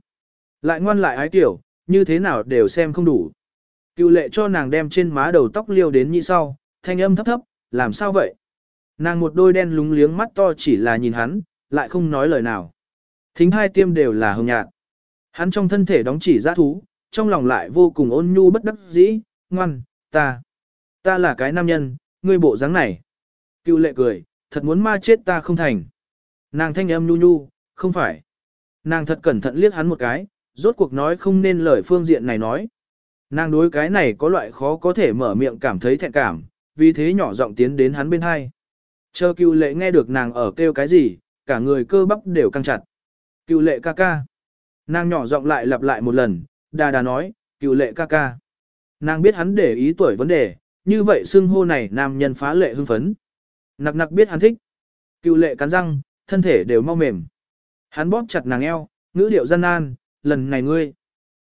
Lại ngoan lại ái tiểu, như thế nào đều xem không đủ. Cựu lệ cho nàng đem trên má đầu tóc liêu đến như sau, thanh âm thấp thấp, làm sao vậy? Nàng một đôi đen lúng liếng mắt to chỉ là nhìn hắn, lại không nói lời nào. Thính hai tiêm đều là hồng nhạt. Hắn trong thân thể đóng chỉ giã thú, trong lòng lại vô cùng ôn nhu bất đắc dĩ, ngoan, ta. Ta là cái nam nhân, ngươi bộ dáng này. Cựu lệ cười, thật muốn ma chết ta không thành. Nàng thanh âm nhu nhu, không phải. Nàng thật cẩn thận liếc hắn một cái, rốt cuộc nói không nên lời phương diện này nói. Nàng đối cái này có loại khó có thể mở miệng cảm thấy thẹn cảm, vì thế nhỏ giọng tiến đến hắn bên hai. Chờ cựu lệ nghe được nàng ở kêu cái gì, cả người cơ bắp đều căng chặt. Cựu lệ ca ca. Nàng nhỏ giọng lại lặp lại một lần, đà đà nói, cựu lệ ca ca. Nàng biết hắn để ý tuổi vấn đề, như vậy xưng hô này nam nhân phá lệ hưng phấn. Nặc nặc biết hắn thích. Cựu lệ cắn răng, thân thể đều mau mềm. Hắn bóp chặt nàng eo, ngữ điệu gian nan, lần này ngươi.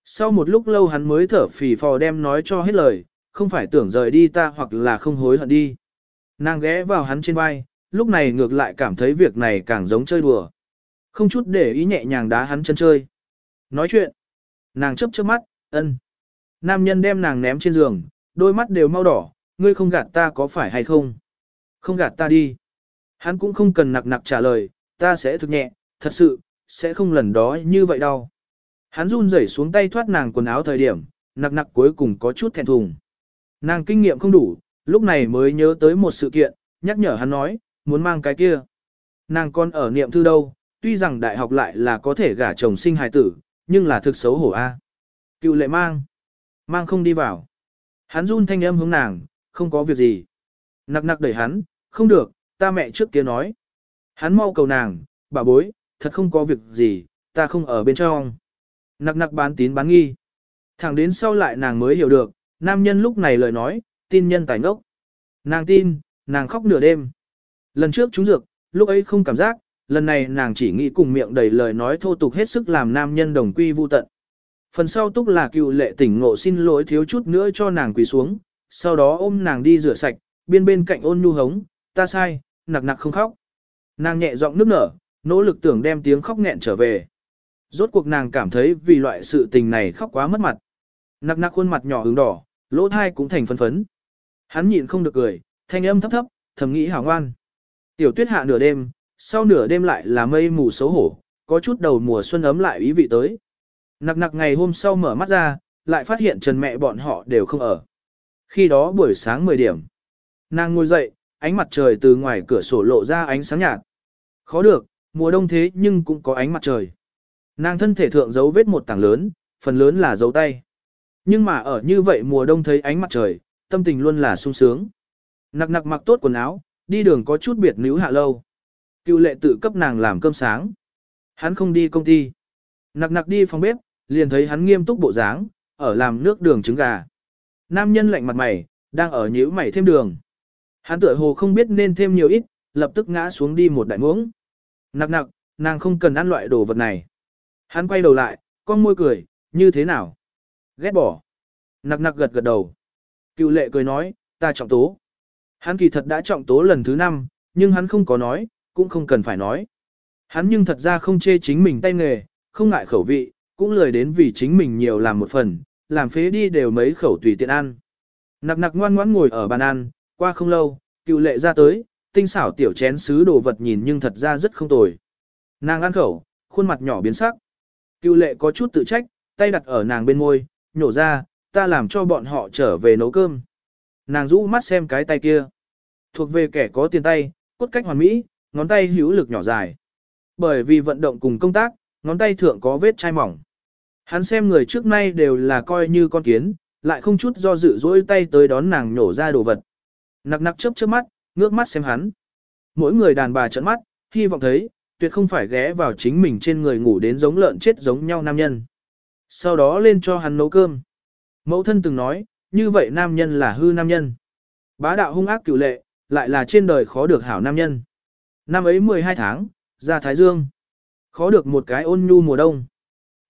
Sau một lúc lâu hắn mới thở phì phò đem nói cho hết lời, không phải tưởng rời đi ta hoặc là không hối hận đi. Nàng ghé vào hắn trên vai, lúc này ngược lại cảm thấy việc này càng giống chơi đùa. Không chút để ý nhẹ nhàng đá hắn chân chơi. Nói chuyện. Nàng chấp chớp mắt, ân. Nam nhân đem nàng ném trên giường, đôi mắt đều mau đỏ, ngươi không gạt ta có phải hay không? Không gạt ta đi. Hắn cũng không cần nặc nặc trả lời, ta sẽ thực nhẹ, thật sự, sẽ không lần đó như vậy đâu. Hắn run rẩy xuống tay thoát nàng quần áo thời điểm, nặc nặc cuối cùng có chút thẹn thùng. Nàng kinh nghiệm không đủ, lúc này mới nhớ tới một sự kiện, nhắc nhở hắn nói, muốn mang cái kia. Nàng còn ở niệm thư đâu, tuy rằng đại học lại là có thể gả chồng sinh hài tử, nhưng là thực xấu hổ a. Cựu lệ mang. Mang không đi vào. Hắn run thanh âm hướng nàng, không có việc gì. Nặc nặc đẩy hắn, không được, ta mẹ trước kia nói. Hắn mau cầu nàng, bà bối, thật không có việc gì, ta không ở bên trong. Nặc nặc bán tín bán nghi. Thẳng đến sau lại nàng mới hiểu được, nam nhân lúc này lời nói, tin nhân tài ngốc. Nàng tin, nàng khóc nửa đêm. Lần trước trúng dược, lúc ấy không cảm giác, lần này nàng chỉ nghĩ cùng miệng đầy lời nói thô tục hết sức làm nam nhân đồng quy vu tận. Phần sau túc là cựu lệ tỉnh ngộ xin lỗi thiếu chút nữa cho nàng quỳ xuống, sau đó ôm nàng đi rửa sạch, biên bên cạnh ôn nhu hống, ta sai, nặc nặc không khóc. Nàng nhẹ giọng nước nở, nỗ lực tưởng đem tiếng khóc nghẹn trở về. Rốt cuộc nàng cảm thấy vì loại sự tình này khóc quá mất mặt. Nặc nặc khuôn mặt nhỏ hướng đỏ, lỗ thai cũng thành phấn phấn. Hắn nhịn không được cười, thanh âm thấp thấp, thầm nghĩ hảo ngoan. Tiểu tuyết hạ nửa đêm, sau nửa đêm lại là mây mù xấu hổ, có chút đầu mùa xuân ấm lại ý vị tới. Nặc nặc ngày hôm sau mở mắt ra, lại phát hiện trần mẹ bọn họ đều không ở. Khi đó buổi sáng 10 điểm, nàng ngồi dậy, ánh mặt trời từ ngoài cửa sổ lộ ra ánh sáng nhạt. Khó được, mùa đông thế nhưng cũng có ánh mặt trời. Nàng thân thể thượng dấu vết một tảng lớn, phần lớn là dấu tay. Nhưng mà ở như vậy mùa đông thấy ánh mặt trời, tâm tình luôn là sung sướng. Nặc nặc mặc tốt quần áo, đi đường có chút biệt níu hạ lâu. Cựu lệ tự cấp nàng làm cơm sáng. Hắn không đi công ty. Nặc nặc đi phòng bếp, liền thấy hắn nghiêm túc bộ dáng, ở làm nước đường trứng gà. Nam nhân lạnh mặt mày, đang ở nhíu mày thêm đường. Hắn tựa hồ không biết nên thêm nhiều ít, lập tức ngã xuống đi một đại muỗng. Nặc nặc, nàng không cần ăn loại đồ vật này. Hắn quay đầu lại, con môi cười, như thế nào? Ghét bỏ. Nặc nặc gật gật đầu. Cựu lệ cười nói, ta trọng tố. Hắn kỳ thật đã trọng tố lần thứ năm, nhưng hắn không có nói, cũng không cần phải nói. Hắn nhưng thật ra không chê chính mình tay nghề, không ngại khẩu vị, cũng lười đến vì chính mình nhiều làm một phần, làm phế đi đều mấy khẩu tùy tiện ăn. Nặc nặc ngoan ngoãn ngồi ở bàn ăn, qua không lâu, cựu lệ ra tới, tinh xảo tiểu chén sứ đồ vật nhìn nhưng thật ra rất không tồi. Nàng ăn khẩu, khuôn mặt nhỏ biến sắc. Cựu lệ có chút tự trách, tay đặt ở nàng bên môi, nhổ ra, ta làm cho bọn họ trở về nấu cơm. Nàng rũ mắt xem cái tay kia. Thuộc về kẻ có tiền tay, cốt cách hoàn mỹ, ngón tay hữu lực nhỏ dài. Bởi vì vận động cùng công tác, ngón tay thượng có vết chai mỏng. Hắn xem người trước nay đều là coi như con kiến, lại không chút do dự dỗi tay tới đón nàng nhổ ra đồ vật. Nặc nặc chớp chớp mắt, ngước mắt xem hắn. Mỗi người đàn bà trợn mắt, hy vọng thấy, tuyệt không phải ghé vào chính mình trên người ngủ đến giống lợn chết giống nhau nam nhân. Sau đó lên cho hắn nấu cơm. Mẫu thân từng nói, như vậy nam nhân là hư nam nhân. Bá đạo hung ác cựu lệ, lại là trên đời khó được hảo nam nhân. Năm ấy 12 tháng, ra Thái Dương. Khó được một cái ôn nhu mùa đông.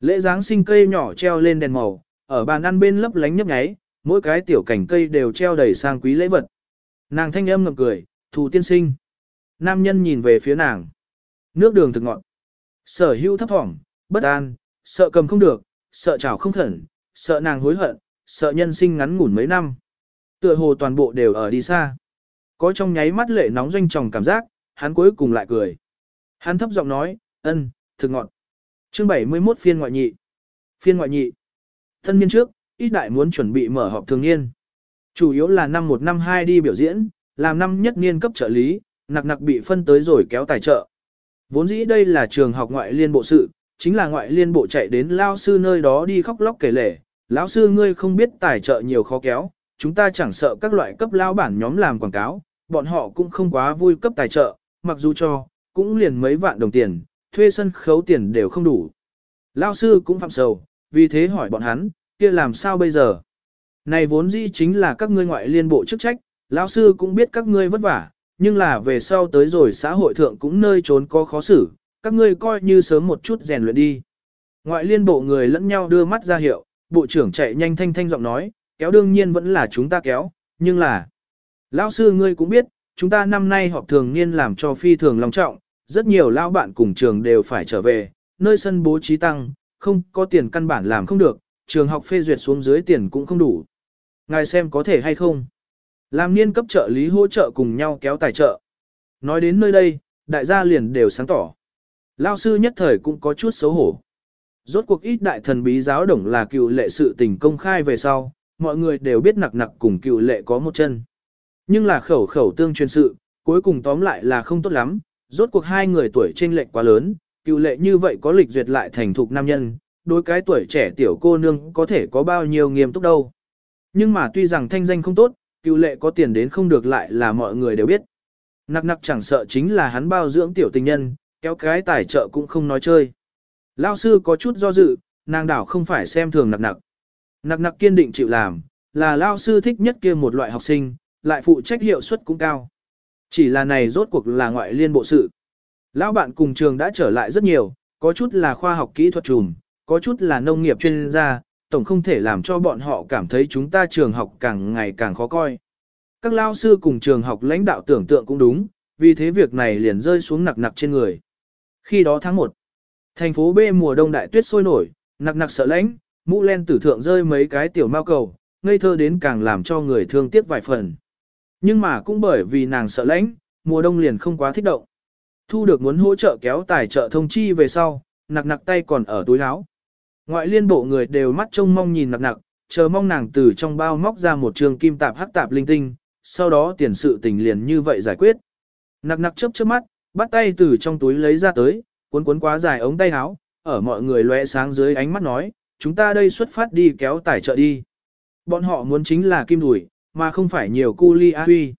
Lễ Giáng sinh cây nhỏ treo lên đèn màu, ở bàn ăn bên lấp lánh nhấp nháy, mỗi cái tiểu cảnh cây đều treo đầy sang quý lễ vật. Nàng thanh âm ngậm cười, thù tiên sinh. Nam nhân nhìn về phía nàng. Nước đường thực ngọn. Sở hữu thấp thỏm, bất an, sợ cầm không được, sợ chảo không thẩn, sợ nàng hối hận, sợ nhân sinh ngắn ngủn mấy năm. Tựa hồ toàn bộ đều ở đi xa. Có trong nháy mắt lệ nóng doanh tròng cảm giác, hắn cuối cùng lại cười. Hắn thấp giọng nói, ân, thực ngọt. Chương 71 phiên ngoại nhị. Phiên ngoại nhị. Thân niên trước, ít đại muốn chuẩn bị mở họp thường niên. Chủ yếu là năm 1 năm 2 đi biểu diễn, làm năm nhất niên cấp trợ lý, nặc nặc bị phân tới rồi kéo tài trợ. Vốn dĩ đây là trường học ngoại liên bộ sự, chính là ngoại liên bộ chạy đến lao sư nơi đó đi khóc lóc kể lể. Lão sư ngươi không biết tài trợ nhiều khó kéo, chúng ta chẳng sợ các loại cấp lao bản nhóm làm quảng cáo, bọn họ cũng không quá vui cấp tài trợ, mặc dù cho, cũng liền mấy vạn đồng tiền, thuê sân khấu tiền đều không đủ. Lao sư cũng phạm sầu, vì thế hỏi bọn hắn, kia làm sao bây giờ? Này vốn dĩ chính là các ngươi ngoại liên bộ chức trách, lão sư cũng biết các ngươi vất vả, nhưng là về sau tới rồi xã hội thượng cũng nơi trốn có khó xử, các ngươi coi như sớm một chút rèn luyện đi. Ngoại liên bộ người lẫn nhau đưa mắt ra hiệu, bộ trưởng chạy nhanh thanh thanh giọng nói, kéo đương nhiên vẫn là chúng ta kéo, nhưng là... Lão sư ngươi cũng biết, chúng ta năm nay họp thường niên làm cho phi thường long trọng, rất nhiều lão bạn cùng trường đều phải trở về, nơi sân bố trí tăng, không có tiền căn bản làm không được, trường học phê duyệt xuống dưới tiền cũng không đủ. Ngài xem có thể hay không? Làm niên cấp trợ lý hỗ trợ cùng nhau kéo tài trợ. Nói đến nơi đây, đại gia liền đều sáng tỏ. Lao sư nhất thời cũng có chút xấu hổ. Rốt cuộc ít đại thần bí giáo đồng là cựu lệ sự tình công khai về sau, mọi người đều biết nặc nặc cùng cựu lệ có một chân. Nhưng là khẩu khẩu tương truyền sự, cuối cùng tóm lại là không tốt lắm, rốt cuộc hai người tuổi trên lệch quá lớn, cựu lệ như vậy có lịch duyệt lại thành thục nam nhân, đối cái tuổi trẻ tiểu cô nương có thể có bao nhiêu nghiêm túc đâu. Nhưng mà tuy rằng thanh danh không tốt, cựu lệ có tiền đến không được lại là mọi người đều biết. Nặc nặc chẳng sợ chính là hắn bao dưỡng tiểu tình nhân, kéo cái tài trợ cũng không nói chơi. Lao sư có chút do dự, nàng đảo không phải xem thường nặc nặc. Nặc nặc kiên định chịu làm, là Lao sư thích nhất kia một loại học sinh, lại phụ trách hiệu suất cũng cao. Chỉ là này rốt cuộc là ngoại liên bộ sự. Lão bạn cùng trường đã trở lại rất nhiều, có chút là khoa học kỹ thuật trùm, có chút là nông nghiệp chuyên gia, tổng không thể làm cho bọn họ cảm thấy chúng ta trường học càng ngày càng khó coi. Các lao sư cùng trường học lãnh đạo tưởng tượng cũng đúng, vì thế việc này liền rơi xuống nặc nặc trên người. Khi đó tháng 1, thành phố B mùa đông đại tuyết sôi nổi, nặc nặc sợ lãnh, mũ len tử thượng rơi mấy cái tiểu mao cầu, ngây thơ đến càng làm cho người thương tiếc vài phần. Nhưng mà cũng bởi vì nàng sợ lãnh, mùa đông liền không quá thích động. Thu được muốn hỗ trợ kéo tài trợ thông chi về sau, nặc nặc tay còn ở túi áo. Ngoại liên bộ người đều mắt trông mong nhìn nặc nặc, chờ mong nàng từ trong bao móc ra một trường kim tạp hắc tạp linh tinh, sau đó tiền sự tình liền như vậy giải quyết. Nặc nặc chớp chớp mắt, bắt tay từ trong túi lấy ra tới, cuốn cuốn quá dài ống tay áo, ở mọi người lóe sáng dưới ánh mắt nói, chúng ta đây xuất phát đi kéo tài trợ đi. Bọn họ muốn chính là kim đùi, mà không phải nhiều cu li a huy.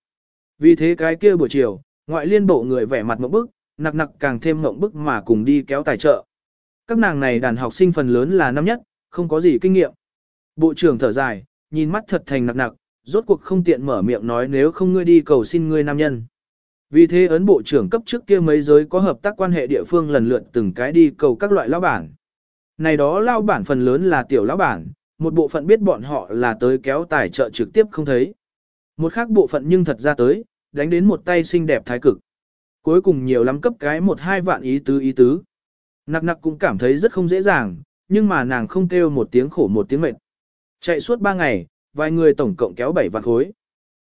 Vì thế cái kia buổi chiều, ngoại liên bộ người vẻ mặt mộng bức, nặc nặc càng thêm mộng bức mà cùng đi kéo tài trợ. Các nàng này đàn học sinh phần lớn là năm nhất, không có gì kinh nghiệm. Bộ trưởng thở dài, nhìn mắt thật thành nặc nặc, rốt cuộc không tiện mở miệng nói nếu không ngươi đi cầu xin ngươi nam nhân. Vì thế ấn bộ trưởng cấp trước kia mấy giới có hợp tác quan hệ địa phương lần lượt từng cái đi cầu các loại lao bản. Này đó lao bản phần lớn là tiểu lão bản, một bộ phận biết bọn họ là tới kéo tài trợ trực tiếp không thấy. Một khác bộ phận nhưng thật ra tới, đánh đến một tay xinh đẹp thái cực. Cuối cùng nhiều lắm cấp cái một hai vạn ý tứ ý tứ. Nặc nặc cũng cảm thấy rất không dễ dàng, nhưng mà nàng không kêu một tiếng khổ một tiếng mệt. Chạy suốt ba ngày, vài người tổng cộng kéo bảy vạn khối.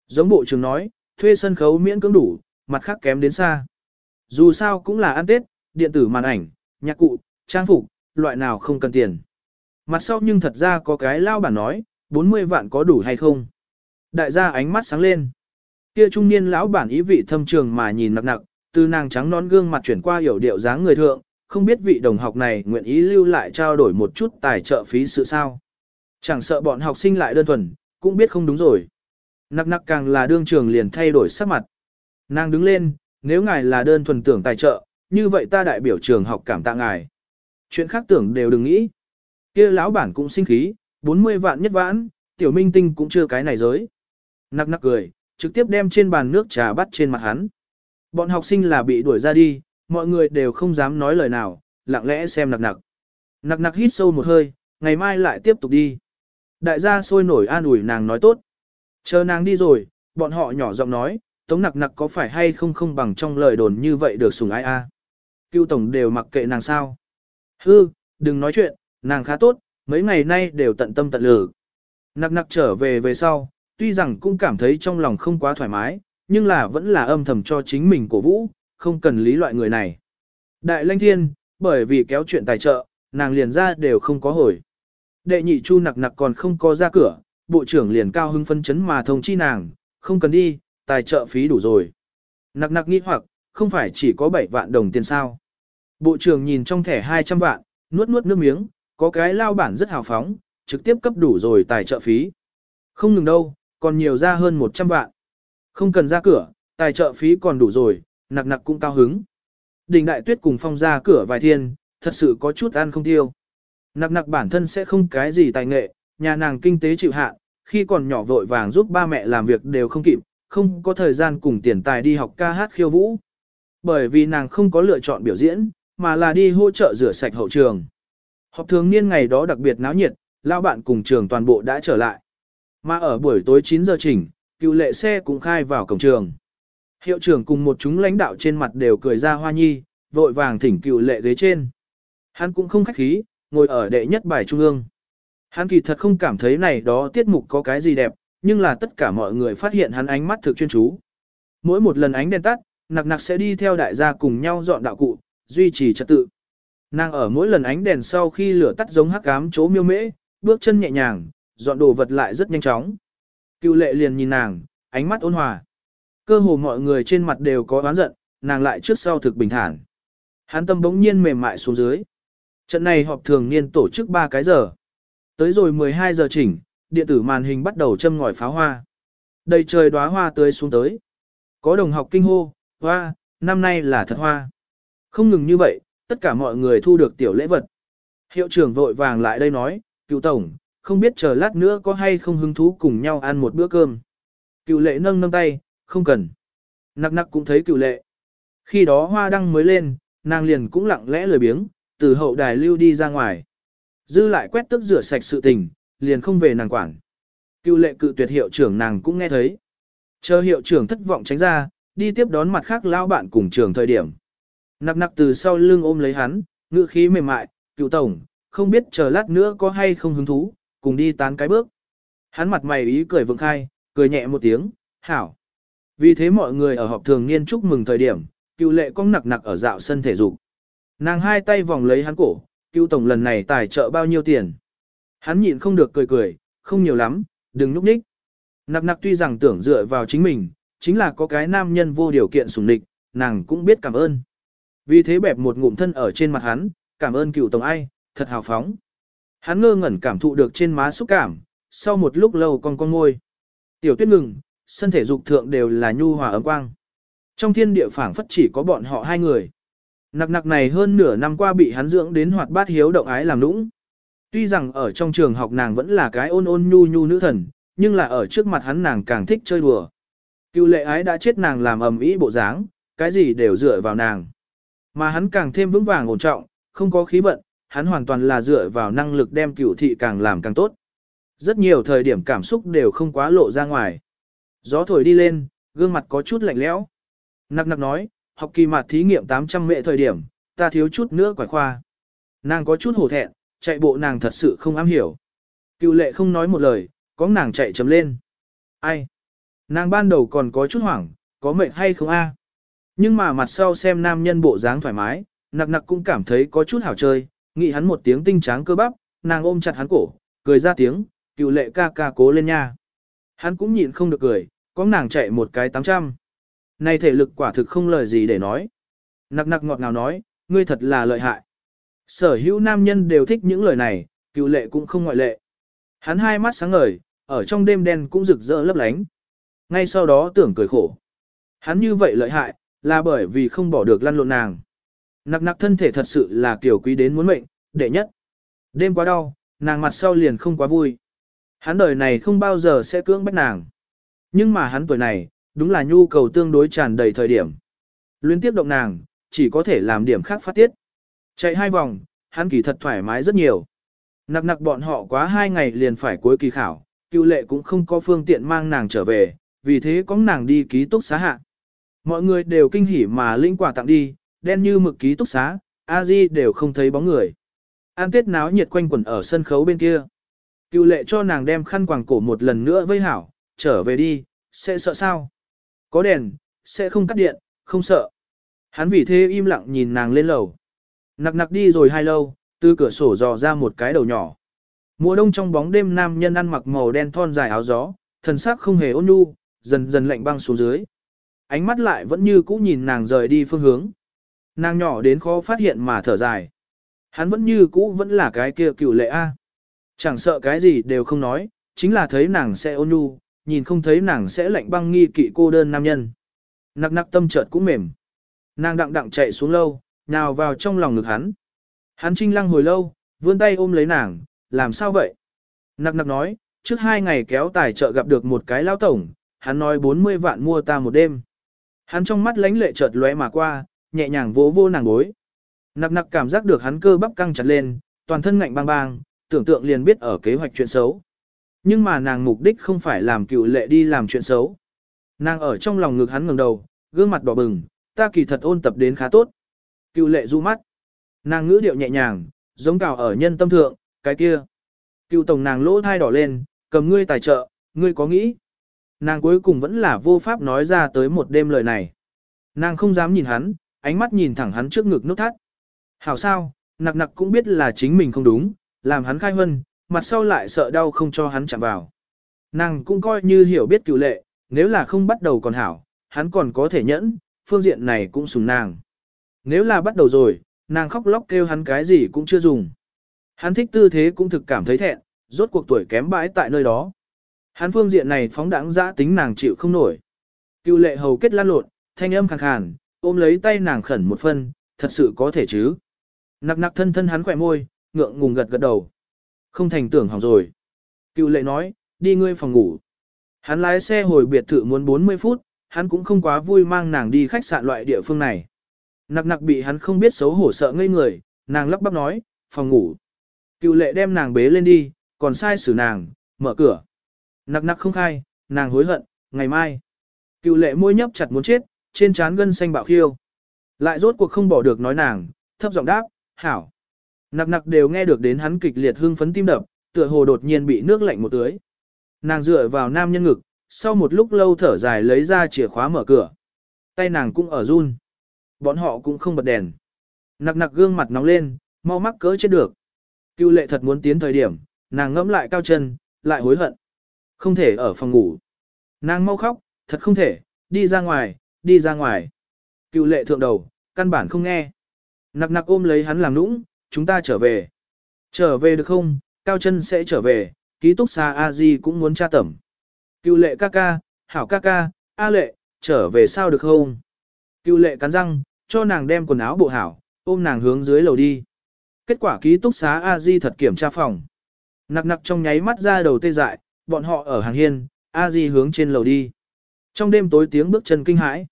Giống bộ trưởng nói, thuê sân khấu miễn cưỡng đủ, mặt khác kém đến xa. Dù sao cũng là ăn Tết, điện tử màn ảnh, nhạc cụ, trang phục, loại nào không cần tiền. Mặt sau nhưng thật ra có cái lao bản nói, 40 vạn có đủ hay không. Đại gia ánh mắt sáng lên. Kia trung niên lão bản ý vị thâm trường mà nhìn nặc nặc, từ nàng trắng non gương mặt chuyển qua hiểu điệu dáng người thượng, không biết vị đồng học này nguyện ý lưu lại trao đổi một chút tài trợ phí sự sao. Chẳng sợ bọn học sinh lại đơn thuần, cũng biết không đúng rồi. Nặc nặc càng là đương trường liền thay đổi sắc mặt. Nàng đứng lên, nếu ngài là đơn thuần tưởng tài trợ, như vậy ta đại biểu trường học cảm tạ ngài. Chuyện khác tưởng đều đừng nghĩ kia lão bản cũng sinh khí, 40 vạn nhất vãn, tiểu minh tinh cũng chưa cái này giới. Nặc nặc cười, trực tiếp đem trên bàn nước trà bắt trên mặt hắn. Bọn học sinh là bị đuổi ra đi, mọi người đều không dám nói lời nào, lặng lẽ xem nặc nặc. Nặc nặc hít sâu một hơi, ngày mai lại tiếp tục đi. Đại gia sôi nổi an ủi nàng nói tốt. Chờ nàng đi rồi, bọn họ nhỏ giọng nói, tống nặc nặc có phải hay không không bằng trong lời đồn như vậy được sùng ai a? À? Cưu tổng đều mặc kệ nàng sao? Hư, đừng nói chuyện, nàng khá tốt, mấy ngày nay đều tận tâm tận lực. Nặc nặc trở về về sau, tuy rằng cũng cảm thấy trong lòng không quá thoải mái, nhưng là vẫn là âm thầm cho chính mình cổ vũ, không cần lý loại người này. Đại lanh thiên, bởi vì kéo chuyện tài trợ, nàng liền ra đều không có hồi. Đệ nhị chu nặc nặc còn không có ra cửa, bộ trưởng liền cao hưng phân chấn mà thông chi nàng, không cần đi, tài trợ phí đủ rồi. Nặc nặc nghĩ hoặc, không phải chỉ có 7 vạn đồng tiền sao. Bộ trưởng nhìn trong thẻ 200 vạn, nuốt nuốt nước miếng, có cái lao bản rất hào phóng, trực tiếp cấp đủ rồi tài trợ phí. Không ngừng đâu, còn nhiều ra hơn 100 vạn. Không cần ra cửa, tài trợ phí còn đủ rồi, nặc nặc cũng cao hứng. Đình đại tuyết cùng phong ra cửa vài thiên, thật sự có chút ăn không tiêu. Nặc nặc bản thân sẽ không cái gì tài nghệ, nhà nàng kinh tế chịu hạn, khi còn nhỏ vội vàng giúp ba mẹ làm việc đều không kịp, không có thời gian cùng tiền tài đi học ca hát khiêu vũ. Bởi vì nàng không có lựa chọn biểu diễn, mà là đi hỗ trợ rửa sạch hậu trường. Họp thường niên ngày đó đặc biệt náo nhiệt, lao bạn cùng trường toàn bộ đã trở lại. Mà ở buổi tối 9 giờ chỉnh, cựu lệ xe cũng khai vào cổng trường. Hiệu trưởng cùng một chúng lãnh đạo trên mặt đều cười ra hoa nhi, vội vàng thỉnh cựu lệ ghế trên. Hắn cũng không khách khí, ngồi ở đệ nhất bài trung ương. Hắn kỳ thật không cảm thấy này đó tiết mục có cái gì đẹp, nhưng là tất cả mọi người phát hiện hắn ánh mắt thực chuyên chú. Mỗi một lần ánh đèn tắt, nặc nặc sẽ đi theo đại gia cùng nhau dọn đạo cụ, duy trì trật tự. Nàng ở mỗi lần ánh đèn sau khi lửa tắt giống hắc ám chỗ miêu mễ, bước chân nhẹ nhàng, dọn đồ vật lại rất nhanh chóng. Cựu lệ liền nhìn nàng, ánh mắt ôn hòa. Cơ hồ mọi người trên mặt đều có oán giận, nàng lại trước sau thực bình thản. Hắn tâm bỗng nhiên mềm mại xuống dưới. Trận này họp thường niên tổ chức 3 cái giờ. Tới rồi 12 giờ chỉnh, điện tử màn hình bắt đầu châm ngòi pháo hoa. Đầy trời đóa hoa tươi xuống tới. Có đồng học kinh hô, hoa, năm nay là thật hoa. Không ngừng như vậy, tất cả mọi người thu được tiểu lễ vật. Hiệu trưởng vội vàng lại đây nói, cựu tổng, không biết chờ lát nữa có hay không hứng thú cùng nhau ăn một bữa cơm. Cựu lệ nâng nâng tay, không cần. Nặc nặc cũng thấy cựu lệ. Khi đó hoa đăng mới lên, nàng liền cũng lặng lẽ lười biếng, từ hậu đài lưu đi ra ngoài. Dư lại quét tức rửa sạch sự tình, liền không về nàng quản. Cựu lệ cự tuyệt hiệu trưởng nàng cũng nghe thấy. Chờ hiệu trưởng thất vọng tránh ra, đi tiếp đón mặt khác lao bạn cùng trường thời điểm. Nặc nặc từ sau lưng ôm lấy hắn, ngữ khí mềm mại, cựu tổng, không biết chờ lát nữa có hay không hứng thú, cùng đi tán cái bước. Hắn mặt mày ý cười vượng khai, cười nhẹ một tiếng, hảo. Vì thế mọi người ở họp thường niên chúc mừng thời điểm, cựu lệ cong nặc nặc ở dạo sân thể dục. Nàng hai tay vòng lấy hắn cổ, cựu tổng lần này tài trợ bao nhiêu tiền. Hắn nhịn không được cười cười, không nhiều lắm, đừng núp ních. Nặc nặc tuy rằng tưởng dựa vào chính mình, chính là có cái nam nhân vô điều kiện sủng địch, nàng cũng biết cảm ơn. Vì thế bẹp một ngụm thân ở trên mặt hắn, cảm ơn cựu tổng ai, thật hào phóng. Hắn ngơ ngẩn cảm thụ được trên má xúc cảm, sau một lúc lâu con con ngôi. Tiểu tuyết ngừng, sân thể dục thượng đều là nhu hòa ấm quang. Trong thiên địa phảng phất chỉ có bọn họ hai người. Nặc nặc này hơn nửa năm qua bị hắn dưỡng đến hoạt bát hiếu động ái làm nũng. Tuy rằng ở trong trường học nàng vẫn là cái ôn ôn nhu nhu nữ thần, nhưng là ở trước mặt hắn nàng càng thích chơi đùa. Cựu lệ ái đã chết nàng làm ầm ĩ bộ dáng, cái gì đều dựa vào nàng. Mà hắn càng thêm vững vàng ổn trọng, không có khí vận, hắn hoàn toàn là dựa vào năng lực đem Cửu thị càng làm càng tốt. Rất nhiều thời điểm cảm xúc đều không quá lộ ra ngoài. Gió thổi đi lên, gương mặt có chút lạnh lẽo. Nặc nặc nói, học kỳ mặt thí nghiệm 800 mệ thời điểm, ta thiếu chút nữa quải khoa. Nàng có chút hổ thẹn, chạy bộ nàng thật sự không am hiểu. Cựu lệ không nói một lời, có nàng chạy chấm lên. Ai? Nàng ban đầu còn có chút hoảng, có mệt hay không a? Nhưng mà mặt sau xem nam nhân bộ dáng thoải mái, nặc nặc cũng cảm thấy có chút hảo chơi, nghĩ hắn một tiếng tinh tráng cơ bắp, nàng ôm chặt hắn cổ, cười ra tiếng, cựu lệ ca ca cố lên nha. Hắn cũng nhịn không được cười, có nàng chạy một cái 800. Này thể lực quả thực không lời gì để nói. Nặc nặc ngọt ngào nói, ngươi thật là lợi hại. Sở hữu nam nhân đều thích những lời này, cựu lệ cũng không ngoại lệ. Hắn hai mắt sáng ngời, ở trong đêm đen cũng rực rỡ lấp lánh. Ngay sau đó tưởng cười khổ. Hắn như vậy lợi hại, là bởi vì không bỏ được lăn lộn nàng. Nặc nặc thân thể thật sự là kiểu quý đến muốn mệnh, đệ nhất. Đêm quá đau, nàng mặt sau liền không quá vui. Hắn đời này không bao giờ sẽ cưỡng bách nàng. Nhưng mà hắn tuổi này, đúng là nhu cầu tương đối tràn đầy thời điểm. Luyến tiếp động nàng, chỉ có thể làm điểm khác phát tiết. Chạy hai vòng, hắn kỳ thật thoải mái rất nhiều. Nặc nặc bọn họ quá hai ngày liền phải cuối kỳ khảo, cựu lệ cũng không có phương tiện mang nàng trở về, vì thế có nàng đi ký túc xá hạ. Mọi người đều kinh hỉ mà linh quả tặng đi, đen như mực ký túc xá, a di đều không thấy bóng người. An tết náo nhiệt quanh quẩn ở sân khấu bên kia. Cựu lệ cho nàng đem khăn quàng cổ một lần nữa vây hảo, trở về đi, sẽ sợ sao? Có đèn, sẽ không cắt điện, không sợ. Hắn vì thế im lặng nhìn nàng lên lầu. Nặc nặc đi rồi hai lâu, từ cửa sổ dò ra một cái đầu nhỏ. Mùa đông trong bóng đêm nam nhân ăn mặc màu đen thon dài áo gió, thần sắc không hề ôn nhu, dần dần lạnh băng xuống dưới. Ánh mắt lại vẫn như cũ nhìn nàng rời đi phương hướng. Nàng nhỏ đến khó phát hiện mà thở dài. Hắn vẫn như cũ vẫn là cái kia cựu lệ A. Chẳng sợ cái gì đều không nói, chính là thấy nàng sẽ ôn nhu, nhìn không thấy nàng sẽ lạnh băng nghi kỵ cô đơn nam nhân. Nặc nặc tâm chợt cũng mềm. Nàng đặng đặng chạy xuống lâu, nào vào trong lòng ngực hắn. Hắn trinh lăng hồi lâu, vươn tay ôm lấy nàng, làm sao vậy? Nặc nặc nói, trước hai ngày kéo tài trợ gặp được một cái lao tổng, hắn nói 40 vạn mua ta một đêm. Hắn trong mắt lánh lệ chợt lóe mà qua, nhẹ nhàng vỗ vô nàng gối. Nặc nặc cảm giác được hắn cơ bắp căng chặt lên, toàn thân ngạnh bang bang, tưởng tượng liền biết ở kế hoạch chuyện xấu. Nhưng mà nàng mục đích không phải làm cựu lệ đi làm chuyện xấu. Nàng ở trong lòng ngực hắn ngẩng đầu, gương mặt đỏ bừng, ta kỳ thật ôn tập đến khá tốt. Cựu lệ du mắt. Nàng ngữ điệu nhẹ nhàng, giống cào ở nhân tâm thượng, cái kia. Cựu tổng nàng lỗ thai đỏ lên, cầm ngươi tài trợ, ngươi có nghĩ. Nàng cuối cùng vẫn là vô pháp nói ra tới một đêm lời này. Nàng không dám nhìn hắn, ánh mắt nhìn thẳng hắn trước ngực nút thắt. Hảo sao, nặc nặc cũng biết là chính mình không đúng, làm hắn khai hân, mặt sau lại sợ đau không cho hắn chạm vào. Nàng cũng coi như hiểu biết cựu lệ, nếu là không bắt đầu còn hảo, hắn còn có thể nhẫn, phương diện này cũng sùng nàng. Nếu là bắt đầu rồi, nàng khóc lóc kêu hắn cái gì cũng chưa dùng. Hắn thích tư thế cũng thực cảm thấy thẹn, rốt cuộc tuổi kém bãi tại nơi đó. Hắn phương diện này phóng đẳng dã tính nàng chịu không nổi. Cựu lệ hầu kết lan lộn, thanh âm khàn khàn, ôm lấy tay nàng khẩn một phân, thật sự có thể chứ. Nặc nặc thân thân hắn khỏe môi, ngượng ngùng gật gật đầu. Không thành tưởng hỏng rồi. Cựu lệ nói, đi ngươi phòng ngủ. Hắn lái xe hồi biệt thự muốn 40 phút, hắn cũng không quá vui mang nàng đi khách sạn loại địa phương này. Nặc nặc bị hắn không biết xấu hổ sợ ngây người, nàng lắp bắp nói, phòng ngủ. Cựu lệ đem nàng bế lên đi, còn sai xử nàng, mở cửa. Nặc nặc không khai, nàng hối hận, ngày mai. Cựu lệ môi nhấp chặt muốn chết, trên trán gân xanh bạo khiêu. Lại rốt cuộc không bỏ được nói nàng, thấp giọng đáp, hảo. Nặc nặc đều nghe được đến hắn kịch liệt hưng phấn tim đập, tựa hồ đột nhiên bị nước lạnh một tưới. Nàng dựa vào nam nhân ngực, sau một lúc lâu thở dài lấy ra chìa khóa mở cửa. Tay nàng cũng ở run. Bọn họ cũng không bật đèn. Nặc nặc gương mặt nóng lên, mau mắc cỡ chết được. Cưu lệ thật muốn tiến thời điểm, nàng ngẫm lại cao chân, lại hối hận. Không thể ở phòng ngủ. Nàng mau khóc, thật không thể, đi ra ngoài, đi ra ngoài. Cựu lệ thượng đầu, căn bản không nghe. Nặc nặc ôm lấy hắn làm nũng, chúng ta trở về. Trở về được không, cao chân sẽ trở về, ký túc xa a di cũng muốn tra tẩm. Cựu lệ ca ca, hảo ca ca, a lệ, trở về sao được không? Cựu lệ cắn răng, cho nàng đem quần áo bộ hảo, ôm nàng hướng dưới lầu đi. Kết quả ký túc xá a di thật kiểm tra phòng. Nặc nặc trong nháy mắt ra đầu tê dại, bọn họ ở hàng hiên, a di hướng trên lầu đi. Trong đêm tối tiếng bước chân kinh hãi.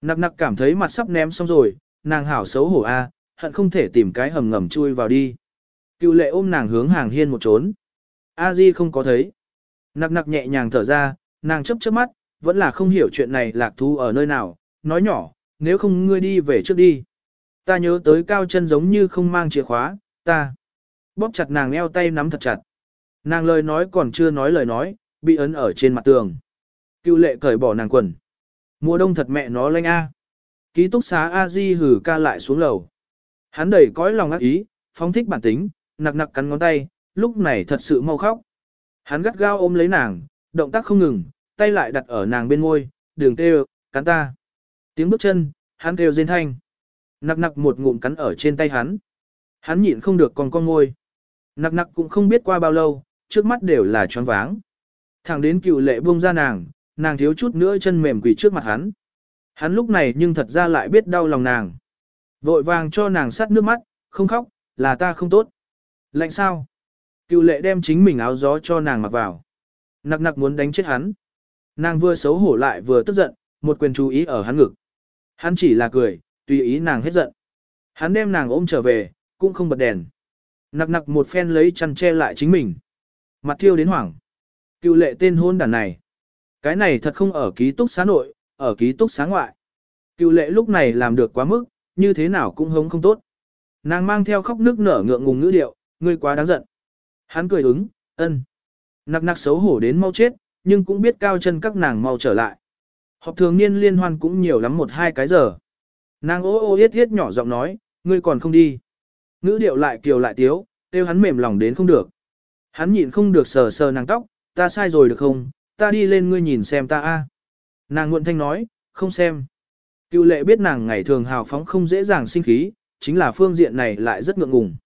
Nặc nặc cảm thấy mặt sắp ném xong rồi, nàng hảo xấu hổ a, hận không thể tìm cái hầm ngầm chui vào đi. Cựu lệ ôm nàng hướng hàng hiên một trốn. A Di không có thấy. Nặc nặc nhẹ nhàng thở ra, nàng chấp chớp mắt, vẫn là không hiểu chuyện này lạc thú ở nơi nào, nói nhỏ, nếu không ngươi đi về trước đi. Ta nhớ tới cao chân giống như không mang chìa khóa, ta. Bóp chặt nàng eo tay nắm thật chặt. Nàng lời nói còn chưa nói lời nói, bị ấn ở trên mặt tường. Cựu lệ cởi bỏ nàng quần. Mùa đông thật mẹ nó lanh a. Ký túc xá A Di hử ca lại xuống lầu. Hắn đầy cõi lòng ác ý, phóng thích bản tính, nặc nặc cắn ngón tay, lúc này thật sự mau khóc. Hắn gắt gao ôm lấy nàng, động tác không ngừng, tay lại đặt ở nàng bên môi, đường kêu, cắn ta. Tiếng bước chân, hắn kêu rên thanh. Nặc nặc một ngụm cắn ở trên tay hắn. Hắn nhịn không được còn con ngôi. Nặc nặc cũng không biết qua bao lâu, trước mắt đều là choáng váng. Thẳng đến cựu lệ buông ra nàng, nàng thiếu chút nữa chân mềm quỳ trước mặt hắn. Hắn lúc này nhưng thật ra lại biết đau lòng nàng. Vội vàng cho nàng sắt nước mắt, không khóc, là ta không tốt. Lạnh sao? Cựu lệ đem chính mình áo gió cho nàng mặc vào. Nặc nặc muốn đánh chết hắn. Nàng vừa xấu hổ lại vừa tức giận, một quyền chú ý ở hắn ngực. Hắn chỉ là cười, tùy ý nàng hết giận. Hắn đem nàng ôm trở về, cũng không bật đèn. Nặc nặc một phen lấy chăn che lại chính mình. Mặt thiêu đến hoảng. Cựu lệ tên hôn đàn này. Cái này thật không ở ký túc xá nội, ở ký túc xá ngoại. Cựu lệ lúc này làm được quá mức, như thế nào cũng hống không tốt. Nàng mang theo khóc nước nở ngượng ngùng ngữ điệu, ngươi quá đáng giận. Hắn cười ứng, ân. Nặc nặc xấu hổ đến mau chết, nhưng cũng biết cao chân các nàng mau trở lại. Họp thường niên liên hoan cũng nhiều lắm một hai cái giờ. Nàng ô ô yết yết nhỏ giọng nói, ngươi còn không đi. Ngữ điệu lại kiều lại tiếu, kêu hắn mềm lòng đến không được. Hắn nhịn không được sờ sờ nàng tóc, ta sai rồi được không, ta đi lên ngươi nhìn xem ta a. Nàng nguộn thanh nói, không xem. Cựu lệ biết nàng ngày thường hào phóng không dễ dàng sinh khí, chính là phương diện này lại rất ngượng ngùng.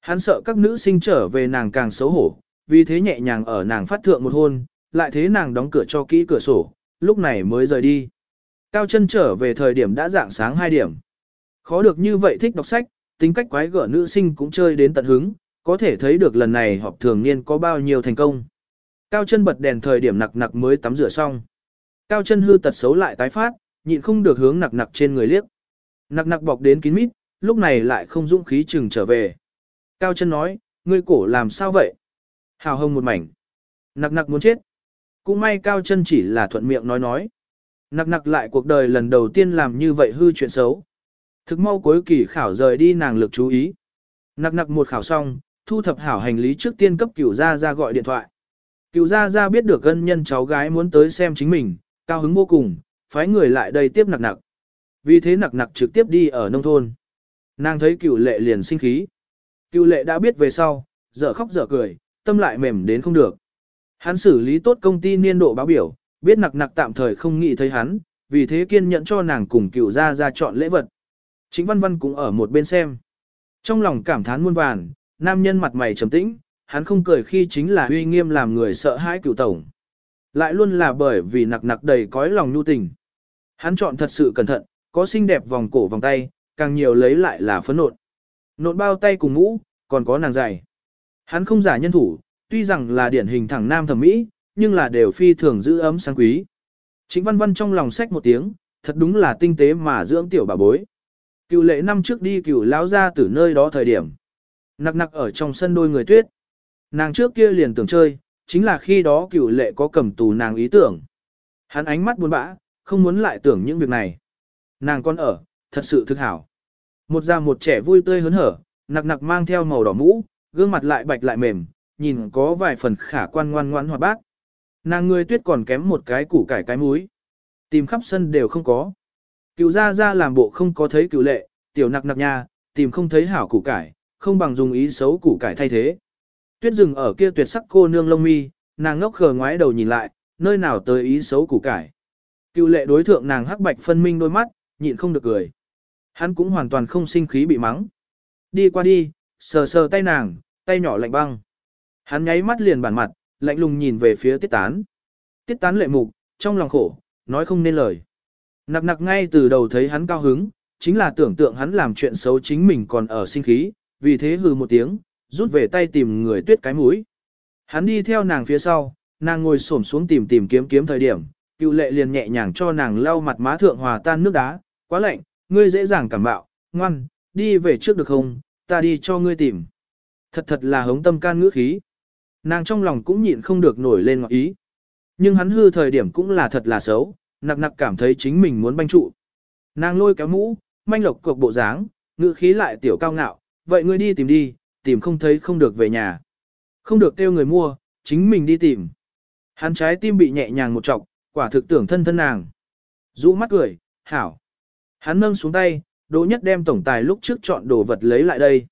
Hắn sợ các nữ sinh trở về nàng càng xấu hổ, vì thế nhẹ nhàng ở nàng phát thượng một hôn, lại thế nàng đóng cửa cho kỹ cửa sổ, lúc này mới rời đi. Cao chân trở về thời điểm đã dạng sáng 2 điểm. Khó được như vậy thích đọc sách, tính cách quái gở nữ sinh cũng chơi đến tận hứng, có thể thấy được lần này họp thường niên có bao nhiêu thành công. Cao chân bật đèn thời điểm nặc nặc mới tắm rửa xong. Cao chân hư tật xấu lại tái phát, nhịn không được hướng nặc nặc trên người liếc. Nặc nặc bọc đến kín mít, lúc này lại không dũng khí chừng trở về. Cao chân nói, ngươi cổ làm sao vậy? Hào hông một mảnh. Nặc nặc muốn chết. Cũng may Cao chân chỉ là thuận miệng nói nói. Nặc nặc lại cuộc đời lần đầu tiên làm như vậy hư chuyện xấu. Thực mau cuối kỳ khảo rời đi nàng lực chú ý. Nặc nặc một khảo xong, thu thập hảo hành lý trước tiên cấp cửu gia ra gọi điện thoại. Cửu gia ra biết được ân nhân cháu gái muốn tới xem chính mình, cao hứng vô cùng, phái người lại đây tiếp nặc nặc. Vì thế nặc nặc trực tiếp đi ở nông thôn. Nàng thấy cửu lệ liền sinh khí. Cửu lệ đã biết về sau, dở khóc dở cười, tâm lại mềm đến không được. Hắn xử lý tốt công ty niên độ báo biểu, biết nặc nặc tạm thời không nghĩ thấy hắn, vì thế kiên nhẫn cho nàng cùng cửu gia ra chọn lễ vật. Chính văn văn cũng ở một bên xem. Trong lòng cảm thán muôn vàn, nam nhân mặt mày trầm tĩnh, hắn không cười khi chính là uy nghiêm làm người sợ hãi cựu tổng. Lại luôn là bởi vì nặc nặc đầy cõi lòng nhu tình. Hắn chọn thật sự cẩn thận, có xinh đẹp vòng cổ vòng tay, càng nhiều lấy lại là phấn nộn. Nộn bao tay cùng mũ, còn có nàng dày. Hắn không giả nhân thủ, tuy rằng là điển hình thẳng nam thẩm mỹ, nhưng là đều phi thường giữ ấm sáng quý. Chính văn văn trong lòng sách một tiếng, thật đúng là tinh tế mà dưỡng tiểu bà bối. Cựu lệ năm trước đi cựu lão ra từ nơi đó thời điểm. Nặc nặc ở trong sân đôi người tuyết. Nàng trước kia liền tưởng chơi, chính là khi đó cựu lệ có cầm tù nàng ý tưởng. Hắn ánh mắt buồn bã, không muốn lại tưởng những việc này. Nàng con ở, thật sự thực hảo. Một già một trẻ vui tươi hớn hở, nặc nặc mang theo màu đỏ mũ, gương mặt lại bạch lại mềm, nhìn có vài phần khả quan ngoan ngoãn hoạt bác Nàng người tuyết còn kém một cái củ cải cái múi. Tìm khắp sân đều không có. Cựu ra ra làm bộ không có thấy cựu lệ, tiểu nặc nặc nha, tìm không thấy hảo củ cải, không bằng dùng ý xấu củ cải thay thế. Tuyết rừng ở kia tuyệt sắc cô nương lông mi, nàng ngốc khờ ngoái đầu nhìn lại, nơi nào tới ý xấu củ cải. Cựu lệ đối thượng nàng hắc bạch phân minh đôi mắt, nhịn không được cười. Hắn cũng hoàn toàn không sinh khí bị mắng. Đi qua đi, sờ sờ tay nàng, tay nhỏ lạnh băng. Hắn nháy mắt liền bản mặt, lạnh lùng nhìn về phía tiết tán. Tiết tán lệ mục, trong lòng khổ, nói không nên lời. Nặc nặc ngay từ đầu thấy hắn cao hứng, chính là tưởng tượng hắn làm chuyện xấu chính mình còn ở sinh khí, vì thế hừ một tiếng, rút về tay tìm người tuyết cái mũi. Hắn đi theo nàng phía sau, nàng ngồi xổm xuống tìm tìm kiếm kiếm thời điểm, cựu lệ liền nhẹ nhàng cho nàng lau mặt má thượng hòa tan nước đá, quá lạnh, ngươi dễ dàng cảm bạo, ngoan, đi về trước được không, ta đi cho ngươi tìm. Thật thật là hống tâm can ngữ khí. Nàng trong lòng cũng nhịn không được nổi lên ngọt ý. Nhưng hắn hư thời điểm cũng là thật là xấu, nặc nặc cảm thấy chính mình muốn banh trụ. Nàng lôi kéo mũ, manh lộc cục bộ dáng, ngữ khí lại tiểu cao ngạo, vậy ngươi đi tìm đi, tìm không thấy không được về nhà. Không được kêu người mua, chính mình đi tìm. Hắn trái tim bị nhẹ nhàng một trọc, quả thực tưởng thân thân nàng. Rũ mắt cười, hảo. Hắn nâng xuống tay, đỗ nhất đem tổng tài lúc trước chọn đồ vật lấy lại đây.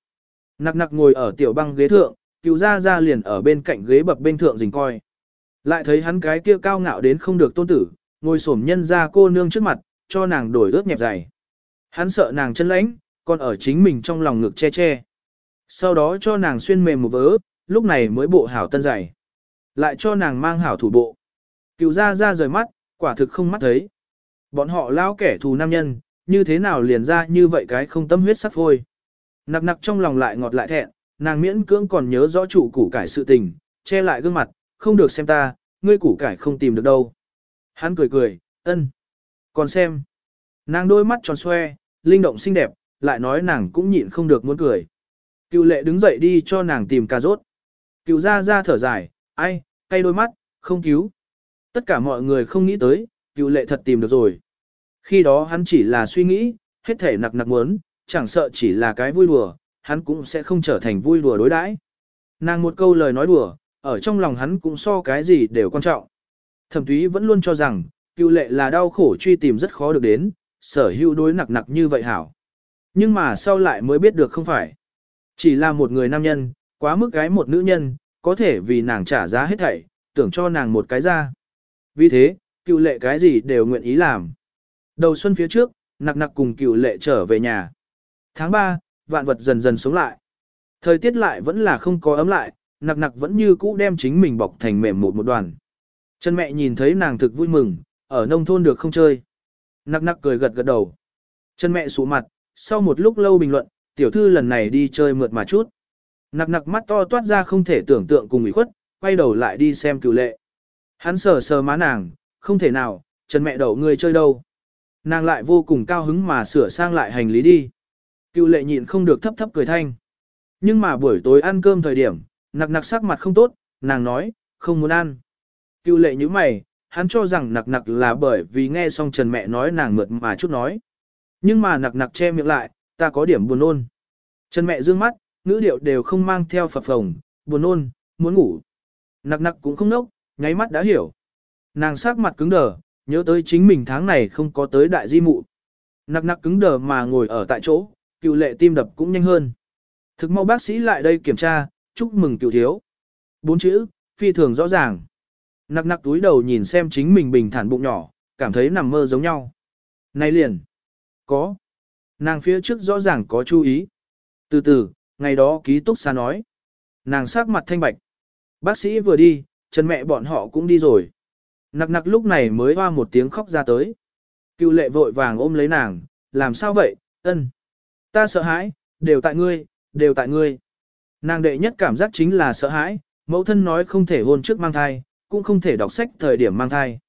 Nặc nặc ngồi ở tiểu băng ghế thượng, cứu ra ra liền ở bên cạnh ghế bập bên thượng dình coi. Lại thấy hắn cái kia cao ngạo đến không được tôn tử, ngồi xổm nhân ra cô nương trước mặt, cho nàng đổi ướt nhẹp dày. Hắn sợ nàng chân lãnh, còn ở chính mình trong lòng ngực che che. Sau đó cho nàng xuyên mềm một vớ, lúc này mới bộ hảo tân dày. Lại cho nàng mang hảo thủ bộ. Cựu ra ra rời mắt, quả thực không mắt thấy. Bọn họ lao kẻ thù nam nhân, như thế nào liền ra như vậy cái không tâm huyết sắc phôi. Nặc nặc trong lòng lại ngọt lại thẹn, nàng miễn cưỡng còn nhớ rõ chủ củ cải sự tình, che lại gương mặt, không được xem ta, ngươi củ cải không tìm được đâu. Hắn cười cười, ân. Còn xem. Nàng đôi mắt tròn xoe, linh động xinh đẹp, lại nói nàng cũng nhịn không được muốn cười. Cựu lệ đứng dậy đi cho nàng tìm cà rốt. Cựu ra ra thở dài, ai, cay đôi mắt, không cứu. Tất cả mọi người không nghĩ tới, cựu lệ thật tìm được rồi. Khi đó hắn chỉ là suy nghĩ, hết thể nặc nặc muốn, chẳng sợ chỉ là cái vui đùa, hắn cũng sẽ không trở thành vui đùa đối đãi. Nàng một câu lời nói đùa, ở trong lòng hắn cũng so cái gì đều quan trọng. Thẩm túy vẫn luôn cho rằng, cựu lệ là đau khổ truy tìm rất khó được đến, sở hữu đối nặc nặc như vậy hảo. Nhưng mà sau lại mới biết được không phải. Chỉ là một người nam nhân, quá mức gái một nữ nhân, có thể vì nàng trả giá hết thảy, tưởng cho nàng một cái ra. Vì thế, cựu lệ cái gì đều nguyện ý làm. Đầu xuân phía trước, nặc nặc cùng cựu lệ trở về nhà. Tháng 3, vạn vật dần dần sống lại. Thời tiết lại vẫn là không có ấm lại, nặc nặc vẫn như cũ đem chính mình bọc thành mềm một một đoàn. Chân mẹ nhìn thấy nàng thực vui mừng, ở nông thôn được không chơi. Nặc nặc cười gật gật đầu. Chân mẹ sụ mặt, sau một lúc lâu bình luận, tiểu thư lần này đi chơi mượt mà chút. Nặc nặc mắt to toát ra không thể tưởng tượng cùng ủy khuất, quay đầu lại đi xem cựu lệ. Hắn sờ sờ má nàng, không thể nào, Trần mẹ đậu người chơi đâu. Nàng lại vô cùng cao hứng mà sửa sang lại hành lý đi. Cựu lệ nhịn không được thấp thấp cười thanh. Nhưng mà buổi tối ăn cơm thời điểm, nặc nặc sắc mặt không tốt, nàng nói, không muốn ăn. Cựu lệ như mày, hắn cho rằng nặc nặc là bởi vì nghe xong Trần mẹ nói nàng mượt mà chút nói. Nhưng mà nặc nặc che miệng lại, ta có điểm buồn nôn. Trần mẹ dương mắt, ngữ điệu đều không mang theo phập phồng, buồn nôn, muốn ngủ. Nặc nặc cũng không nốc, nháy mắt đã hiểu. Nàng sắc mặt cứng đờ, nhớ tới chính mình tháng này không có tới đại di mụ. Nặc nặc cứng đờ mà ngồi ở tại chỗ, cựu lệ tim đập cũng nhanh hơn. Thực mau bác sĩ lại đây kiểm tra, chúc mừng cựu thiếu. Bốn chữ, phi thường rõ ràng. Nặc nặc túi đầu nhìn xem chính mình bình thản bụng nhỏ, cảm thấy nằm mơ giống nhau. Này liền. Có. Nàng phía trước rõ ràng có chú ý. Từ từ, ngày đó ký túc xa nói. Nàng sắc mặt thanh bạch. Bác sĩ vừa đi, chân mẹ bọn họ cũng đi rồi. Nặc nặc lúc này mới hoa một tiếng khóc ra tới. Cựu lệ vội vàng ôm lấy nàng, làm sao vậy, ân. Ta sợ hãi, đều tại ngươi, đều tại ngươi. Nàng đệ nhất cảm giác chính là sợ hãi, mẫu thân nói không thể hôn trước mang thai, cũng không thể đọc sách thời điểm mang thai.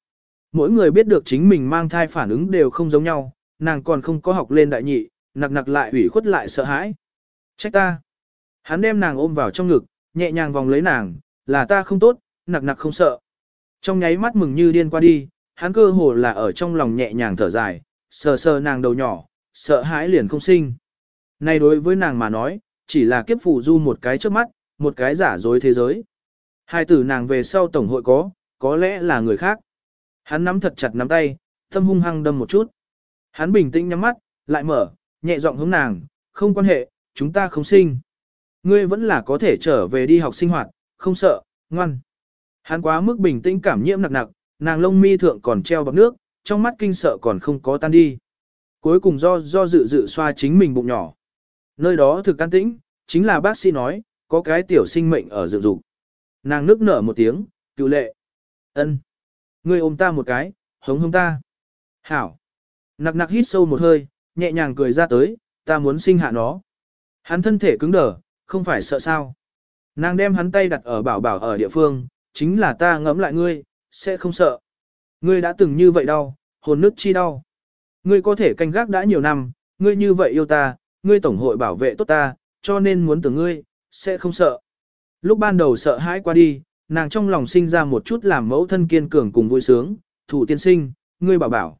Mỗi người biết được chính mình mang thai phản ứng đều không giống nhau, nàng còn không có học lên đại nhị, nặc nặc lại ủy khuất lại sợ hãi. Trách ta. Hắn đem nàng ôm vào trong ngực, nhẹ nhàng vòng lấy nàng, là ta không tốt, nặc nặc không sợ. Trong nháy mắt mừng như điên qua đi, hắn cơ hồ là ở trong lòng nhẹ nhàng thở dài, sờ sờ nàng đầu nhỏ, sợ hãi liền không sinh. Này đối với nàng mà nói, chỉ là kiếp phụ du một cái trước mắt, một cái giả dối thế giới. Hai tử nàng về sau tổng hội có, có lẽ là người khác. Hắn nắm thật chặt nắm tay, tâm hung hăng đâm một chút. Hắn bình tĩnh nhắm mắt, lại mở, nhẹ giọng hướng nàng, không quan hệ, chúng ta không sinh. Ngươi vẫn là có thể trở về đi học sinh hoạt, không sợ, ngoan. Hắn quá mức bình tĩnh cảm nhiễm nặng nặng, nàng lông mi thượng còn treo bọc nước, trong mắt kinh sợ còn không có tan đi. Cuối cùng do do dự dự xoa chính mình bụng nhỏ. Nơi đó thực can tĩnh, chính là bác sĩ nói, có cái tiểu sinh mệnh ở dự dục. Nàng nước nở một tiếng, cựu lệ. ân, Ngươi ôm ta một cái, hống hống ta. Hảo. Nặc nặc hít sâu một hơi, nhẹ nhàng cười ra tới, ta muốn sinh hạ nó. Hắn thân thể cứng đờ, không phải sợ sao. Nàng đem hắn tay đặt ở bảo bảo ở địa phương, chính là ta ngẫm lại ngươi, sẽ không sợ. Ngươi đã từng như vậy đau, hồn nước chi đau. Ngươi có thể canh gác đã nhiều năm, ngươi như vậy yêu ta, ngươi tổng hội bảo vệ tốt ta, cho nên muốn tưởng ngươi, sẽ không sợ. Lúc ban đầu sợ hãi qua đi, nàng trong lòng sinh ra một chút làm mẫu thân kiên cường cùng vui sướng, thủ tiên sinh, ngươi bảo bảo.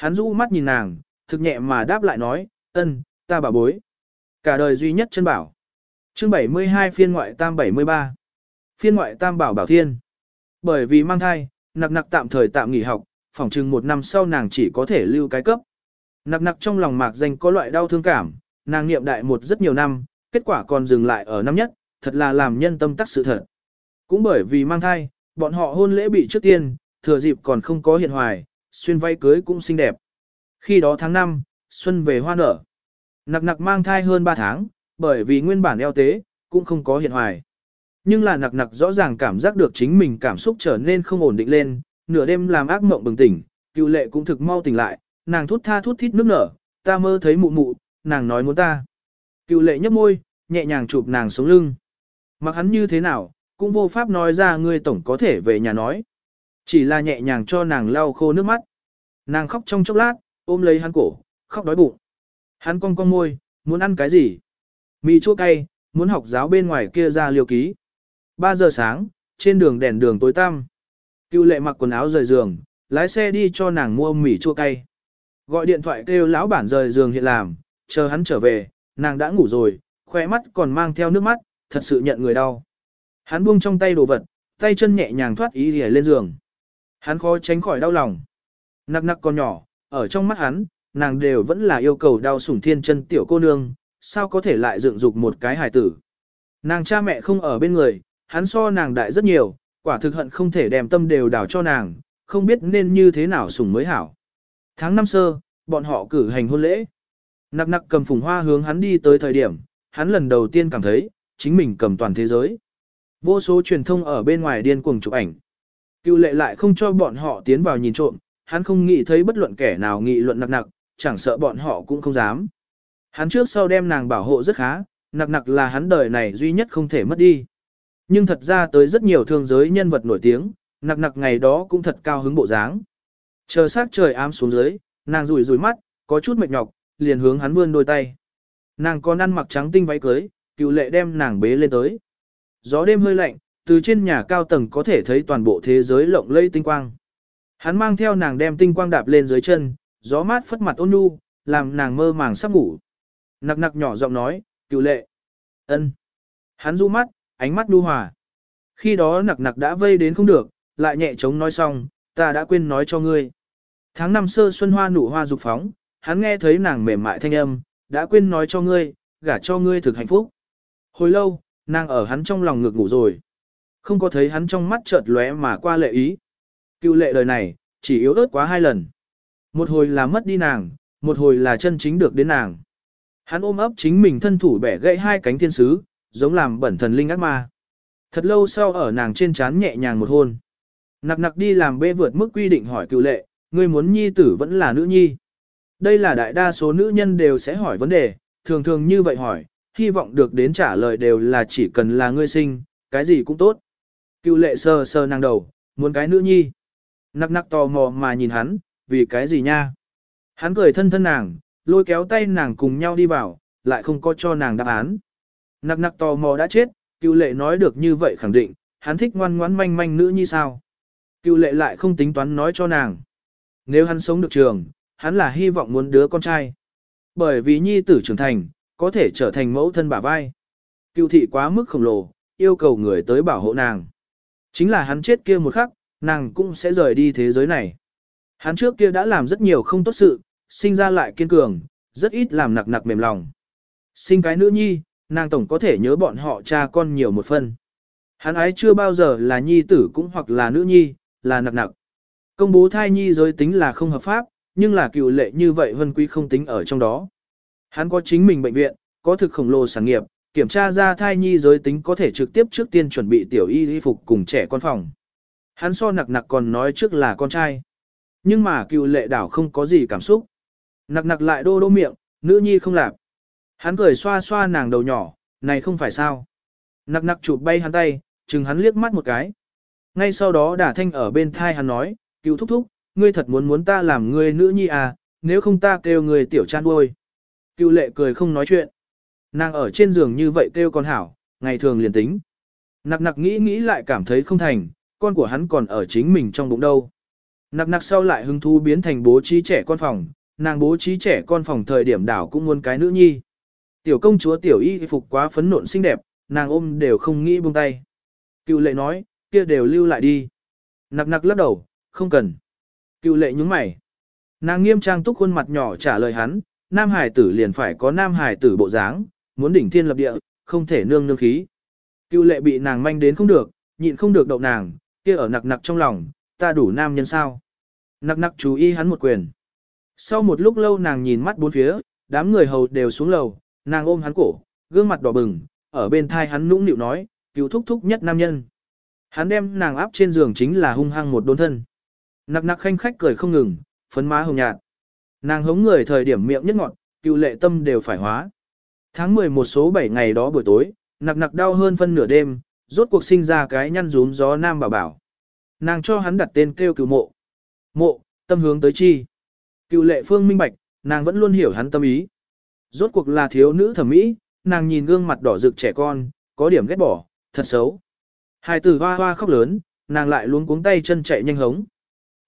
Hắn rũ mắt nhìn nàng, thực nhẹ mà đáp lại nói, ân, ta bảo bối. Cả đời duy nhất chân bảo. Chương 72 phiên ngoại tam 73. Phiên ngoại tam bảo bảo thiên. Bởi vì mang thai, nặc nặc tạm thời tạm nghỉ học, phỏng chừng một năm sau nàng chỉ có thể lưu cái cấp. Nặc nặc trong lòng mạc danh có loại đau thương cảm, nàng niệm đại một rất nhiều năm, kết quả còn dừng lại ở năm nhất, thật là làm nhân tâm tắc sự thật. Cũng bởi vì mang thai, bọn họ hôn lễ bị trước tiên, thừa dịp còn không có hiện hoài, xuyên vay cưới cũng xinh đẹp. Khi đó tháng 5, xuân về hoa nở. Nặc nặc mang thai hơn 3 tháng, bởi vì nguyên bản eo tế, cũng không có hiện hoài. Nhưng là nặc nặc rõ ràng cảm giác được chính mình cảm xúc trở nên không ổn định lên, nửa đêm làm ác mộng bừng tỉnh, cựu lệ cũng thực mau tỉnh lại, nàng thút tha thút thít nước nở, ta mơ thấy mụ mụ, nàng nói muốn ta. Cựu lệ nhấp môi, nhẹ nhàng chụp nàng xuống lưng. Mặc hắn như thế nào, cũng vô pháp nói ra ngươi tổng có thể về nhà nói. Chỉ là nhẹ nhàng cho nàng lau khô nước mắt. Nàng khóc trong chốc lát, ôm lấy hắn cổ, khóc đói bụng. Hắn cong cong môi, muốn ăn cái gì? Mì chua cay, muốn học giáo bên ngoài kia ra liều ký. 3 giờ sáng, trên đường đèn đường tối tăm. Cựu lệ mặc quần áo rời giường, lái xe đi cho nàng mua mì chua cay. Gọi điện thoại kêu lão bản rời giường hiện làm, chờ hắn trở về, nàng đã ngủ rồi, khóe mắt còn mang theo nước mắt, thật sự nhận người đau. Hắn buông trong tay đồ vật, tay chân nhẹ nhàng thoát ý rỉa lên giường. Hắn khó tránh khỏi đau lòng. Nặc nặc con nhỏ, ở trong mắt hắn, nàng đều vẫn là yêu cầu đau sủng thiên chân tiểu cô nương, sao có thể lại dựng dục một cái hài tử. Nàng cha mẹ không ở bên người, hắn so nàng đại rất nhiều, quả thực hận không thể đem tâm đều đảo cho nàng, không biết nên như thế nào sủng mới hảo. Tháng năm sơ, bọn họ cử hành hôn lễ. Nặc nặc cầm phùng hoa hướng hắn đi tới thời điểm, hắn lần đầu tiên cảm thấy, chính mình cầm toàn thế giới. Vô số truyền thông ở bên ngoài điên cuồng chụp ảnh. Cựu lệ lại không cho bọn họ tiến vào nhìn trộm, hắn không nghĩ thấy bất luận kẻ nào nghị luận nặc nặc, chẳng sợ bọn họ cũng không dám. Hắn trước sau đem nàng bảo hộ rất khá, nặc nặc là hắn đời này duy nhất không thể mất đi. Nhưng thật ra tới rất nhiều thương giới nhân vật nổi tiếng, nặc nặc ngày đó cũng thật cao hứng bộ dáng. Chờ sát trời ám xuống dưới, nàng rủi rủi mắt, có chút mệt nhọc, liền hướng hắn vươn đôi tay. Nàng còn ăn mặc trắng tinh váy cưới, cựu lệ đem nàng bế lên tới. Gió đêm hơi lạnh, từ trên nhà cao tầng có thể thấy toàn bộ thế giới lộng lẫy tinh quang. Hắn mang theo nàng đem tinh quang đạp lên dưới chân, gió mát phất mặt ôn nhu, làm nàng mơ màng sắp ngủ. Nặc nặc nhỏ giọng nói, cựu lệ. ân. Hắn du mắt, ánh mắt nhu hòa. Khi đó nặc nặc đã vây đến không được, lại nhẹ chống nói xong, ta đã quên nói cho ngươi. Tháng năm sơ xuân hoa nụ hoa dục phóng, hắn nghe thấy nàng mềm mại thanh âm, đã quên nói cho ngươi, gả cho ngươi thực hạnh phúc. Hồi lâu, nàng ở hắn trong lòng ngược ngủ rồi. Không có thấy hắn trong mắt chợt lóe mà qua lệ ý. Cựu lệ đời này, chỉ yếu ớt quá hai lần. Một hồi là mất đi nàng, một hồi là chân chính được đến nàng. Hắn ôm ấp chính mình thân thủ bẻ gãy hai cánh thiên sứ, giống làm bẩn thần linh ác ma. Thật lâu sau ở nàng trên trán nhẹ nhàng một hôn. Nặc nặc đi làm bê vượt mức quy định hỏi cựu lệ, ngươi muốn nhi tử vẫn là nữ nhi. Đây là đại đa số nữ nhân đều sẽ hỏi vấn đề, thường thường như vậy hỏi, hy vọng được đến trả lời đều là chỉ cần là ngươi sinh, cái gì cũng tốt. Cựu lệ sơ sơ nàng đầu, muốn cái nữ nhi. Nặc nặc tò mò mà nhìn hắn, vì cái gì nha? Hắn cười thân thân nàng, lôi kéo tay nàng cùng nhau đi vào, lại không có cho nàng đáp án. Nặc nặc tò mò đã chết, cựu lệ nói được như vậy khẳng định, hắn thích ngoan ngoãn manh manh nữ như sao. Cựu lệ lại không tính toán nói cho nàng. Nếu hắn sống được trường, hắn là hy vọng muốn đứa con trai. Bởi vì nhi tử trưởng thành, có thể trở thành mẫu thân bả vai. Cựu thị quá mức khổng lồ, yêu cầu người tới bảo hộ nàng. Chính là hắn chết kia một khắc, nàng cũng sẽ rời đi thế giới này. Hắn trước kia đã làm rất nhiều không tốt sự, sinh ra lại kiên cường, rất ít làm nặc nặc mềm lòng. Sinh cái nữ nhi, nàng tổng có thể nhớ bọn họ cha con nhiều một phần. Hắn ái chưa bao giờ là nhi tử cũng hoặc là nữ nhi, là nặc nặc. Công bố thai nhi giới tính là không hợp pháp, nhưng là cựu lệ như vậy vân quý không tính ở trong đó. Hắn có chính mình bệnh viện, có thực khổng lồ sản nghiệp, kiểm tra ra thai nhi giới tính có thể trực tiếp trước tiên chuẩn bị tiểu y y phục cùng trẻ con phòng. Hắn so nặc nặc còn nói trước là con trai. Nhưng mà cựu lệ đảo không có gì cảm xúc. Nặc nặc lại đô đô miệng, nữ nhi không lạp. Hắn cười xoa xoa nàng đầu nhỏ, này không phải sao. Nặc nặc chụp bay hắn tay, chừng hắn liếc mắt một cái. Ngay sau đó đả thanh ở bên thai hắn nói, cựu thúc thúc, ngươi thật muốn muốn ta làm ngươi nữ nhi à, nếu không ta kêu người tiểu chan đuôi. Cựu lệ cười không nói chuyện. Nàng ở trên giường như vậy kêu con hảo, ngày thường liền tính. Nặc nặc nghĩ nghĩ lại cảm thấy không thành, con của hắn còn ở chính mình trong bụng đâu. Nặc nặc sau lại hứng thú biến thành bố trí trẻ con phòng, nàng bố trí trẻ con phòng thời điểm đảo cũng muốn cái nữ nhi. Tiểu công chúa tiểu y phục quá phấn nộn xinh đẹp, nàng ôm đều không nghĩ buông tay. Cựu lệ nói, kia đều lưu lại đi. Nặc nặc lắc đầu, không cần. Cựu lệ nhúng mày. Nàng nghiêm trang túc khuôn mặt nhỏ trả lời hắn, nam hải tử liền phải có nam hải tử bộ dáng, muốn đỉnh thiên lập địa, không thể nương nương khí. Cưu lệ bị nàng manh đến không được, nhịn không được đậu nàng, kia ở nặc nặc trong lòng, ta đủ nam nhân sao. Nặc nặc chú ý hắn một quyền. Sau một lúc lâu nàng nhìn mắt bốn phía, đám người hầu đều xuống lầu, nàng ôm hắn cổ, gương mặt đỏ bừng, ở bên thai hắn nũng nịu nói, cứu thúc thúc nhất nam nhân. Hắn đem nàng áp trên giường chính là hung hăng một đốn thân. Nặc nặc khanh khách cười không ngừng, phấn má hồng nhạt. Nàng hống người thời điểm miệng nhất ngọn cựu lệ tâm đều phải hóa. Tháng 11 số 7 ngày đó buổi tối, nặc nặc đau hơn phân nửa đêm, rốt cuộc sinh ra cái nhăn rúm gió nam bảo bảo. Nàng cho hắn đặt tên kêu cựu mộ. Mộ, tâm hướng tới chi. Cựu lệ phương minh bạch, nàng vẫn luôn hiểu hắn tâm ý. Rốt cuộc là thiếu nữ thẩm mỹ, nàng nhìn gương mặt đỏ rực trẻ con, có điểm ghét bỏ, thật xấu. Hai tử hoa hoa khóc lớn, nàng lại luôn cuống tay chân chạy nhanh hống.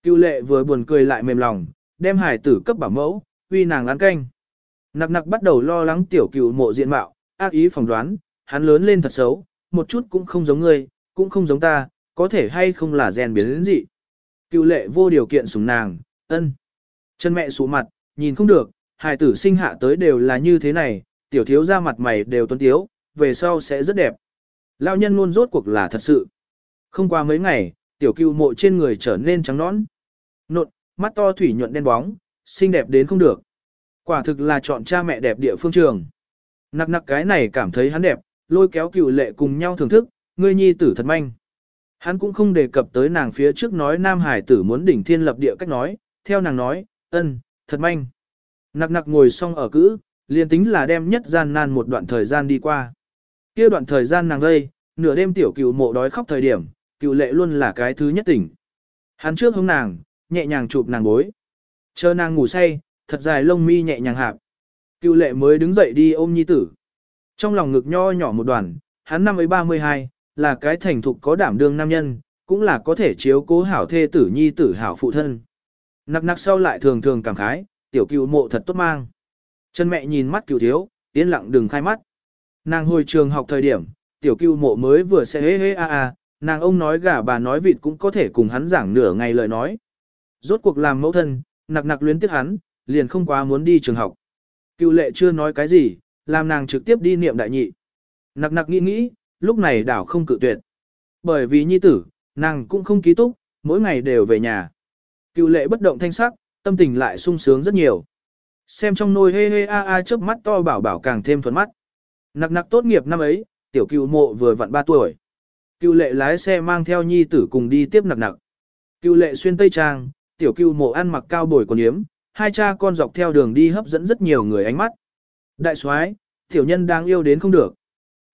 Cựu lệ vừa buồn cười lại mềm lòng, đem hải tử cấp bảo mẫu, uy nàng ăn canh. Nặc nặc bắt đầu lo lắng tiểu cựu mộ diện mạo, ác ý phỏng đoán, hắn lớn lên thật xấu, một chút cũng không giống ngươi, cũng không giống ta, có thể hay không là gen biến đến gì. Cựu lệ vô điều kiện sủng nàng, ân. Chân mẹ sụ mặt, nhìn không được, hài tử sinh hạ tới đều là như thế này, tiểu thiếu ra mặt mày đều tuấn tiếu, về sau sẽ rất đẹp. Lão nhân luôn rốt cuộc là thật sự. Không qua mấy ngày, tiểu cựu mộ trên người trở nên trắng nõn. Nộn, mắt to thủy nhuận đen bóng, xinh đẹp đến không được. Quả thực là chọn cha mẹ đẹp địa phương trường. Nặc nặc cái này cảm thấy hắn đẹp, lôi kéo cựu lệ cùng nhau thưởng thức, ngươi nhi tử thật manh. Hắn cũng không đề cập tới nàng phía trước nói nam hải tử muốn đỉnh thiên lập địa cách nói, theo nàng nói, ân, thật manh. Nặc nặc ngồi xong ở cữ, liền tính là đem nhất gian nan một đoạn thời gian đi qua. kia đoạn thời gian nàng gây, nửa đêm tiểu cựu mộ đói khóc thời điểm, cựu lệ luôn là cái thứ nhất tỉnh. Hắn trước hướng nàng, nhẹ nhàng chụp nàng bối. Chờ nàng ngủ say, thật dài lông mi nhẹ nhàng hạp. Cựu lệ mới đứng dậy đi ôm nhi tử. Trong lòng ngực nho nhỏ một đoàn, hắn năm ấy 32, là cái thành thục có đảm đương nam nhân, cũng là có thể chiếu cố hảo thê tử nhi tử hảo phụ thân. Nặc nặc sau lại thường thường cảm khái, tiểu cựu mộ thật tốt mang. Chân mẹ nhìn mắt cựu thiếu, yên lặng đừng khai mắt. Nàng hồi trường học thời điểm, tiểu cựu mộ mới vừa sẽ hê hê a a, nàng ông nói gà bà nói vịt cũng có thể cùng hắn giảng nửa ngày lời nói. Rốt cuộc làm mẫu thân, nặc nặc luyến tiếc hắn, liền không quá muốn đi trường học. Cựu lệ chưa nói cái gì, làm nàng trực tiếp đi niệm đại nhị. Nặc nặc nghĩ nghĩ, lúc này đảo không cự tuyệt. Bởi vì nhi tử, nàng cũng không ký túc, mỗi ngày đều về nhà. Cựu lệ bất động thanh sắc, tâm tình lại sung sướng rất nhiều. Xem trong nôi hê hê a a chớp mắt to bảo bảo càng thêm thuần mắt. Nặc nặc tốt nghiệp năm ấy, tiểu cựu mộ vừa vặn 3 tuổi. Cựu lệ lái xe mang theo nhi tử cùng đi tiếp nặc nặc. Cựu lệ xuyên tây trang, tiểu cựu mộ ăn mặc cao bồi còn yếm, hai cha con dọc theo đường đi hấp dẫn rất nhiều người ánh mắt. Đại soái, tiểu nhân đang yêu đến không được.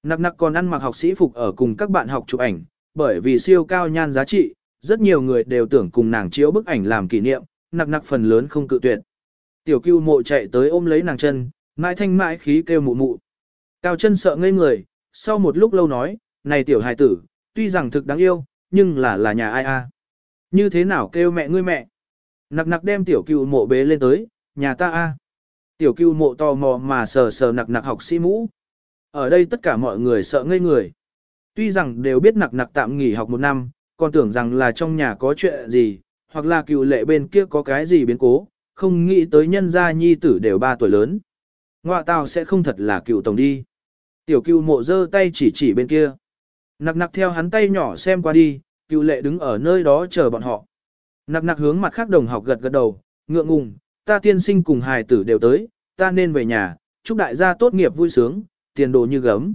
Nặc nặc còn ăn mặc học sĩ phục ở cùng các bạn học chụp ảnh, bởi vì siêu cao nhan giá trị, rất nhiều người đều tưởng cùng nàng chiếu bức ảnh làm kỷ niệm, nặc nặc phần lớn không cự tuyệt. Tiểu cưu mộ chạy tới ôm lấy nàng chân, mãi thanh mãi khí kêu mụ mụ. Cao chân sợ ngây người, sau một lúc lâu nói, này tiểu hài tử, tuy rằng thực đáng yêu, nhưng là là nhà ai a? Như thế nào kêu mẹ ngươi mẹ? Nặc nặc đem tiểu cưu mộ bế lên tới, nhà ta a. Tiểu cưu mộ tò mò mà sờ sờ nặc nặc học sĩ mũ. Ở đây tất cả mọi người sợ ngây người. Tuy rằng đều biết nặc nặc tạm nghỉ học một năm, còn tưởng rằng là trong nhà có chuyện gì, hoặc là cựu lệ bên kia có cái gì biến cố, không nghĩ tới nhân gia nhi tử đều ba tuổi lớn. Ngoạ tao sẽ không thật là cựu tổng đi. Tiểu cựu mộ giơ tay chỉ chỉ bên kia. Nặc nặc theo hắn tay nhỏ xem qua đi, cựu lệ đứng ở nơi đó chờ bọn họ. Nặc nặc hướng mặt khác đồng học gật gật đầu, ngượng ngùng, ta tiên sinh cùng hài tử đều tới, ta nên về nhà, chúc đại gia tốt nghiệp vui sướng, tiền đồ như gấm.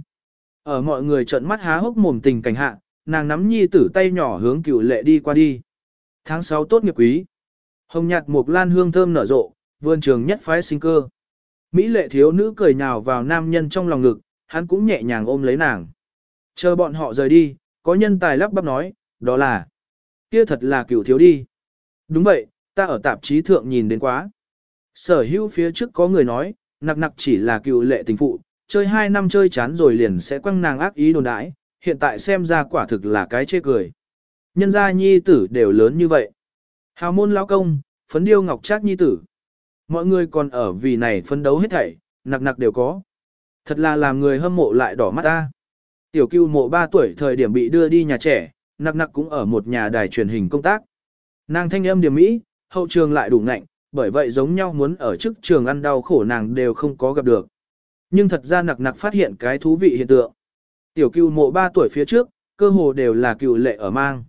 Ở mọi người trợn mắt há hốc mồm tình cảnh hạ, nàng nắm nhi tử tay nhỏ hướng cựu lệ đi qua đi. Tháng 6 tốt nghiệp quý. Hồng nhạt một lan hương thơm nở rộ, vườn trường nhất phái sinh cơ. Mỹ lệ thiếu nữ cười nhào vào nam nhân trong lòng ngực, hắn cũng nhẹ nhàng ôm lấy nàng. Chờ bọn họ rời đi, có nhân tài lắp bắp nói, đó là, kia thật là cửu thiếu đi. Đúng vậy, ta ở tạp chí thượng nhìn đến quá. Sở hữu phía trước có người nói, nặc nặc chỉ là cựu lệ tình phụ, chơi hai năm chơi chán rồi liền sẽ quăng nàng ác ý đồn đãi, hiện tại xem ra quả thực là cái chê cười. Nhân gia nhi tử đều lớn như vậy. Hào môn lao công, phấn điêu ngọc trác nhi tử. Mọi người còn ở vì này phấn đấu hết thảy, nặc nặc đều có. Thật là làm người hâm mộ lại đỏ mắt ta. Tiểu cưu mộ 3 tuổi thời điểm bị đưa đi nhà trẻ, nặc nặc cũng ở một nhà đài truyền hình công tác. Nàng thanh âm điểm mỹ, hậu trường lại đủ ngạnh, bởi vậy giống nhau muốn ở trước trường ăn đau khổ nàng đều không có gặp được. Nhưng thật ra nặc nặc phát hiện cái thú vị hiện tượng. Tiểu cưu mộ 3 tuổi phía trước, cơ hồ đều là cựu lệ ở mang.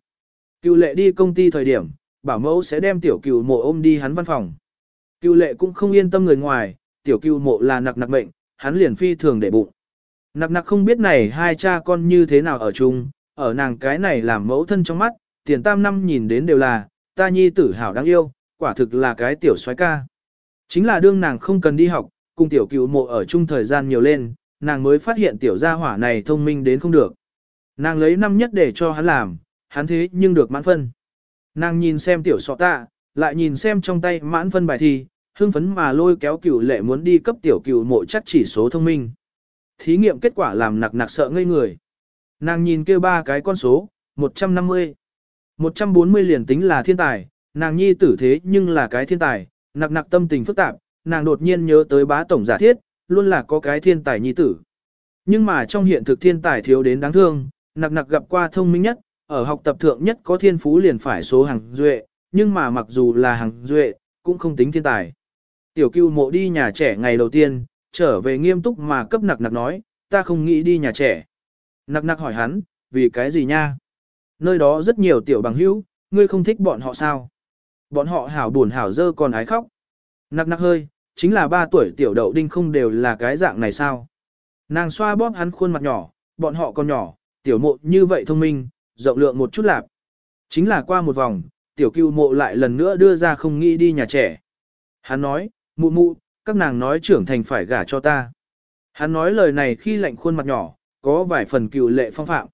Cựu lệ đi công ty thời điểm, bảo mẫu sẽ đem tiểu cựu mộ ôm đi hắn văn phòng. Cựu lệ cũng không yên tâm người ngoài, tiểu cựu mộ là nặc nặc bệnh, hắn liền phi thường để bụng. Nặc nặc không biết này hai cha con như thế nào ở chung, ở nàng cái này làm mẫu thân trong mắt, tiền tam năm nhìn đến đều là, ta nhi tử hảo đáng yêu, quả thực là cái tiểu soái ca. Chính là đương nàng không cần đi học, cùng tiểu cựu mộ ở chung thời gian nhiều lên, nàng mới phát hiện tiểu gia hỏa này thông minh đến không được. Nàng lấy năm nhất để cho hắn làm, hắn thế nhưng được mãn phân. Nàng nhìn xem tiểu sọ tạ, lại nhìn xem trong tay mãn phân bài thi, hưng phấn mà lôi kéo cửu lệ muốn đi cấp tiểu cửu mộ chắc chỉ số thông minh. Thí nghiệm kết quả làm nặc nặc sợ ngây người. Nàng nhìn kêu ba cái con số, 150. 140 liền tính là thiên tài, nàng nhi tử thế nhưng là cái thiên tài, nặc nặc tâm tình phức tạp, nàng đột nhiên nhớ tới bá tổng giả thiết, luôn là có cái thiên tài nhi tử. Nhưng mà trong hiện thực thiên tài thiếu đến đáng thương, nặc nặc gặp qua thông minh nhất, ở học tập thượng nhất có thiên phú liền phải số hàng duệ, nhưng mà mặc dù là hàng duệ, cũng không tính thiên tài. Tiểu cưu mộ đi nhà trẻ ngày đầu tiên, trở về nghiêm túc mà cấp nặc nặc nói, ta không nghĩ đi nhà trẻ. Nặc nặc hỏi hắn, vì cái gì nha? Nơi đó rất nhiều tiểu bằng hữu, ngươi không thích bọn họ sao? Bọn họ hảo buồn hảo dơ còn ái khóc. Nặc nặc hơi, chính là ba tuổi tiểu đậu đinh không đều là cái dạng này sao? Nàng xoa bóp hắn khuôn mặt nhỏ, bọn họ còn nhỏ, tiểu mộ như vậy thông minh, rộng lượng một chút lạp. Chính là qua một vòng, tiểu cưu mộ lại lần nữa đưa ra không nghĩ đi nhà trẻ. Hắn nói, mụ mụ, các nàng nói trưởng thành phải gả cho ta. Hắn nói lời này khi lạnh khuôn mặt nhỏ, có vài phần cựu lệ phong phạm.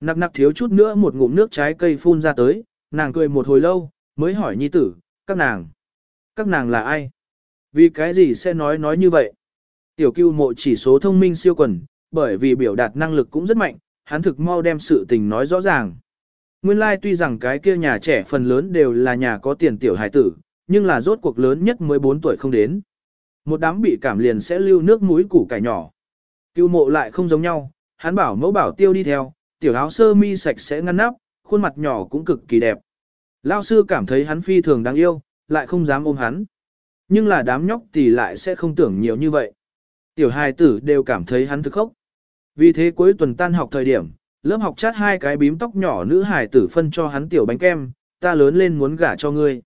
Nặc nặc thiếu chút nữa một ngụm nước trái cây phun ra tới, nàng cười một hồi lâu, mới hỏi nhi tử, các nàng. Các nàng là ai? Vì cái gì sẽ nói nói như vậy? Tiểu cưu mộ chỉ số thông minh siêu quần, bởi vì biểu đạt năng lực cũng rất mạnh, hắn thực mau đem sự tình nói rõ ràng. Nguyên lai like tuy rằng cái kia nhà trẻ phần lớn đều là nhà có tiền tiểu hải tử, nhưng là rốt cuộc lớn nhất 14 tuổi không đến. Một đám bị cảm liền sẽ lưu nước mũi củ cải nhỏ. Cưu mộ lại không giống nhau, hắn bảo mẫu bảo tiêu đi theo, tiểu áo sơ mi sạch sẽ ngăn nắp, khuôn mặt nhỏ cũng cực kỳ đẹp. Lao sư cảm thấy hắn phi thường đáng yêu, lại không dám ôm hắn. Nhưng là đám nhóc thì lại sẽ không tưởng nhiều như vậy. Tiểu hài tử đều cảm thấy hắn thực khốc. Vì thế cuối tuần tan học thời điểm, lớp học chát hai cái bím tóc nhỏ nữ hài tử phân cho hắn tiểu bánh kem, ta lớn lên muốn gả cho ngươi.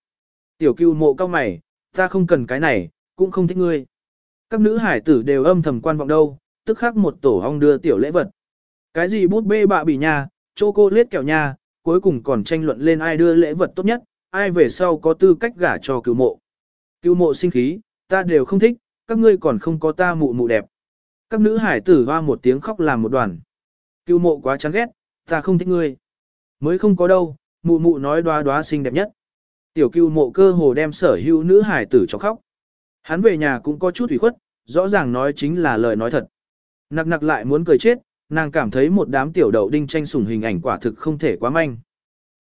Tiểu cưu mộ cao mày, ta không cần cái này, cũng không thích ngươi. Các nữ hải tử đều âm thầm quan vọng đâu, tức khắc một tổ hong đưa tiểu lễ vật. Cái gì bút bê bạ bỉ nha, chô cô lết kẹo nha, cuối cùng còn tranh luận lên ai đưa lễ vật tốt nhất, ai về sau có tư cách gả cho cựu mộ. Cựu mộ sinh khí, ta đều không thích, các ngươi còn không có ta mụ mụ đẹp. Các nữ hải tử hoa một tiếng khóc làm một đoàn. Cựu mộ quá chán ghét, ta không thích ngươi. Mới không có đâu, mụ mụ nói đoá đoá xinh đẹp nhất. Tiểu cựu mộ cơ hồ đem sở hữu nữ hải tử cho khóc. Hắn về nhà cũng có chút ủy khuất, rõ ràng nói chính là lời nói thật. Nặc nặc lại muốn cười chết, nàng cảm thấy một đám tiểu đậu đinh tranh sủng hình ảnh quả thực không thể quá manh.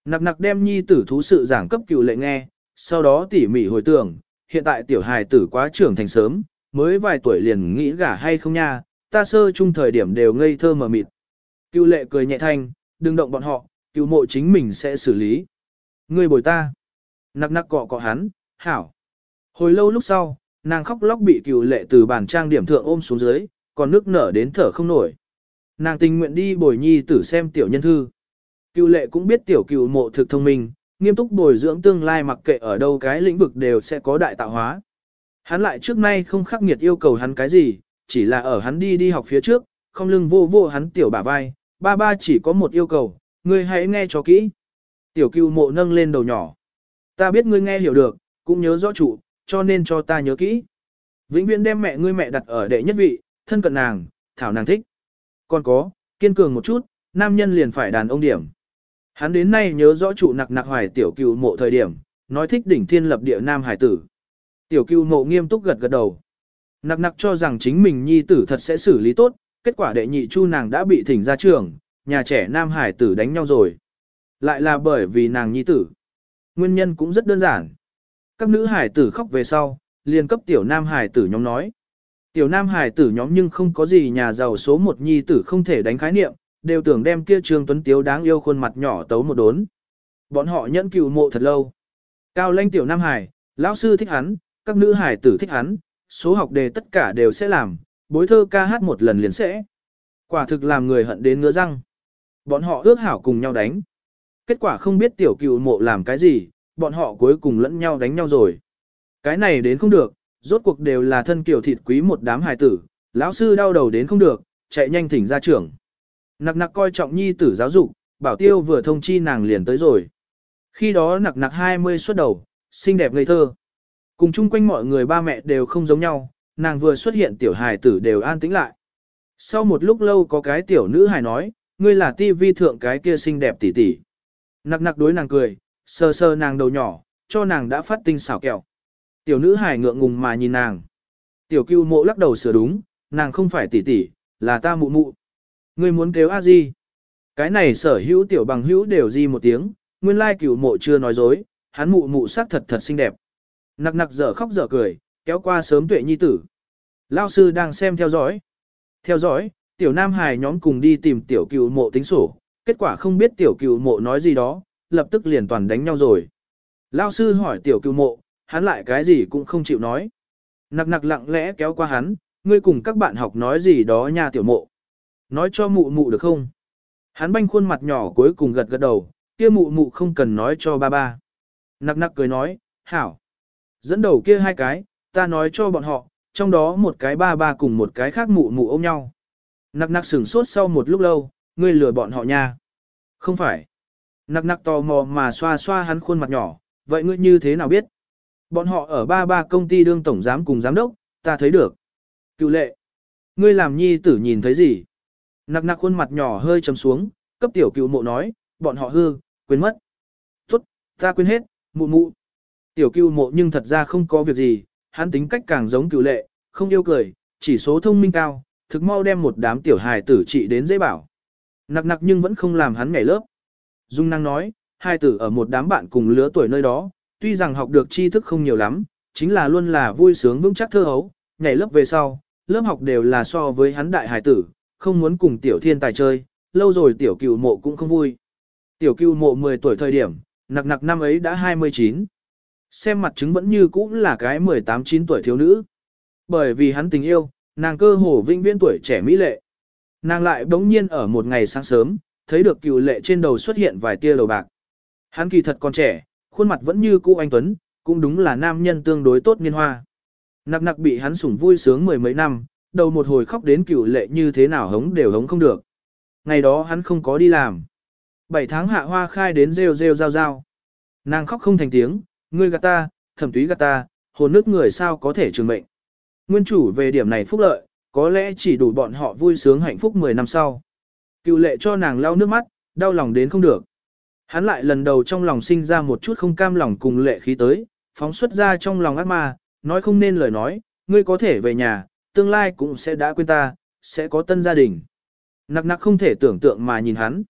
Nặc nặc đem nhi tử thú sự giảng cấp cựu lệ nghe, sau đó tỉ mỉ hồi tưởng, hiện tại tiểu hài tử quá trưởng thành sớm, mới vài tuổi liền nghĩ gả hay không nha, ta sơ chung thời điểm đều ngây thơ mờ mịt. Cựu lệ cười nhẹ thanh, đừng động bọn họ, cựu mộ chính mình sẽ xử lý. Ngươi bồi ta. Nặc nặc cọ cọ hắn, hảo. Hồi lâu lúc sau, nàng khóc lóc bị cựu lệ từ bàn trang điểm thượng ôm xuống dưới, còn nước nở đến thở không nổi. Nàng tình nguyện đi bồi nhi tử xem tiểu nhân thư. Cựu lệ cũng biết tiểu cựu mộ thực thông minh, nghiêm túc bồi dưỡng tương lai mặc kệ ở đâu cái lĩnh vực đều sẽ có đại tạo hóa. Hắn lại trước nay không khắc nghiệt yêu cầu hắn cái gì, chỉ là ở hắn đi đi học phía trước, không lưng vô vô hắn tiểu bả vai, ba ba chỉ có một yêu cầu, ngươi hãy nghe cho kỹ. Tiểu cựu mộ nâng lên đầu nhỏ. Ta biết ngươi nghe hiểu được, cũng nhớ rõ chủ, cho nên cho ta nhớ kỹ. Vĩnh viễn đem mẹ ngươi mẹ đặt ở đệ nhất vị, thân cận nàng, thảo nàng thích. Còn có, kiên cường một chút, nam nhân liền phải đàn ông điểm. Hắn đến nay nhớ rõ trụ nặc nặc hoài tiểu cựu mộ thời điểm, nói thích đỉnh thiên lập địa nam hải tử. Tiểu cựu mộ nghiêm túc gật gật đầu. Nặc nặc cho rằng chính mình nhi tử thật sẽ xử lý tốt, kết quả đệ nhị chu nàng đã bị thỉnh ra trường, nhà trẻ nam hải tử đánh nhau rồi. Lại là bởi vì nàng nhi tử. Nguyên nhân cũng rất đơn giản. Các nữ hải tử khóc về sau, liền cấp tiểu nam hải tử nhóm nói. Tiểu nam hải tử nhóm nhưng không có gì nhà giàu số một nhi tử không thể đánh khái niệm, đều tưởng đem kia Trương Tuấn Tiếu đáng yêu khuôn mặt nhỏ tấu một đốn. Bọn họ nhẫn cừu mộ thật lâu. Cao lanh tiểu nam hải, lão sư thích hắn, các nữ hải tử thích hắn, số học đề tất cả đều sẽ làm, bối thơ ca hát một lần liền sẽ. Quả thực làm người hận đến ngứa răng. Bọn họ ước hảo cùng nhau đánh. Kết quả không biết tiểu cựu mộ làm cái gì, bọn họ cuối cùng lẫn nhau đánh nhau rồi. Cái này đến không được, rốt cuộc đều là thân kiểu thịt quý một đám hài tử, lão sư đau đầu đến không được, chạy nhanh thỉnh ra trưởng. Nặc nặc coi trọng nhi tử giáo dục, bảo tiêu vừa thông chi nàng liền tới rồi. Khi đó nặc nặc 20 xuất đầu, xinh đẹp ngây thơ. Cùng chung quanh mọi người ba mẹ đều không giống nhau, nàng vừa xuất hiện tiểu hài tử đều an tĩnh lại. Sau một lúc lâu có cái tiểu nữ hài nói, ngươi là ti vi thượng cái kia xinh đẹp tỷ tỷ. Nặc nặc đối nàng cười, sờ sờ nàng đầu nhỏ, cho nàng đã phát tinh xảo kẹo. Tiểu nữ hài ngượng ngùng mà nhìn nàng. Tiểu cưu mộ lắc đầu sửa đúng, nàng không phải tỷ tỷ, là ta mụ mụ. Ngươi muốn kêu a di. Cái này sở hữu tiểu bằng hữu đều di một tiếng, nguyên lai cửu mộ chưa nói dối, hắn mụ mụ sắc thật thật xinh đẹp. Nặc nặc dở khóc dở cười, kéo qua sớm tuệ nhi tử. Lao sư đang xem theo dõi. Theo dõi, tiểu nam hài nhóm cùng đi tìm tiểu cửu mộ tính sổ, kết quả không biết tiểu cửu mộ nói gì đó, lập tức liền toàn đánh nhau rồi. Lao sư hỏi tiểu cửu mộ, hắn lại cái gì cũng không chịu nói. Nặc nặc lặng lẽ kéo qua hắn, ngươi cùng các bạn học nói gì đó nha tiểu mộ. Nói cho mụ mụ được không? Hắn banh khuôn mặt nhỏ cuối cùng gật gật đầu, kia mụ mụ không cần nói cho ba ba. Nặc nặc cười nói, hảo. Dẫn đầu kia hai cái, ta nói cho bọn họ, trong đó một cái ba ba cùng một cái khác mụ mụ ôm nhau. Nặc nặc sửng sốt sau một lúc lâu, ngươi lừa bọn họ nha. Không phải. Nặc nặc tò mò mà xoa xoa hắn khuôn mặt nhỏ, vậy ngươi như thế nào biết? Bọn họ ở ba ba công ty đương tổng giám cùng giám đốc, ta thấy được. Cựu lệ, ngươi làm nhi tử nhìn thấy gì? Nặc nặc khuôn mặt nhỏ hơi trầm xuống, cấp tiểu cựu mộ nói, bọn họ hư, quên mất. Tốt, ta quên hết, mụ mụ. Tiểu cựu mộ nhưng thật ra không có việc gì, hắn tính cách càng giống cựu lệ, không yêu cười, chỉ số thông minh cao, thực mau đem một đám tiểu hài tử trị đến dễ bảo. Nặc nặc nhưng vẫn không làm hắn nhảy lớp. Dung năng nói, hai tử ở một đám bạn cùng lứa tuổi nơi đó, tuy rằng học được tri thức không nhiều lắm, chính là luôn là vui sướng vững chắc thơ hấu, nhảy lớp về sau, lớp học đều là so với hắn đại hải tử, không muốn cùng tiểu thiên tài chơi, lâu rồi tiểu cựu mộ cũng không vui. Tiểu cựu mộ 10 tuổi thời điểm, nặc nặc năm ấy đã 29. Xem mặt chứng vẫn như cũ là cái 18-9 tuổi thiếu nữ. Bởi vì hắn tình yêu, nàng cơ hồ vinh viễn tuổi trẻ mỹ lệ. Nàng lại bỗng nhiên ở một ngày sáng sớm, thấy được cựu lệ trên đầu xuất hiện vài tia đầu bạc. Hắn kỳ thật còn trẻ, khuôn mặt vẫn như cũ anh Tuấn, cũng đúng là nam nhân tương đối tốt niên hoa. Nặc nặc bị hắn sủng vui sướng mười mấy năm, đầu một hồi khóc đến cựu lệ như thế nào hống đều hống không được. Ngày đó hắn không có đi làm. Bảy tháng hạ hoa khai đến rêu rêu rao rao. Nàng khóc không thành tiếng, ngươi gạt ta, thẩm túy gạt ta, hồn nước người sao có thể trường mệnh. Nguyên chủ về điểm này phúc lợi, có lẽ chỉ đủ bọn họ vui sướng hạnh phúc 10 năm sau. Cựu lệ cho nàng lau nước mắt, đau lòng đến không được. Hắn lại lần đầu trong lòng sinh ra một chút không cam lòng cùng lệ khí tới, phóng xuất ra trong lòng ác ma, nói không nên lời nói, ngươi có thể về nhà, tương lai cũng sẽ đã quên ta, sẽ có tân gia đình. Nặc nặc không thể tưởng tượng mà nhìn hắn.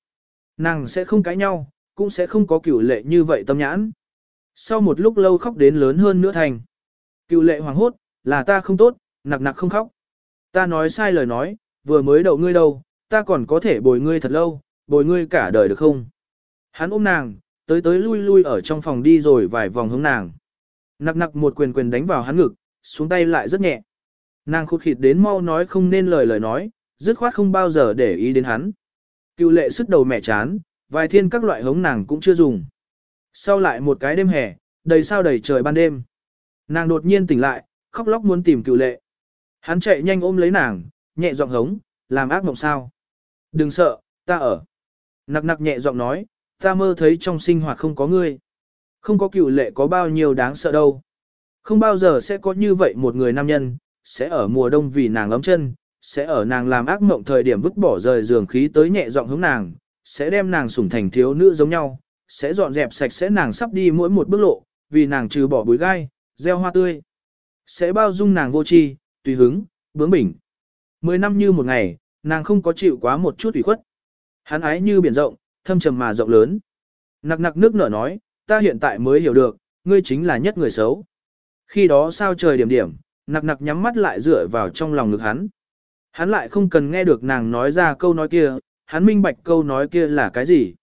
Nàng sẽ không cãi nhau, cũng sẽ không có cựu lệ như vậy tâm nhãn. Sau một lúc lâu khóc đến lớn hơn nữa thành. Cựu lệ hoàng hốt, là ta không tốt, nặc nặc không khóc. Ta nói sai lời nói, vừa mới đậu ngươi đâu, ta còn có thể bồi ngươi thật lâu, bồi ngươi cả đời được không? Hắn ôm nàng, tới tới lui lui ở trong phòng đi rồi vài vòng hướng nàng. Nặc nặc một quyền quyền đánh vào hắn ngực, xuống tay lại rất nhẹ. Nàng khụt khịt đến mau nói không nên lời lời nói, dứt khoát không bao giờ để ý đến hắn. Cựu lệ sức đầu mẹ chán, vài thiên các loại hống nàng cũng chưa dùng. Sau lại một cái đêm hè, đầy sao đầy trời ban đêm. Nàng đột nhiên tỉnh lại, khóc lóc muốn tìm cựu lệ. Hắn chạy nhanh ôm lấy nàng, nhẹ giọng hống, làm ác mộng sao. Đừng sợ, ta ở. Nặc nặc nhẹ giọng nói, ta mơ thấy trong sinh hoạt không có ngươi. Không có cựu lệ có bao nhiêu đáng sợ đâu. Không bao giờ sẽ có như vậy một người nam nhân, sẽ ở mùa đông vì nàng ấm chân, sẽ ở nàng làm ác mộng thời điểm vứt bỏ rời giường khí tới nhẹ giọng hướng nàng, sẽ đem nàng sủng thành thiếu nữ giống nhau, sẽ dọn dẹp sạch sẽ nàng sắp đi mỗi một bước lộ, vì nàng trừ bỏ bụi gai, gieo hoa tươi. Sẽ bao dung nàng vô tri, tùy hứng, bướng bỉnh. Mười năm như một ngày, nàng không có chịu quá một chút ủy khuất. Hắn ái như biển rộng, thâm trầm mà rộng lớn. Nặc nặc nước nở nói, ta hiện tại mới hiểu được, ngươi chính là nhất người xấu. Khi đó sao trời điểm điểm, nặc nặc nhắm mắt lại dựa vào trong lòng ngực hắn. Hắn lại không cần nghe được nàng nói ra câu nói kia, hắn minh bạch câu nói kia là cái gì.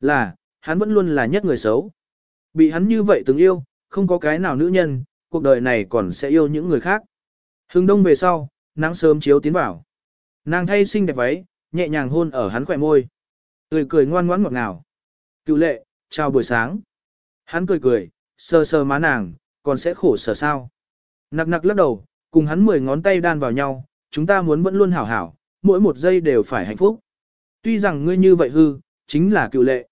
Là, hắn vẫn luôn là nhất người xấu. Bị hắn như vậy từng yêu, không có cái nào nữ nhân, cuộc đời này còn sẽ yêu những người khác. Hưng đông về sau, nắng sớm chiếu tiến vào. Nàng thay xinh đẹp váy, nhẹ nhàng hôn ở hắn khỏe môi. Tươi cười ngoan ngoãn ngọt ngào. Cựu lệ, chào buổi sáng. Hắn cười cười, sờ sờ má nàng, còn sẽ khổ sở sao. Nặc nặc lắc đầu, cùng hắn mười ngón tay đan vào nhau, chúng ta muốn vẫn luôn hảo hảo, mỗi một giây đều phải hạnh phúc. Tuy rằng ngươi như vậy hư, chính là cựu lệ.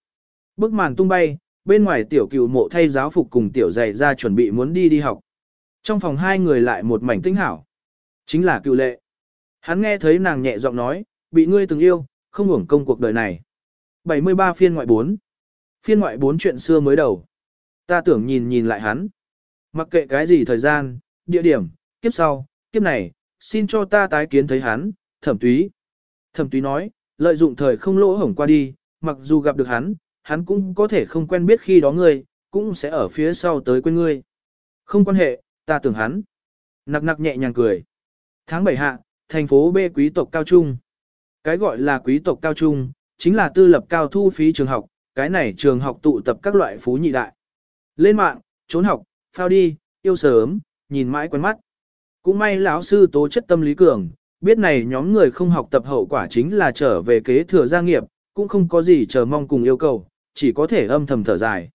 Bức màn tung bay, bên ngoài tiểu cựu mộ thay giáo phục cùng tiểu dạy ra chuẩn bị muốn đi đi học. Trong phòng hai người lại một mảnh tinh hảo. Chính là cựu lệ. Hắn nghe thấy nàng nhẹ giọng nói, bị ngươi từng yêu, không hưởng công cuộc đời này. 73 phiên ngoại 4 Phiên ngoại 4 chuyện xưa mới đầu. Ta tưởng nhìn nhìn lại hắn. Mặc kệ cái gì thời gian, địa điểm, kiếp sau, kiếp này, xin cho ta tái kiến thấy hắn, thẩm túy. Thẩm túy nói, lợi dụng thời không lỗ hổng qua đi, mặc dù gặp được hắn, hắn cũng có thể không quen biết khi đó ngươi, cũng sẽ ở phía sau tới quên ngươi. Không quan hệ, ta tưởng hắn. Nặc nặc nhẹ nhàng cười. Tháng 7 hạ, thành phố B quý tộc cao trung. Cái gọi là quý tộc cao trung, chính là tư lập cao thu phí trường học, cái này trường học tụ tập các loại phú nhị đại. Lên mạng, trốn học, phao đi, yêu sớm, nhìn mãi quen mắt. Cũng may lão sư tố chất tâm lý cường, biết này nhóm người không học tập hậu quả chính là trở về kế thừa gia nghiệp, cũng không có gì chờ mong cùng yêu cầu, chỉ có thể âm thầm thở dài.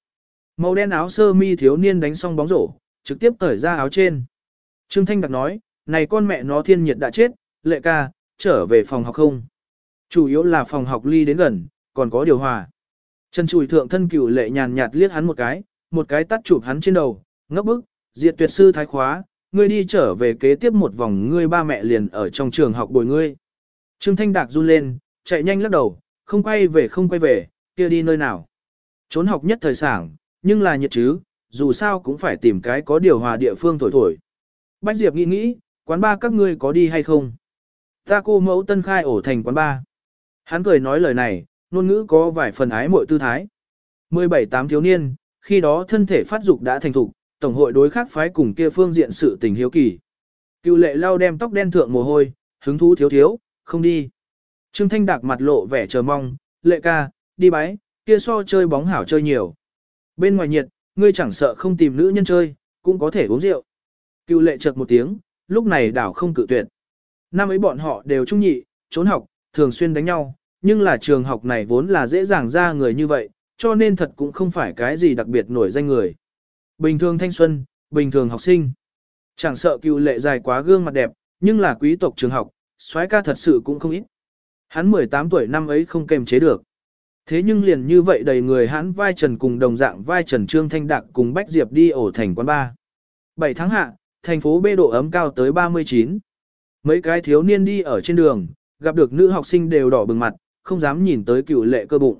Màu đen áo sơ mi thiếu niên đánh xong bóng rổ, trực tiếp cởi ra áo trên. Trương Thanh Đặc nói, này con mẹ nó thiên nhiệt đã chết, lệ ca, trở về phòng học không. Chủ yếu là phòng học ly đến gần, còn có điều hòa. Trần Chùi thượng thân cửu lệ nhàn nhạt liếc hắn một cái, một cái tắt chụp hắn trên đầu, ngốc bức, diệt tuyệt sư thái khóa, ngươi đi trở về kế tiếp một vòng ngươi ba mẹ liền ở trong trường học bồi ngươi. Trương Thanh Đạc run lên, chạy nhanh lắc đầu, không quay về không quay về, kia đi nơi nào. Trốn học nhất thời sảng, nhưng là nhiệt chứ, dù sao cũng phải tìm cái có điều hòa địa phương thổi thổi. Bách Diệp nghĩ nghĩ, quán ba các ngươi có đi hay không? Ta cô mẫu tân khai ổ thành quán ba. Hắn cười nói lời này, ngôn ngữ có vài phần ái mội tư thái. 17-8 thiếu niên, khi đó thân thể phát dục đã thành thục, tổng hội đối khác phái cùng kia phương diện sự tình hiếu kỳ. Cựu lệ lau đem tóc đen thượng mồ hôi, hứng thú thiếu thiếu, không đi. Trương Thanh Đạc mặt lộ vẻ chờ mong, lệ ca, đi bái, kia so chơi bóng hảo chơi nhiều. Bên ngoài nhiệt, ngươi chẳng sợ không tìm nữ nhân chơi, cũng có thể uống rượu. Cựu lệ chợt một tiếng, lúc này đảo không cự tuyệt. Năm ấy bọn họ đều trung nhị, trốn học, thường xuyên đánh nhau, nhưng là trường học này vốn là dễ dàng ra người như vậy, cho nên thật cũng không phải cái gì đặc biệt nổi danh người. Bình thường thanh xuân, bình thường học sinh. Chẳng sợ cựu lệ dài quá gương mặt đẹp, nhưng là quý tộc trường học, soái ca thật sự cũng không ít. Hắn 18 tuổi năm ấy không kềm chế được. Thế nhưng liền như vậy đầy người hắn vai trần cùng đồng dạng vai trần Trương Thanh Đạc cùng Bách Diệp đi ổ thành quán ba. 7 tháng hạ, thành phố bê độ ấm cao tới 39. Mấy cái thiếu niên đi ở trên đường, gặp được nữ học sinh đều đỏ bừng mặt, không dám nhìn tới cựu lệ cơ bụng.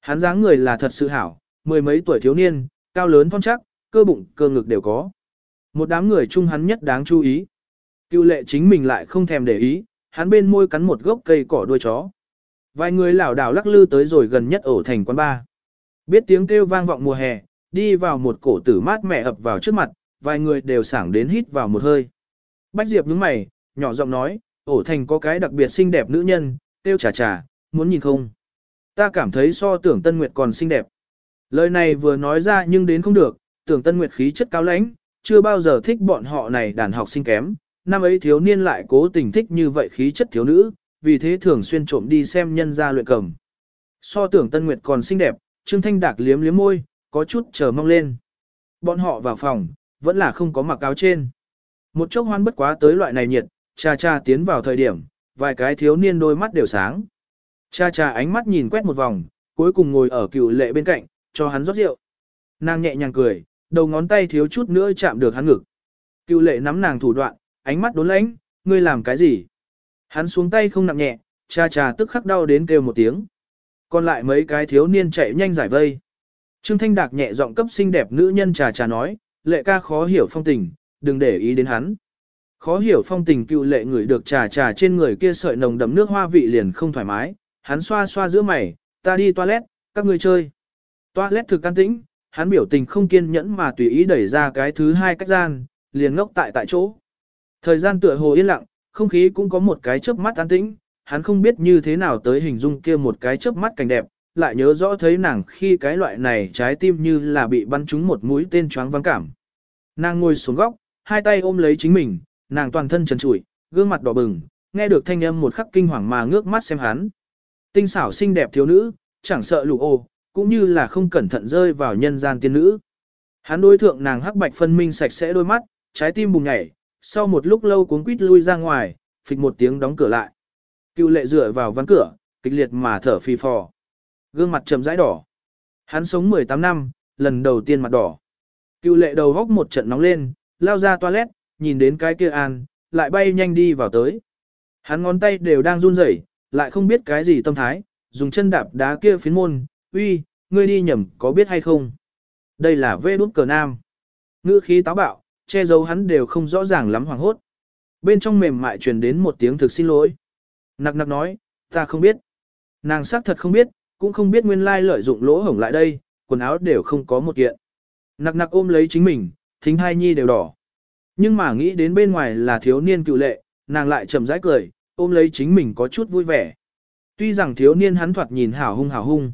Hắn dáng người là thật sự hảo, mười mấy tuổi thiếu niên, cao lớn thon chắc, cơ bụng, cơ ngực đều có. Một đám người chung hắn nhất đáng chú ý. Cựu lệ chính mình lại không thèm để ý, hắn bên môi cắn một gốc cây cỏ đuôi chó. Vài người lảo đảo lắc lư tới rồi gần nhất ổ thành quán ba. Biết tiếng kêu vang vọng mùa hè, đi vào một cổ tử mát mẻ ập vào trước mặt, vài người đều sảng đến hít vào một hơi. Bách Diệp nhướng mày, nhỏ giọng nói, ổ thành có cái đặc biệt xinh đẹp nữ nhân, tiêu trà trà, muốn nhìn không? Ta cảm thấy so tưởng Tân Nguyệt còn xinh đẹp. Lời này vừa nói ra nhưng đến không được, tưởng Tân Nguyệt khí chất cao lãnh, chưa bao giờ thích bọn họ này đàn học sinh kém, năm ấy thiếu niên lại cố tình thích như vậy khí chất thiếu nữ, vì thế thường xuyên trộm đi xem nhân gia luyện cầm. So tưởng Tân Nguyệt còn xinh đẹp, Trương Thanh Đạc liếm liếm môi, có chút chờ mong lên. Bọn họ vào phòng, vẫn là không có mặc áo trên. Một chốc hoan bất quá tới loại này nhiệt, cha cha tiến vào thời điểm, vài cái thiếu niên đôi mắt đều sáng. Cha cha ánh mắt nhìn quét một vòng, cuối cùng ngồi ở cựu lệ bên cạnh, cho hắn rót rượu. Nàng nhẹ nhàng cười, đầu ngón tay thiếu chút nữa chạm được hắn ngực. Cựu lệ nắm nàng thủ đoạn, ánh mắt đốn lãnh, ngươi làm cái gì? Hắn xuống tay không nặng nhẹ, cha cha tức khắc đau đến kêu một tiếng. Còn lại mấy cái thiếu niên chạy nhanh giải vây. Trương Thanh Đạc nhẹ giọng cấp xinh đẹp nữ nhân trà trà nói, lệ ca khó hiểu phong tình, đừng để ý đến hắn. Khó hiểu phong tình cựu lệ người được trà trà trên người kia sợi nồng đậm nước hoa vị liền không thoải mái, hắn xoa xoa giữa mày, ta đi toilet, các ngươi chơi. Toilet thực an tĩnh, hắn biểu tình không kiên nhẫn mà tùy ý đẩy ra cái thứ hai cách gian, liền ngốc tại tại chỗ. Thời gian tựa hồ yên lặng, không khí cũng có một cái chớp mắt an tĩnh, hắn không biết như thế nào tới hình dung kia một cái chớp mắt cảnh đẹp, lại nhớ rõ thấy nàng khi cái loại này trái tim như là bị bắn trúng một mũi tên choáng vắng cảm. Nàng ngồi xuống góc, hai tay ôm lấy chính mình, nàng toàn thân trần trụi, gương mặt đỏ bừng, nghe được thanh âm một khắc kinh hoàng mà ngước mắt xem hắn. Tinh xảo xinh đẹp thiếu nữ, chẳng sợ lũ ô, cũng như là không cẩn thận rơi vào nhân gian tiên nữ. Hắn đối thượng nàng hắc bạch phân minh sạch sẽ đôi mắt, trái tim bùng nhảy, sau một lúc lâu cuốn quýt lui ra ngoài, phịch một tiếng đóng cửa lại. Cựu lệ dựa vào ván cửa, kịch liệt mà thở phi phò. Gương mặt trầm rãi đỏ. Hắn sống 18 năm, lần đầu tiên mặt đỏ. Cựu lệ đầu góc một trận nóng lên, lao ra toilet, nhìn đến cái kia an, lại bay nhanh đi vào tới. Hắn ngón tay đều đang run rẩy, lại không biết cái gì tâm thái, dùng chân đạp đá kia phiến môn, uy, ngươi đi nhầm có biết hay không? Đây là vê đút cờ nam. Ngữ khí táo bạo, che giấu hắn đều không rõ ràng lắm hoàng hốt. Bên trong mềm mại truyền đến một tiếng thực xin lỗi. Nặc nặc nói, ta không biết. Nàng xác thật không biết, cũng không biết nguyên lai lợi dụng lỗ hổng lại đây, quần áo đều không có một kiện. Nặc nặc ôm lấy chính mình, thính hai nhi đều đỏ. Nhưng mà nghĩ đến bên ngoài là thiếu niên cựu lệ, nàng lại chậm rãi cười, ôm lấy chính mình có chút vui vẻ. Tuy rằng thiếu niên hắn thoạt nhìn hảo hung hảo hung.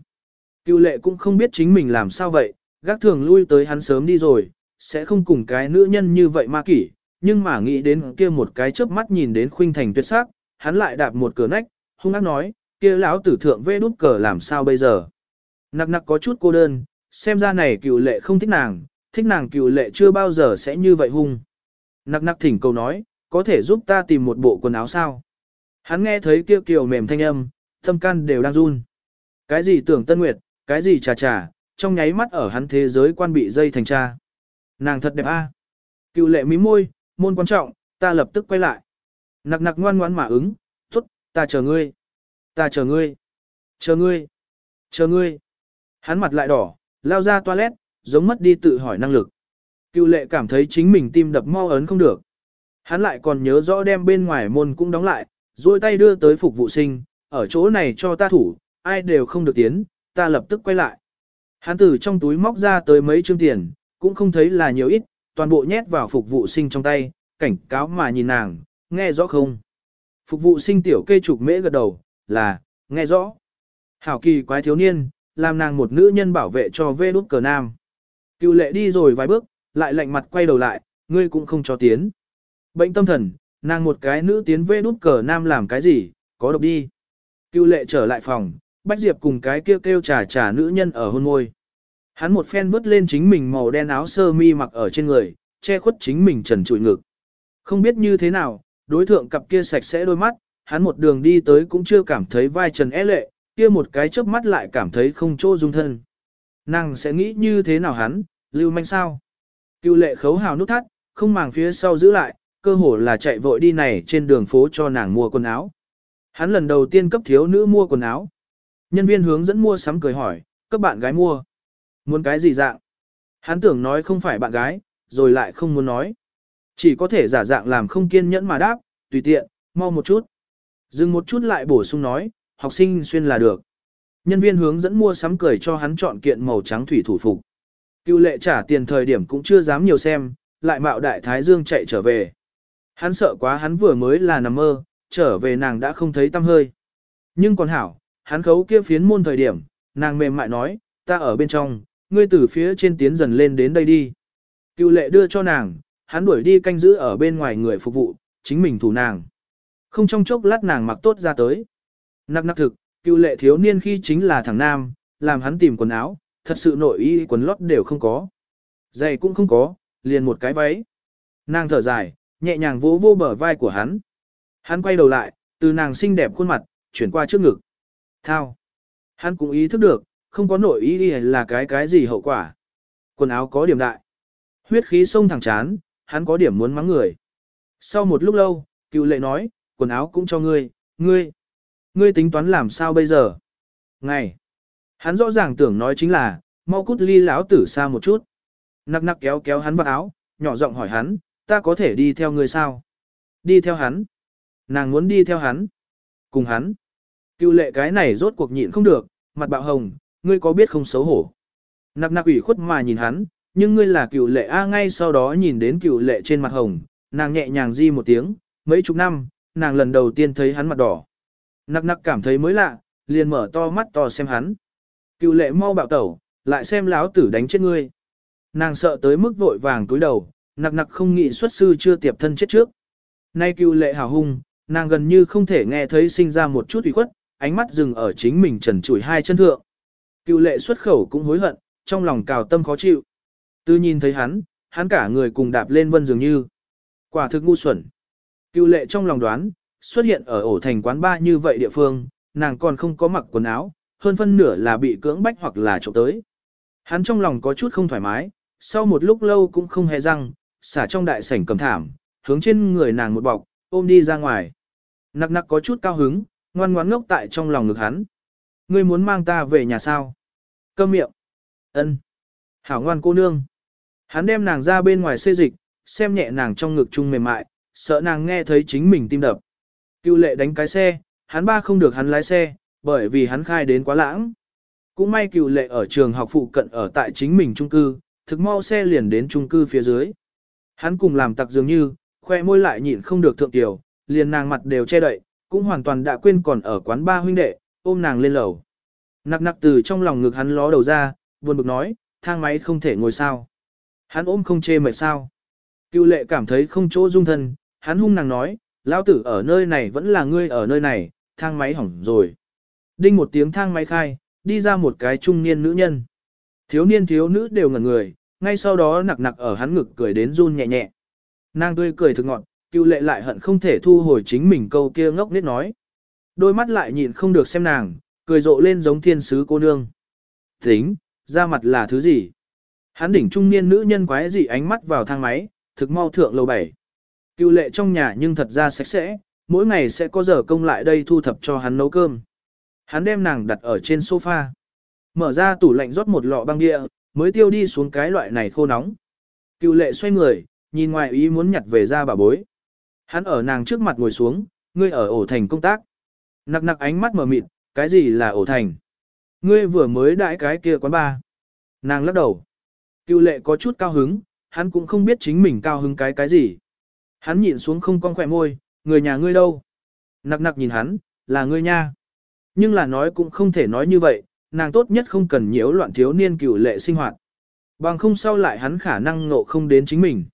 Cựu lệ cũng không biết chính mình làm sao vậy, gác thường lui tới hắn sớm đi rồi, sẽ không cùng cái nữ nhân như vậy ma kỷ, nhưng mà nghĩ đến kia một cái chớp mắt nhìn đến khuynh thành tuyệt sắc, hắn lại đạp một cửa nách, hung ác nói, kia lão tử thượng vê đút cờ làm sao bây giờ. Nặc nặc có chút cô đơn, xem ra này cựu lệ không thích nàng, thích nàng cựu lệ chưa bao giờ sẽ như vậy hung. Nặc nặc thỉnh cầu nói, có thể giúp ta tìm một bộ quần áo sao? Hắn nghe thấy kia kiều mềm thanh âm, tâm can đều đang run. Cái gì tưởng tân nguyệt, cái gì trà trà, trong nháy mắt ở hắn thế giới quan bị dây thành cha. Nàng thật đẹp a. Cựu lệ mí môi, môn quan trọng, ta lập tức quay lại. Nặc nặc ngoan ngoãn mà ứng, tốt, ta chờ ngươi. Ta chờ ngươi. Chờ ngươi. Chờ ngươi. Hắn mặt lại đỏ, lao ra toilet, giống mất đi tự hỏi năng lực. Cựu lệ cảm thấy chính mình tim đập mau ấn không được. Hắn lại còn nhớ rõ đem bên ngoài môn cũng đóng lại, duỗi tay đưa tới phục vụ sinh, ở chỗ này cho ta thủ, ai đều không được tiến, ta lập tức quay lại. Hắn từ trong túi móc ra tới mấy chương tiền, cũng không thấy là nhiều ít, toàn bộ nhét vào phục vụ sinh trong tay, cảnh cáo mà nhìn nàng, nghe rõ không? Phục vụ sinh tiểu kê trục mễ gật đầu, là, nghe rõ. Hảo kỳ quái thiếu niên, làm nàng một nữ nhân bảo vệ cho vê đút cờ nam. Cựu lệ đi rồi vài bước, lại lạnh mặt quay đầu lại, ngươi cũng không cho tiến. Bệnh tâm thần, nàng một cái nữ tiến vê đút cờ nam làm cái gì, có độc đi. Cựu lệ trở lại phòng, Bách Diệp cùng cái kêu kêu trà trà nữ nhân ở hôn môi. Hắn một phen vứt lên chính mình màu đen áo sơ mi mặc ở trên người, che khuất chính mình trần trụi ngực. Không biết như thế nào, đối thượng cặp kia sạch sẽ đôi mắt, hắn một đường đi tới cũng chưa cảm thấy vai trần é lệ, kia một cái chớp mắt lại cảm thấy không chỗ dung thân. Nàng sẽ nghĩ như thế nào hắn, lưu manh sao? Cựu lệ khấu hào nút thắt, không màng phía sau giữ lại, cơ hồ là chạy vội đi này trên đường phố cho nàng mua quần áo. Hắn lần đầu tiên cấp thiếu nữ mua quần áo. Nhân viên hướng dẫn mua sắm cười hỏi, các bạn gái mua. Muốn cái gì dạng? Hắn tưởng nói không phải bạn gái, rồi lại không muốn nói. Chỉ có thể giả dạng làm không kiên nhẫn mà đáp, tùy tiện, mau một chút. Dừng một chút lại bổ sung nói, học sinh xuyên là được. Nhân viên hướng dẫn mua sắm cười cho hắn chọn kiện màu trắng thủy thủ phục. Cựu lệ trả tiền thời điểm cũng chưa dám nhiều xem, lại mạo đại thái dương chạy trở về. Hắn sợ quá hắn vừa mới là nằm mơ, trở về nàng đã không thấy tâm hơi. Nhưng còn hảo, hắn khấu kia phiến môn thời điểm, nàng mềm mại nói, ta ở bên trong, ngươi từ phía trên tiến dần lên đến đây đi. Cựu lệ đưa cho nàng, hắn đuổi đi canh giữ ở bên ngoài người phục vụ, chính mình thủ nàng. Không trong chốc lát nàng mặc tốt ra tới. Nặc nặc thực, cựu lệ thiếu niên khi chính là thằng nam, làm hắn tìm quần áo, thật sự nội y quần lót đều không có. Giày cũng không có, liền một cái váy. Nàng thở dài, nhẹ nhàng vỗ vô bờ vai của hắn. Hắn quay đầu lại, từ nàng xinh đẹp khuôn mặt, chuyển qua trước ngực. Thao. Hắn cũng ý thức được, không có nội ý là cái cái gì hậu quả. Quần áo có điểm đại. Huyết khí sông thẳng chán, hắn có điểm muốn mắng người. Sau một lúc lâu, cựu lệ nói, quần áo cũng cho ngươi, ngươi. Ngươi tính toán làm sao bây giờ? Ngày. Hắn rõ ràng tưởng nói chính là, mau cút ly lão tử xa một chút. Nặc nặc kéo kéo hắn vào áo, nhỏ giọng hỏi hắn, ta có thể đi theo ngươi sao? Đi theo hắn. Nàng muốn đi theo hắn. Cùng hắn. Cựu lệ cái này rốt cuộc nhịn không được, mặt bạo hồng, ngươi có biết không xấu hổ. Nặc nặc ủy khuất mà nhìn hắn, nhưng ngươi là cựu lệ A ngay sau đó nhìn đến cựu lệ trên mặt hồng, nàng nhẹ nhàng di một tiếng, mấy chục năm, nàng lần đầu tiên thấy hắn mặt đỏ. Nặc nặc cảm thấy mới lạ, liền mở to mắt to xem hắn. Cựu lệ mau bạo tẩu, lại xem láo tử đánh chết ngươi. Nàng sợ tới mức vội vàng túi đầu, nặc nặc không nghĩ xuất sư chưa tiệp thân chết trước. Nay cựu lệ hào hung, nàng gần như không thể nghe thấy sinh ra một chút ủy khuất, ánh mắt dừng ở chính mình trần trụi hai chân thượng. Cựu lệ xuất khẩu cũng hối hận, trong lòng cào tâm khó chịu. Tư nhìn thấy hắn, hắn cả người cùng đạp lên vân dường như. Quả thực ngu xuẩn. Cựu lệ trong lòng đoán, xuất hiện ở ổ thành quán ba như vậy địa phương, nàng còn không có mặc quần áo, hơn phân nửa là bị cưỡng bách hoặc là trộm tới. Hắn trong lòng có chút không thoải mái, sau một lúc lâu cũng không hề răng, xả trong đại sảnh cầm thảm, hướng trên người nàng một bọc, ôm đi ra ngoài. Nặc nặc có chút cao hứng, ngoan ngoãn ngốc tại trong lòng ngực hắn. Ngươi muốn mang ta về nhà sao? Câm miệng. Ân. Hảo ngoan cô nương. Hắn đem nàng ra bên ngoài xê dịch, xem nhẹ nàng trong ngực chung mềm mại, sợ nàng nghe thấy chính mình tim đập. Cựu lệ đánh cái xe, hắn ba không được hắn lái xe, bởi vì hắn khai đến quá lãng. Cũng may cựu lệ ở trường học phụ cận ở tại chính mình trung cư, thực mau xe liền đến trung cư phía dưới. Hắn cùng làm tặc dường như, khoe môi lại nhịn không được thượng tiểu, liền nàng mặt đều che đậy, cũng hoàn toàn đã quên còn ở quán ba huynh đệ, ôm nàng lên lầu. Nặc nặc từ trong lòng ngực hắn ló đầu ra, buồn bực nói, thang máy không thể ngồi sao. Hắn ôm không chê mệt sao. Cựu lệ cảm thấy không chỗ dung thân, hắn hung nàng nói, lão tử ở nơi này vẫn là ngươi ở nơi này, thang máy hỏng rồi. Đinh một tiếng thang máy khai, đi ra một cái trung niên nữ nhân. Thiếu niên thiếu nữ đều ngẩn người, ngay sau đó nặc nặc ở hắn ngực cười đến run nhẹ nhẹ. Nàng tươi cười thực ngọn, cựu lệ lại hận không thể thu hồi chính mình câu kia ngốc nít nói. Đôi mắt lại nhịn không được xem nàng, cười rộ lên giống thiên sứ cô nương. Tính, ra mặt là thứ gì? Hắn đỉnh trung niên nữ nhân quái dị ánh mắt vào thang máy, thực mau thượng lầu bảy. Cựu lệ trong nhà nhưng thật ra sạch sẽ, mỗi ngày sẽ có giờ công lại đây thu thập cho hắn nấu cơm. Hắn đem nàng đặt ở trên sofa. Mở ra tủ lạnh rót một lọ băng địa, mới tiêu đi xuống cái loại này khô nóng. Cựu lệ xoay người, nhìn ngoài ý muốn nhặt về ra bà bối. Hắn ở nàng trước mặt ngồi xuống, ngươi ở ổ thành công tác. Nặc nặc ánh mắt mở mịt, cái gì là ổ thành? Ngươi vừa mới đãi cái kia quán ba. Nàng lắc đầu. Cựu lệ có chút cao hứng, hắn cũng không biết chính mình cao hứng cái cái gì. Hắn nhìn xuống không cong khỏe môi, người nhà ngươi đâu? Nặc nặc nhìn hắn, là ngươi nha. Nhưng là nói cũng không thể nói như vậy, nàng tốt nhất không cần nhiễu loạn thiếu niên cựu lệ sinh hoạt. Bằng không sau lại hắn khả năng ngộ không đến chính mình.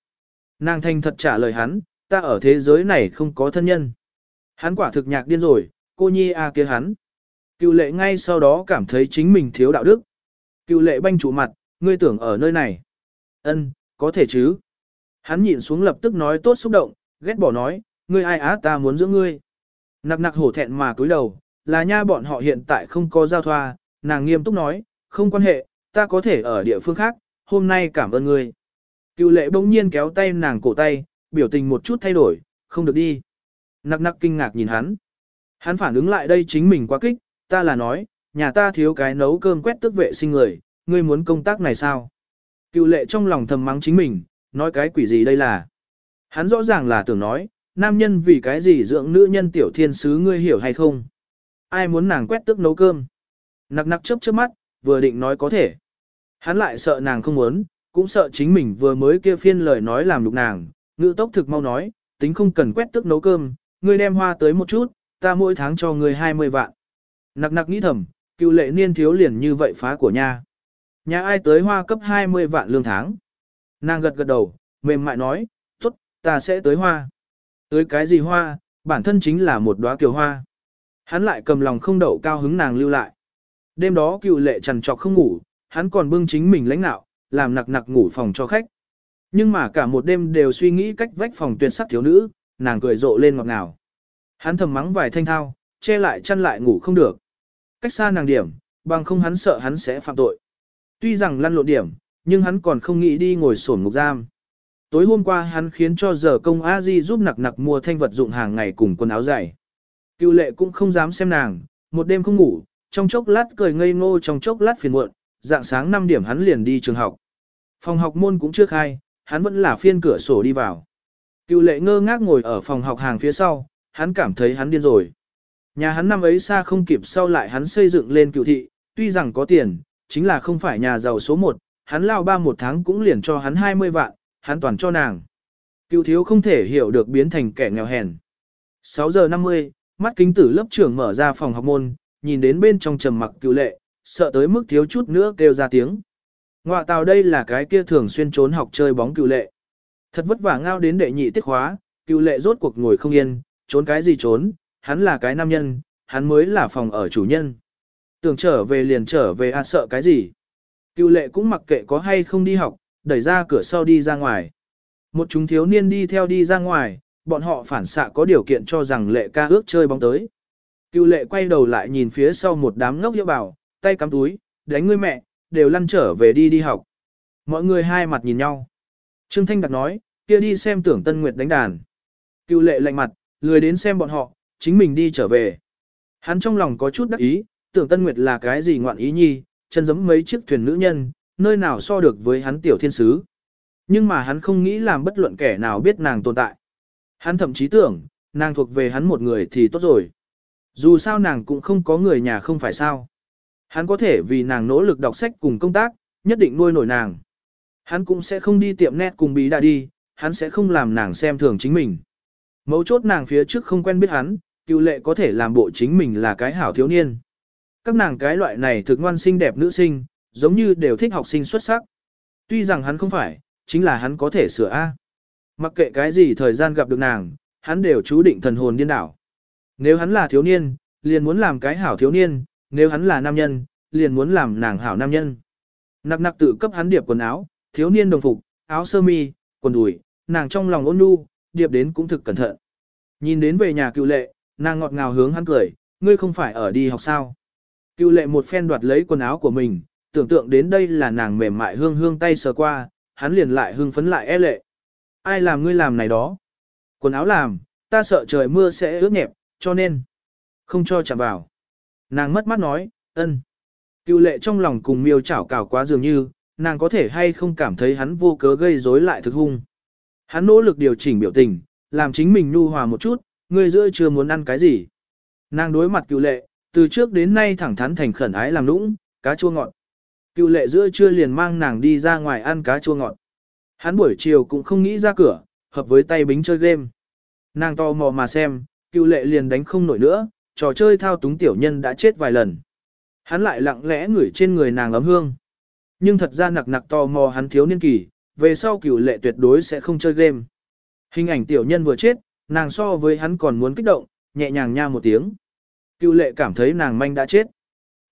Nàng thành thật trả lời hắn, ta ở thế giới này không có thân nhân. Hắn quả thực nhạc điên rồi, cô nhi a à kia hắn. Cựu lệ ngay sau đó cảm thấy chính mình thiếu đạo đức. Cựu lệ banh trụ mặt, ngươi tưởng ở nơi này. Ân, có thể chứ. Hắn nhìn xuống lập tức nói tốt xúc động, ghét bỏ nói, ngươi ai á ta muốn giữ ngươi. Nặc nặc hổ thẹn mà cúi đầu, là nha bọn họ hiện tại không có giao thoa, nàng nghiêm túc nói, không quan hệ, ta có thể ở địa phương khác, hôm nay cảm ơn ngươi. Cựu lệ bỗng nhiên kéo tay nàng cổ tay, biểu tình một chút thay đổi, không được đi. Nặc nặc kinh ngạc nhìn hắn. Hắn phản ứng lại đây chính mình quá kích, ta là nói, nhà ta thiếu cái nấu cơm quét tức vệ sinh người, ngươi muốn công tác này sao? Cựu lệ trong lòng thầm mắng chính mình, nói cái quỷ gì đây là? Hắn rõ ràng là tưởng nói, nam nhân vì cái gì dưỡng nữ nhân tiểu thiên sứ ngươi hiểu hay không? Ai muốn nàng quét tước nấu cơm? Nặc nặc chớp chớp mắt, vừa định nói có thể. Hắn lại sợ nàng không muốn, cũng sợ chính mình vừa mới kia phiên lời nói làm lục nàng, ngữ tốc thực mau nói, tính không cần quét tước nấu cơm, ngươi đem hoa tới một chút, ta mỗi tháng cho ngươi 20 vạn. Nặc nặc nghĩ thầm, cựu lệ niên thiếu liền như vậy phá của nhà, Nhà ai tới hoa cấp 20 vạn lương tháng. Nàng gật gật đầu, mềm mại nói, tốt, ta sẽ tới hoa. Tới cái gì hoa, bản thân chính là một đóa kiều hoa. Hắn lại cầm lòng không đậu cao hứng nàng lưu lại. Đêm đó cựu lệ trằn trọc không ngủ, hắn còn bưng chính mình lãnh nạo, làm nặc nặc ngủ phòng cho khách. Nhưng mà cả một đêm đều suy nghĩ cách vách phòng tuyệt sắc thiếu nữ, nàng cười rộ lên ngọt ngào. Hắn thầm mắng vài thanh thao, che lại chăn lại ngủ không được. Cách xa nàng điểm, bằng không hắn sợ hắn sẽ phạm tội. Tuy rằng lăn lộn điểm, nhưng hắn còn không nghĩ đi ngồi sổn ngục giam. Tối hôm qua hắn khiến cho giờ công a di giúp nặc nặc mua thanh vật dụng hàng ngày cùng quần áo dày. Cựu lệ cũng không dám xem nàng, một đêm không ngủ, trong chốc lát cười ngây ngô trong chốc lát phiền muộn, dạng sáng 5 điểm hắn liền đi trường học. Phòng học môn cũng chưa khai, hắn vẫn là phiên cửa sổ đi vào. Cựu lệ ngơ ngác ngồi ở phòng học hàng phía sau, hắn cảm thấy hắn điên rồi. Nhà hắn năm ấy xa không kịp sau lại hắn xây dựng lên cựu thị, tuy rằng có tiền, chính là không phải nhà giàu số 1, hắn lao ba một tháng cũng liền cho hắn 20 vạn, hắn toàn cho nàng. Cựu thiếu không thể hiểu được biến thành kẻ nghèo hèn. 6 giờ 50, mắt kính tử lớp trưởng mở ra phòng học môn, nhìn đến bên trong trầm mặc cựu lệ, sợ tới mức thiếu chút nữa kêu ra tiếng. Ngoạ tào đây là cái kia thường xuyên trốn học chơi bóng cựu lệ. Thật vất vả ngao đến đệ nhị tiết khóa, cựu lệ rốt cuộc ngồi không yên, trốn cái gì trốn, hắn là cái nam nhân, hắn mới là phòng ở chủ nhân. Tưởng trở về liền trở về a à sợ cái gì. Cựu lệ cũng mặc kệ có hay không đi học, đẩy ra cửa sau đi ra ngoài. Một chúng thiếu niên đi theo đi ra ngoài, bọn họ phản xạ có điều kiện cho rằng lệ ca ước chơi bóng tới. Cựu lệ quay đầu lại nhìn phía sau một đám ngốc hiệu bảo, tay cắm túi, đánh ngươi mẹ, đều lăn trở về đi đi học. Mọi người hai mặt nhìn nhau. Trương Thanh Đặc nói, kia đi xem tưởng Tân Nguyệt đánh đàn. Cựu lệ lạnh mặt, lười đến xem bọn họ, chính mình đi trở về. Hắn trong lòng có chút đắc ý, tưởng Tân Nguyệt là cái gì ngoạn ý nhi, chân giống mấy chiếc thuyền nữ nhân, nơi nào so được với hắn tiểu thiên sứ. Nhưng mà hắn không nghĩ làm bất luận kẻ nào biết nàng tồn tại. Hắn thậm chí tưởng, nàng thuộc về hắn một người thì tốt rồi. Dù sao nàng cũng không có người nhà không phải sao. Hắn có thể vì nàng nỗ lực đọc sách cùng công tác, nhất định nuôi nổi nàng. Hắn cũng sẽ không đi tiệm nét cùng bí đã đi, hắn sẽ không làm nàng xem thường chính mình. Mấu chốt nàng phía trước không quen biết hắn, cựu lệ có thể làm bộ chính mình là cái hảo thiếu niên. Các nàng cái loại này thực ngoan xinh đẹp nữ sinh, giống như đều thích học sinh xuất sắc. Tuy rằng hắn không phải, chính là hắn có thể sửa A. Mặc kệ cái gì thời gian gặp được nàng, hắn đều chú định thần hồn điên đảo. Nếu hắn là thiếu niên, liền muốn làm cái hảo thiếu niên, nếu hắn là nam nhân, liền muốn làm nàng hảo nam nhân. Nặc nặc tự cấp hắn điệp quần áo, thiếu niên đồng phục, áo sơ mi, quần đùi, nàng trong lòng ôn nhu, điệp đến cũng thực cẩn thận. Nhìn đến về nhà cựu lệ, nàng ngọt ngào hướng hắn cười, ngươi không phải ở đi học sao. Cựu lệ một phen đoạt lấy quần áo của mình, tưởng tượng đến đây là nàng mềm mại hương hương tay sờ qua, hắn liền lại hương phấn lại e lệ. Ai làm ngươi làm này đó? Quần áo làm, ta sợ trời mưa sẽ ướt nhẹp, cho nên không cho chạm vào. Nàng mất mắt nói, ân. Cựu lệ trong lòng cùng miêu chảo cào quá dường như, nàng có thể hay không cảm thấy hắn vô cớ gây rối lại thực hung. Hắn nỗ lực điều chỉnh biểu tình, làm chính mình nu hòa một chút, người giữa chưa muốn ăn cái gì. Nàng đối mặt cựu lệ, từ trước đến nay thẳng thắn thành khẩn ái làm nũng, cá chua ngọt. Cựu lệ giữa chưa liền mang nàng đi ra ngoài ăn cá chua ngọt. Hắn buổi chiều cũng không nghĩ ra cửa, hợp với tay bính chơi game. Nàng to mò mà xem, cựu lệ liền đánh không nổi nữa, trò chơi thao túng tiểu nhân đã chết vài lần. Hắn lại lặng lẽ ngửi trên người nàng ấm hương. Nhưng thật ra nặc nặc to mò hắn thiếu niên kỳ, về sau cựu lệ tuyệt đối sẽ không chơi game. Hình ảnh tiểu nhân vừa chết, nàng so với hắn còn muốn kích động, nhẹ nhàng nha một tiếng. Cựu lệ cảm thấy nàng manh đã chết.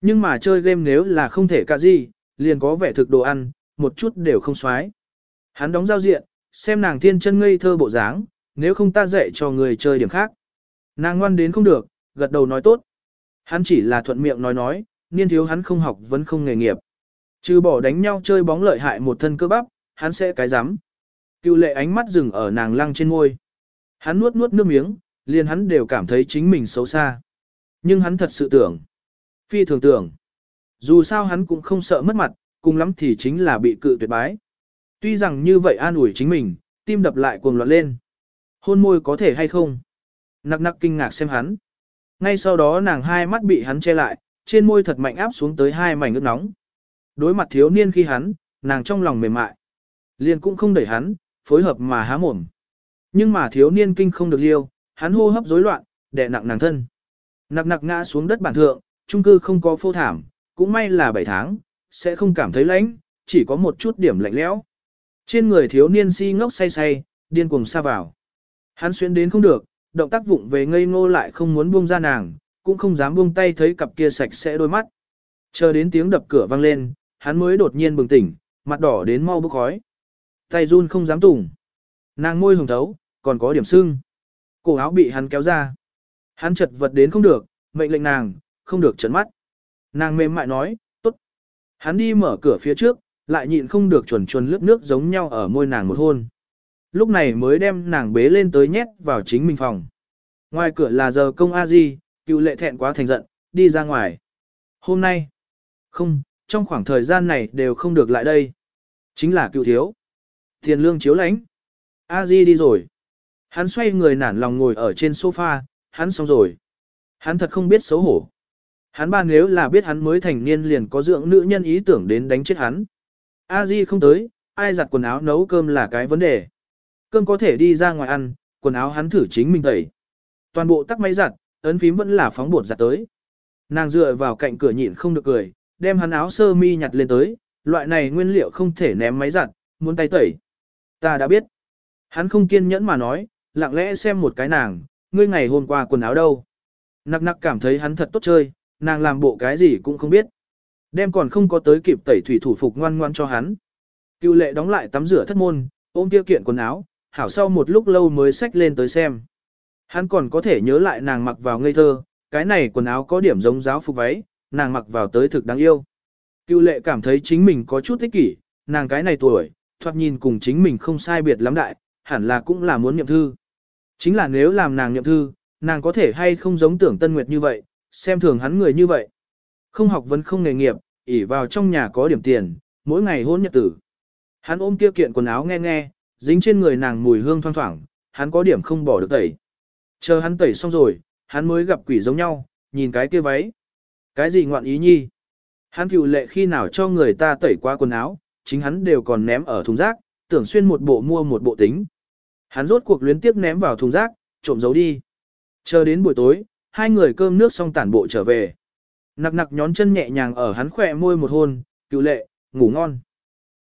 Nhưng mà chơi game nếu là không thể cả gì, liền có vẻ thực đồ ăn, một chút đều không xoái. Hắn đóng giao diện, xem nàng thiên chân ngây thơ bộ dáng, nếu không ta dạy cho người chơi điểm khác. Nàng ngoan đến không được, gật đầu nói tốt. Hắn chỉ là thuận miệng nói nói, niên thiếu hắn không học vẫn không nghề nghiệp. Trừ bỏ đánh nhau chơi bóng lợi hại một thân cơ bắp, hắn sẽ cái rắm Cựu lệ ánh mắt dừng ở nàng lăng trên môi. Hắn nuốt nuốt nước miếng, liền hắn đều cảm thấy chính mình xấu xa. Nhưng hắn thật sự tưởng. Phi thường tưởng. Dù sao hắn cũng không sợ mất mặt, cùng lắm thì chính là bị cự tuyệt bái. Tuy rằng như vậy an ủi chính mình, tim đập lại cuồng loạn lên. Hôn môi có thể hay không? Nặc nặc kinh ngạc xem hắn. Ngay sau đó nàng hai mắt bị hắn che lại, trên môi thật mạnh áp xuống tới hai mảnh nước nóng. Đối mặt thiếu niên khi hắn, nàng trong lòng mềm mại. Liền cũng không đẩy hắn, phối hợp mà há mồm. Nhưng mà thiếu niên kinh không được liêu, hắn hô hấp rối loạn, đè nặng nàng thân. Nặc nặc ngã xuống đất bản thượng, trung cư không có phô thảm, cũng may là 7 tháng, sẽ không cảm thấy lạnh, chỉ có một chút điểm lạnh lẽo. Trên người thiếu niên si ngốc say say, điên cuồng xa vào. Hắn xuyên đến không được, động tác vụng về ngây ngô lại không muốn buông ra nàng, cũng không dám buông tay thấy cặp kia sạch sẽ đôi mắt. Chờ đến tiếng đập cửa vang lên, hắn mới đột nhiên bừng tỉnh, mặt đỏ đến mau bốc khói. Tay run không dám tủng. Nàng môi hồng thấu, còn có điểm sưng. Cổ áo bị hắn kéo ra. Hắn chật vật đến không được, mệnh lệnh nàng, không được trấn mắt. Nàng mềm mại nói, tốt. Hắn đi mở cửa phía trước, lại nhịn không được chuẩn chuẩn lướt nước giống nhau ở môi nàng một hôn. Lúc này mới đem nàng bế lên tới nhét vào chính mình phòng. Ngoài cửa là giờ công a di, cựu lệ thẹn quá thành giận, đi ra ngoài. Hôm nay, không, trong khoảng thời gian này đều không được lại đây. Chính là cựu thiếu. Tiền lương chiếu lãnh. A di đi rồi. Hắn xoay người nản lòng ngồi ở trên sofa, hắn xong rồi. Hắn thật không biết xấu hổ. Hắn ba nếu là biết hắn mới thành niên liền có dưỡng nữ nhân ý tưởng đến đánh chết hắn. A Di không tới, ai giặt quần áo nấu cơm là cái vấn đề. Cơm có thể đi ra ngoài ăn, quần áo hắn thử chính mình tẩy. Toàn bộ tắt máy giặt, ấn phím vẫn là phóng bột giặt tới. Nàng dựa vào cạnh cửa nhịn không được cười, đem hắn áo sơ mi nhặt lên tới, loại này nguyên liệu không thể ném máy giặt, muốn tay tẩy. Ta đã biết. Hắn không kiên nhẫn mà nói, lặng lẽ xem một cái nàng, ngươi ngày hôm qua quần áo đâu. Nặc nặc cảm thấy hắn thật tốt chơi, nàng làm bộ cái gì cũng không biết. Đem còn không có tới kịp tẩy thủy thủ phục ngoan ngoan cho hắn. Cựu lệ đóng lại tắm rửa thất môn, ôm kia kiện quần áo, hảo sau một lúc lâu mới xách lên tới xem. Hắn còn có thể nhớ lại nàng mặc vào ngây thơ, cái này quần áo có điểm giống giáo phục váy, nàng mặc vào tới thực đáng yêu. Cựu lệ cảm thấy chính mình có chút thích kỷ, nàng cái này tuổi, thoạt nhìn cùng chính mình không sai biệt lắm đại, hẳn là cũng là muốn nhậm thư. Chính là nếu làm nàng nhậm thư, nàng có thể hay không giống tưởng Tân Nguyệt như vậy, xem thường hắn người như vậy. Không học vấn không nghề nghiệp, ỉ vào trong nhà có điểm tiền, mỗi ngày hôn nhật tử. Hắn ôm kia kiện quần áo nghe nghe, dính trên người nàng mùi hương thoang thoảng, hắn có điểm không bỏ được tẩy. Chờ hắn tẩy xong rồi, hắn mới gặp quỷ giống nhau, nhìn cái kia váy. Cái gì ngoạn ý nhi? Hắn cựu lệ khi nào cho người ta tẩy qua quần áo, chính hắn đều còn ném ở thùng rác, tưởng xuyên một bộ mua một bộ tính. Hắn rốt cuộc luyến tiếp ném vào thùng rác, trộm giấu đi. Chờ đến buổi tối, hai người cơm nước xong tản bộ trở về. Nặc nặc nhón chân nhẹ nhàng ở hắn khỏe môi một hôn, cựu lệ, ngủ ngon.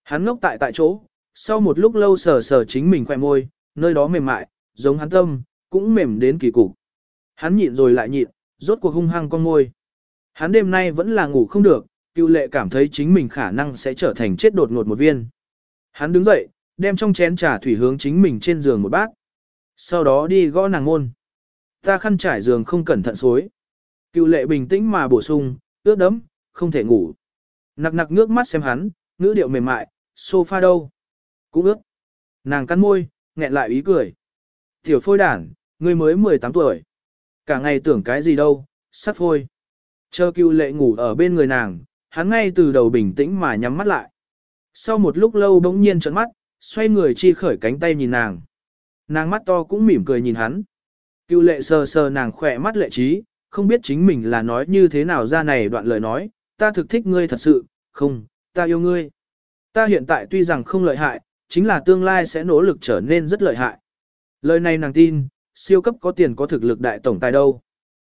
Hắn ngốc tại tại chỗ, sau một lúc lâu sờ sờ chính mình khỏe môi, nơi đó mềm mại, giống hắn tâm, cũng mềm đến kỳ cục. Hắn nhịn rồi lại nhịn, rốt cuộc hung hăng con môi. Hắn đêm nay vẫn là ngủ không được, cựu lệ cảm thấy chính mình khả năng sẽ trở thành chết đột ngột một viên. Hắn đứng dậy, đem trong chén trà thủy hướng chính mình trên giường một bát. Sau đó đi gõ nàng môn. Ta khăn trải giường không cẩn thận xối. Cựu lệ bình tĩnh mà bổ sung, ướt đấm, không thể ngủ. Nặc nặc nước mắt xem hắn, ngữ điệu mềm mại, sofa đâu? Cũng ướt. Nàng cắn môi, nghẹn lại ý cười. Tiểu phôi đản, ngươi mới 18 tuổi. Cả ngày tưởng cái gì đâu, sắp phôi. Chờ cựu lệ ngủ ở bên người nàng, hắn ngay từ đầu bình tĩnh mà nhắm mắt lại. Sau một lúc lâu bỗng nhiên trợn mắt, xoay người chi khởi cánh tay nhìn nàng. Nàng mắt to cũng mỉm cười nhìn hắn. Cựu lệ sờ sờ nàng khỏe mắt lệ trí, không biết chính mình là nói như thế nào ra này đoạn lời nói, ta thực thích ngươi thật sự, không, ta yêu ngươi. Ta hiện tại tuy rằng không lợi hại, chính là tương lai sẽ nỗ lực trở nên rất lợi hại. Lời này nàng tin, siêu cấp có tiền có thực lực đại tổng tài đâu.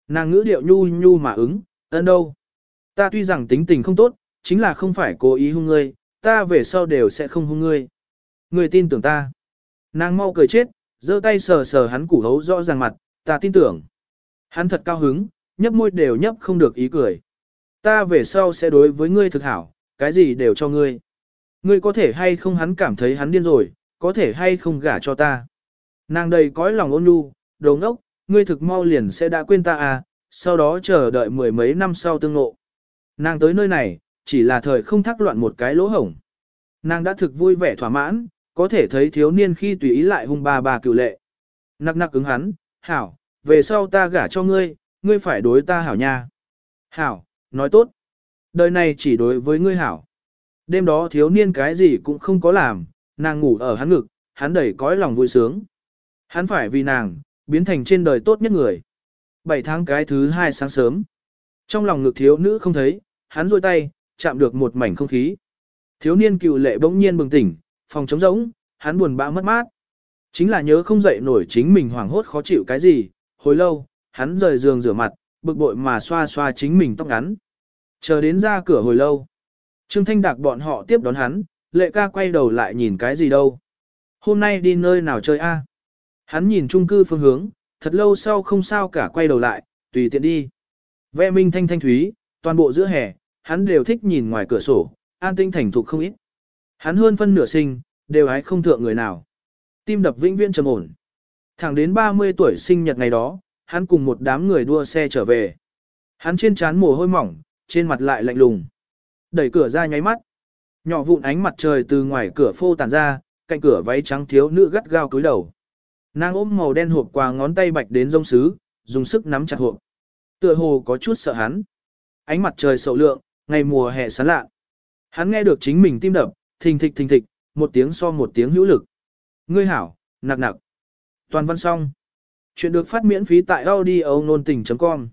Nàng ngữ điệu nhu nhu mà ứng, ân đâu. Ta tuy rằng tính tình không tốt, chính là không phải cố ý hung ngươi, ta về sau đều sẽ không hung ngươi. Ngươi tin tưởng ta. Nàng mau cười chết, giơ tay sờ sờ hắn củ hấu rõ ràng mặt, ta tin tưởng. Hắn thật cao hứng, nhấp môi đều nhấp không được ý cười. Ta về sau sẽ đối với ngươi thực hảo, cái gì đều cho ngươi. Ngươi có thể hay không hắn cảm thấy hắn điên rồi, có thể hay không gả cho ta. Nàng đầy cõi lòng ôn nhu, đồ ngốc, ngươi thực mau liền sẽ đã quên ta à, sau đó chờ đợi mười mấy năm sau tương ngộ. Nàng tới nơi này, chỉ là thời không thắc loạn một cái lỗ hổng. Nàng đã thực vui vẻ thỏa mãn, có thể thấy thiếu niên khi tùy ý lại hung ba bà cựu lệ. Nặc nặc ứng hắn, hảo, về sau ta gả cho ngươi, ngươi phải đối ta hảo nha. Hảo, nói tốt. Đời này chỉ đối với ngươi hảo. Đêm đó thiếu niên cái gì cũng không có làm, nàng ngủ ở hắn ngực, hắn đầy cõi lòng vui sướng. Hắn phải vì nàng, biến thành trên đời tốt nhất người. Bảy tháng cái thứ hai sáng sớm. Trong lòng ngực thiếu nữ không thấy, hắn rôi tay, chạm được một mảnh không khí. Thiếu niên cựu lệ bỗng nhiên bừng tỉnh, phòng trống rỗng, hắn buồn bã mất mát. Chính là nhớ không dậy nổi chính mình hoảng hốt khó chịu cái gì, hồi lâu, hắn rời giường rửa mặt, bực bội mà xoa xoa chính mình tóc ngắn. Chờ đến ra cửa hồi lâu. Trương Thanh Đạc bọn họ tiếp đón hắn, lệ ca quay đầu lại nhìn cái gì đâu. Hôm nay đi nơi nào chơi a? Hắn nhìn trung cư phương hướng, thật lâu sau không sao cả quay đầu lại, tùy tiện đi. Ve minh thanh thanh thúy, toàn bộ giữa hè, hắn đều thích nhìn ngoài cửa sổ, an tinh thành thục không ít. Hắn hơn phân nửa sinh, đều hái không thượng người nào. Tim đập vĩnh viễn trầm ổn. Thẳng đến 30 tuổi sinh nhật ngày đó, hắn cùng một đám người đua xe trở về. Hắn trên trán mồ hôi mỏng, trên mặt lại lạnh lùng. Đẩy cửa ra nháy mắt. Nhỏ vụn ánh mặt trời từ ngoài cửa phô tàn ra, cạnh cửa váy trắng thiếu nữ gắt gao cúi đầu. Nàng ôm màu đen hộp quà ngón tay bạch đến rông sứ, dùng sức nắm chặt hộp. Tựa hồ có chút sợ hắn. Ánh mặt trời sầu lượng, ngày mùa hè sáng lạ. Hắn nghe được chính mình tim đập, thình thịch thình thịch, một tiếng so một tiếng hữu lực. Ngươi hảo, nặc nặc. Toàn văn xong. Chuyện được phát miễn phí tại audio nôn tình.com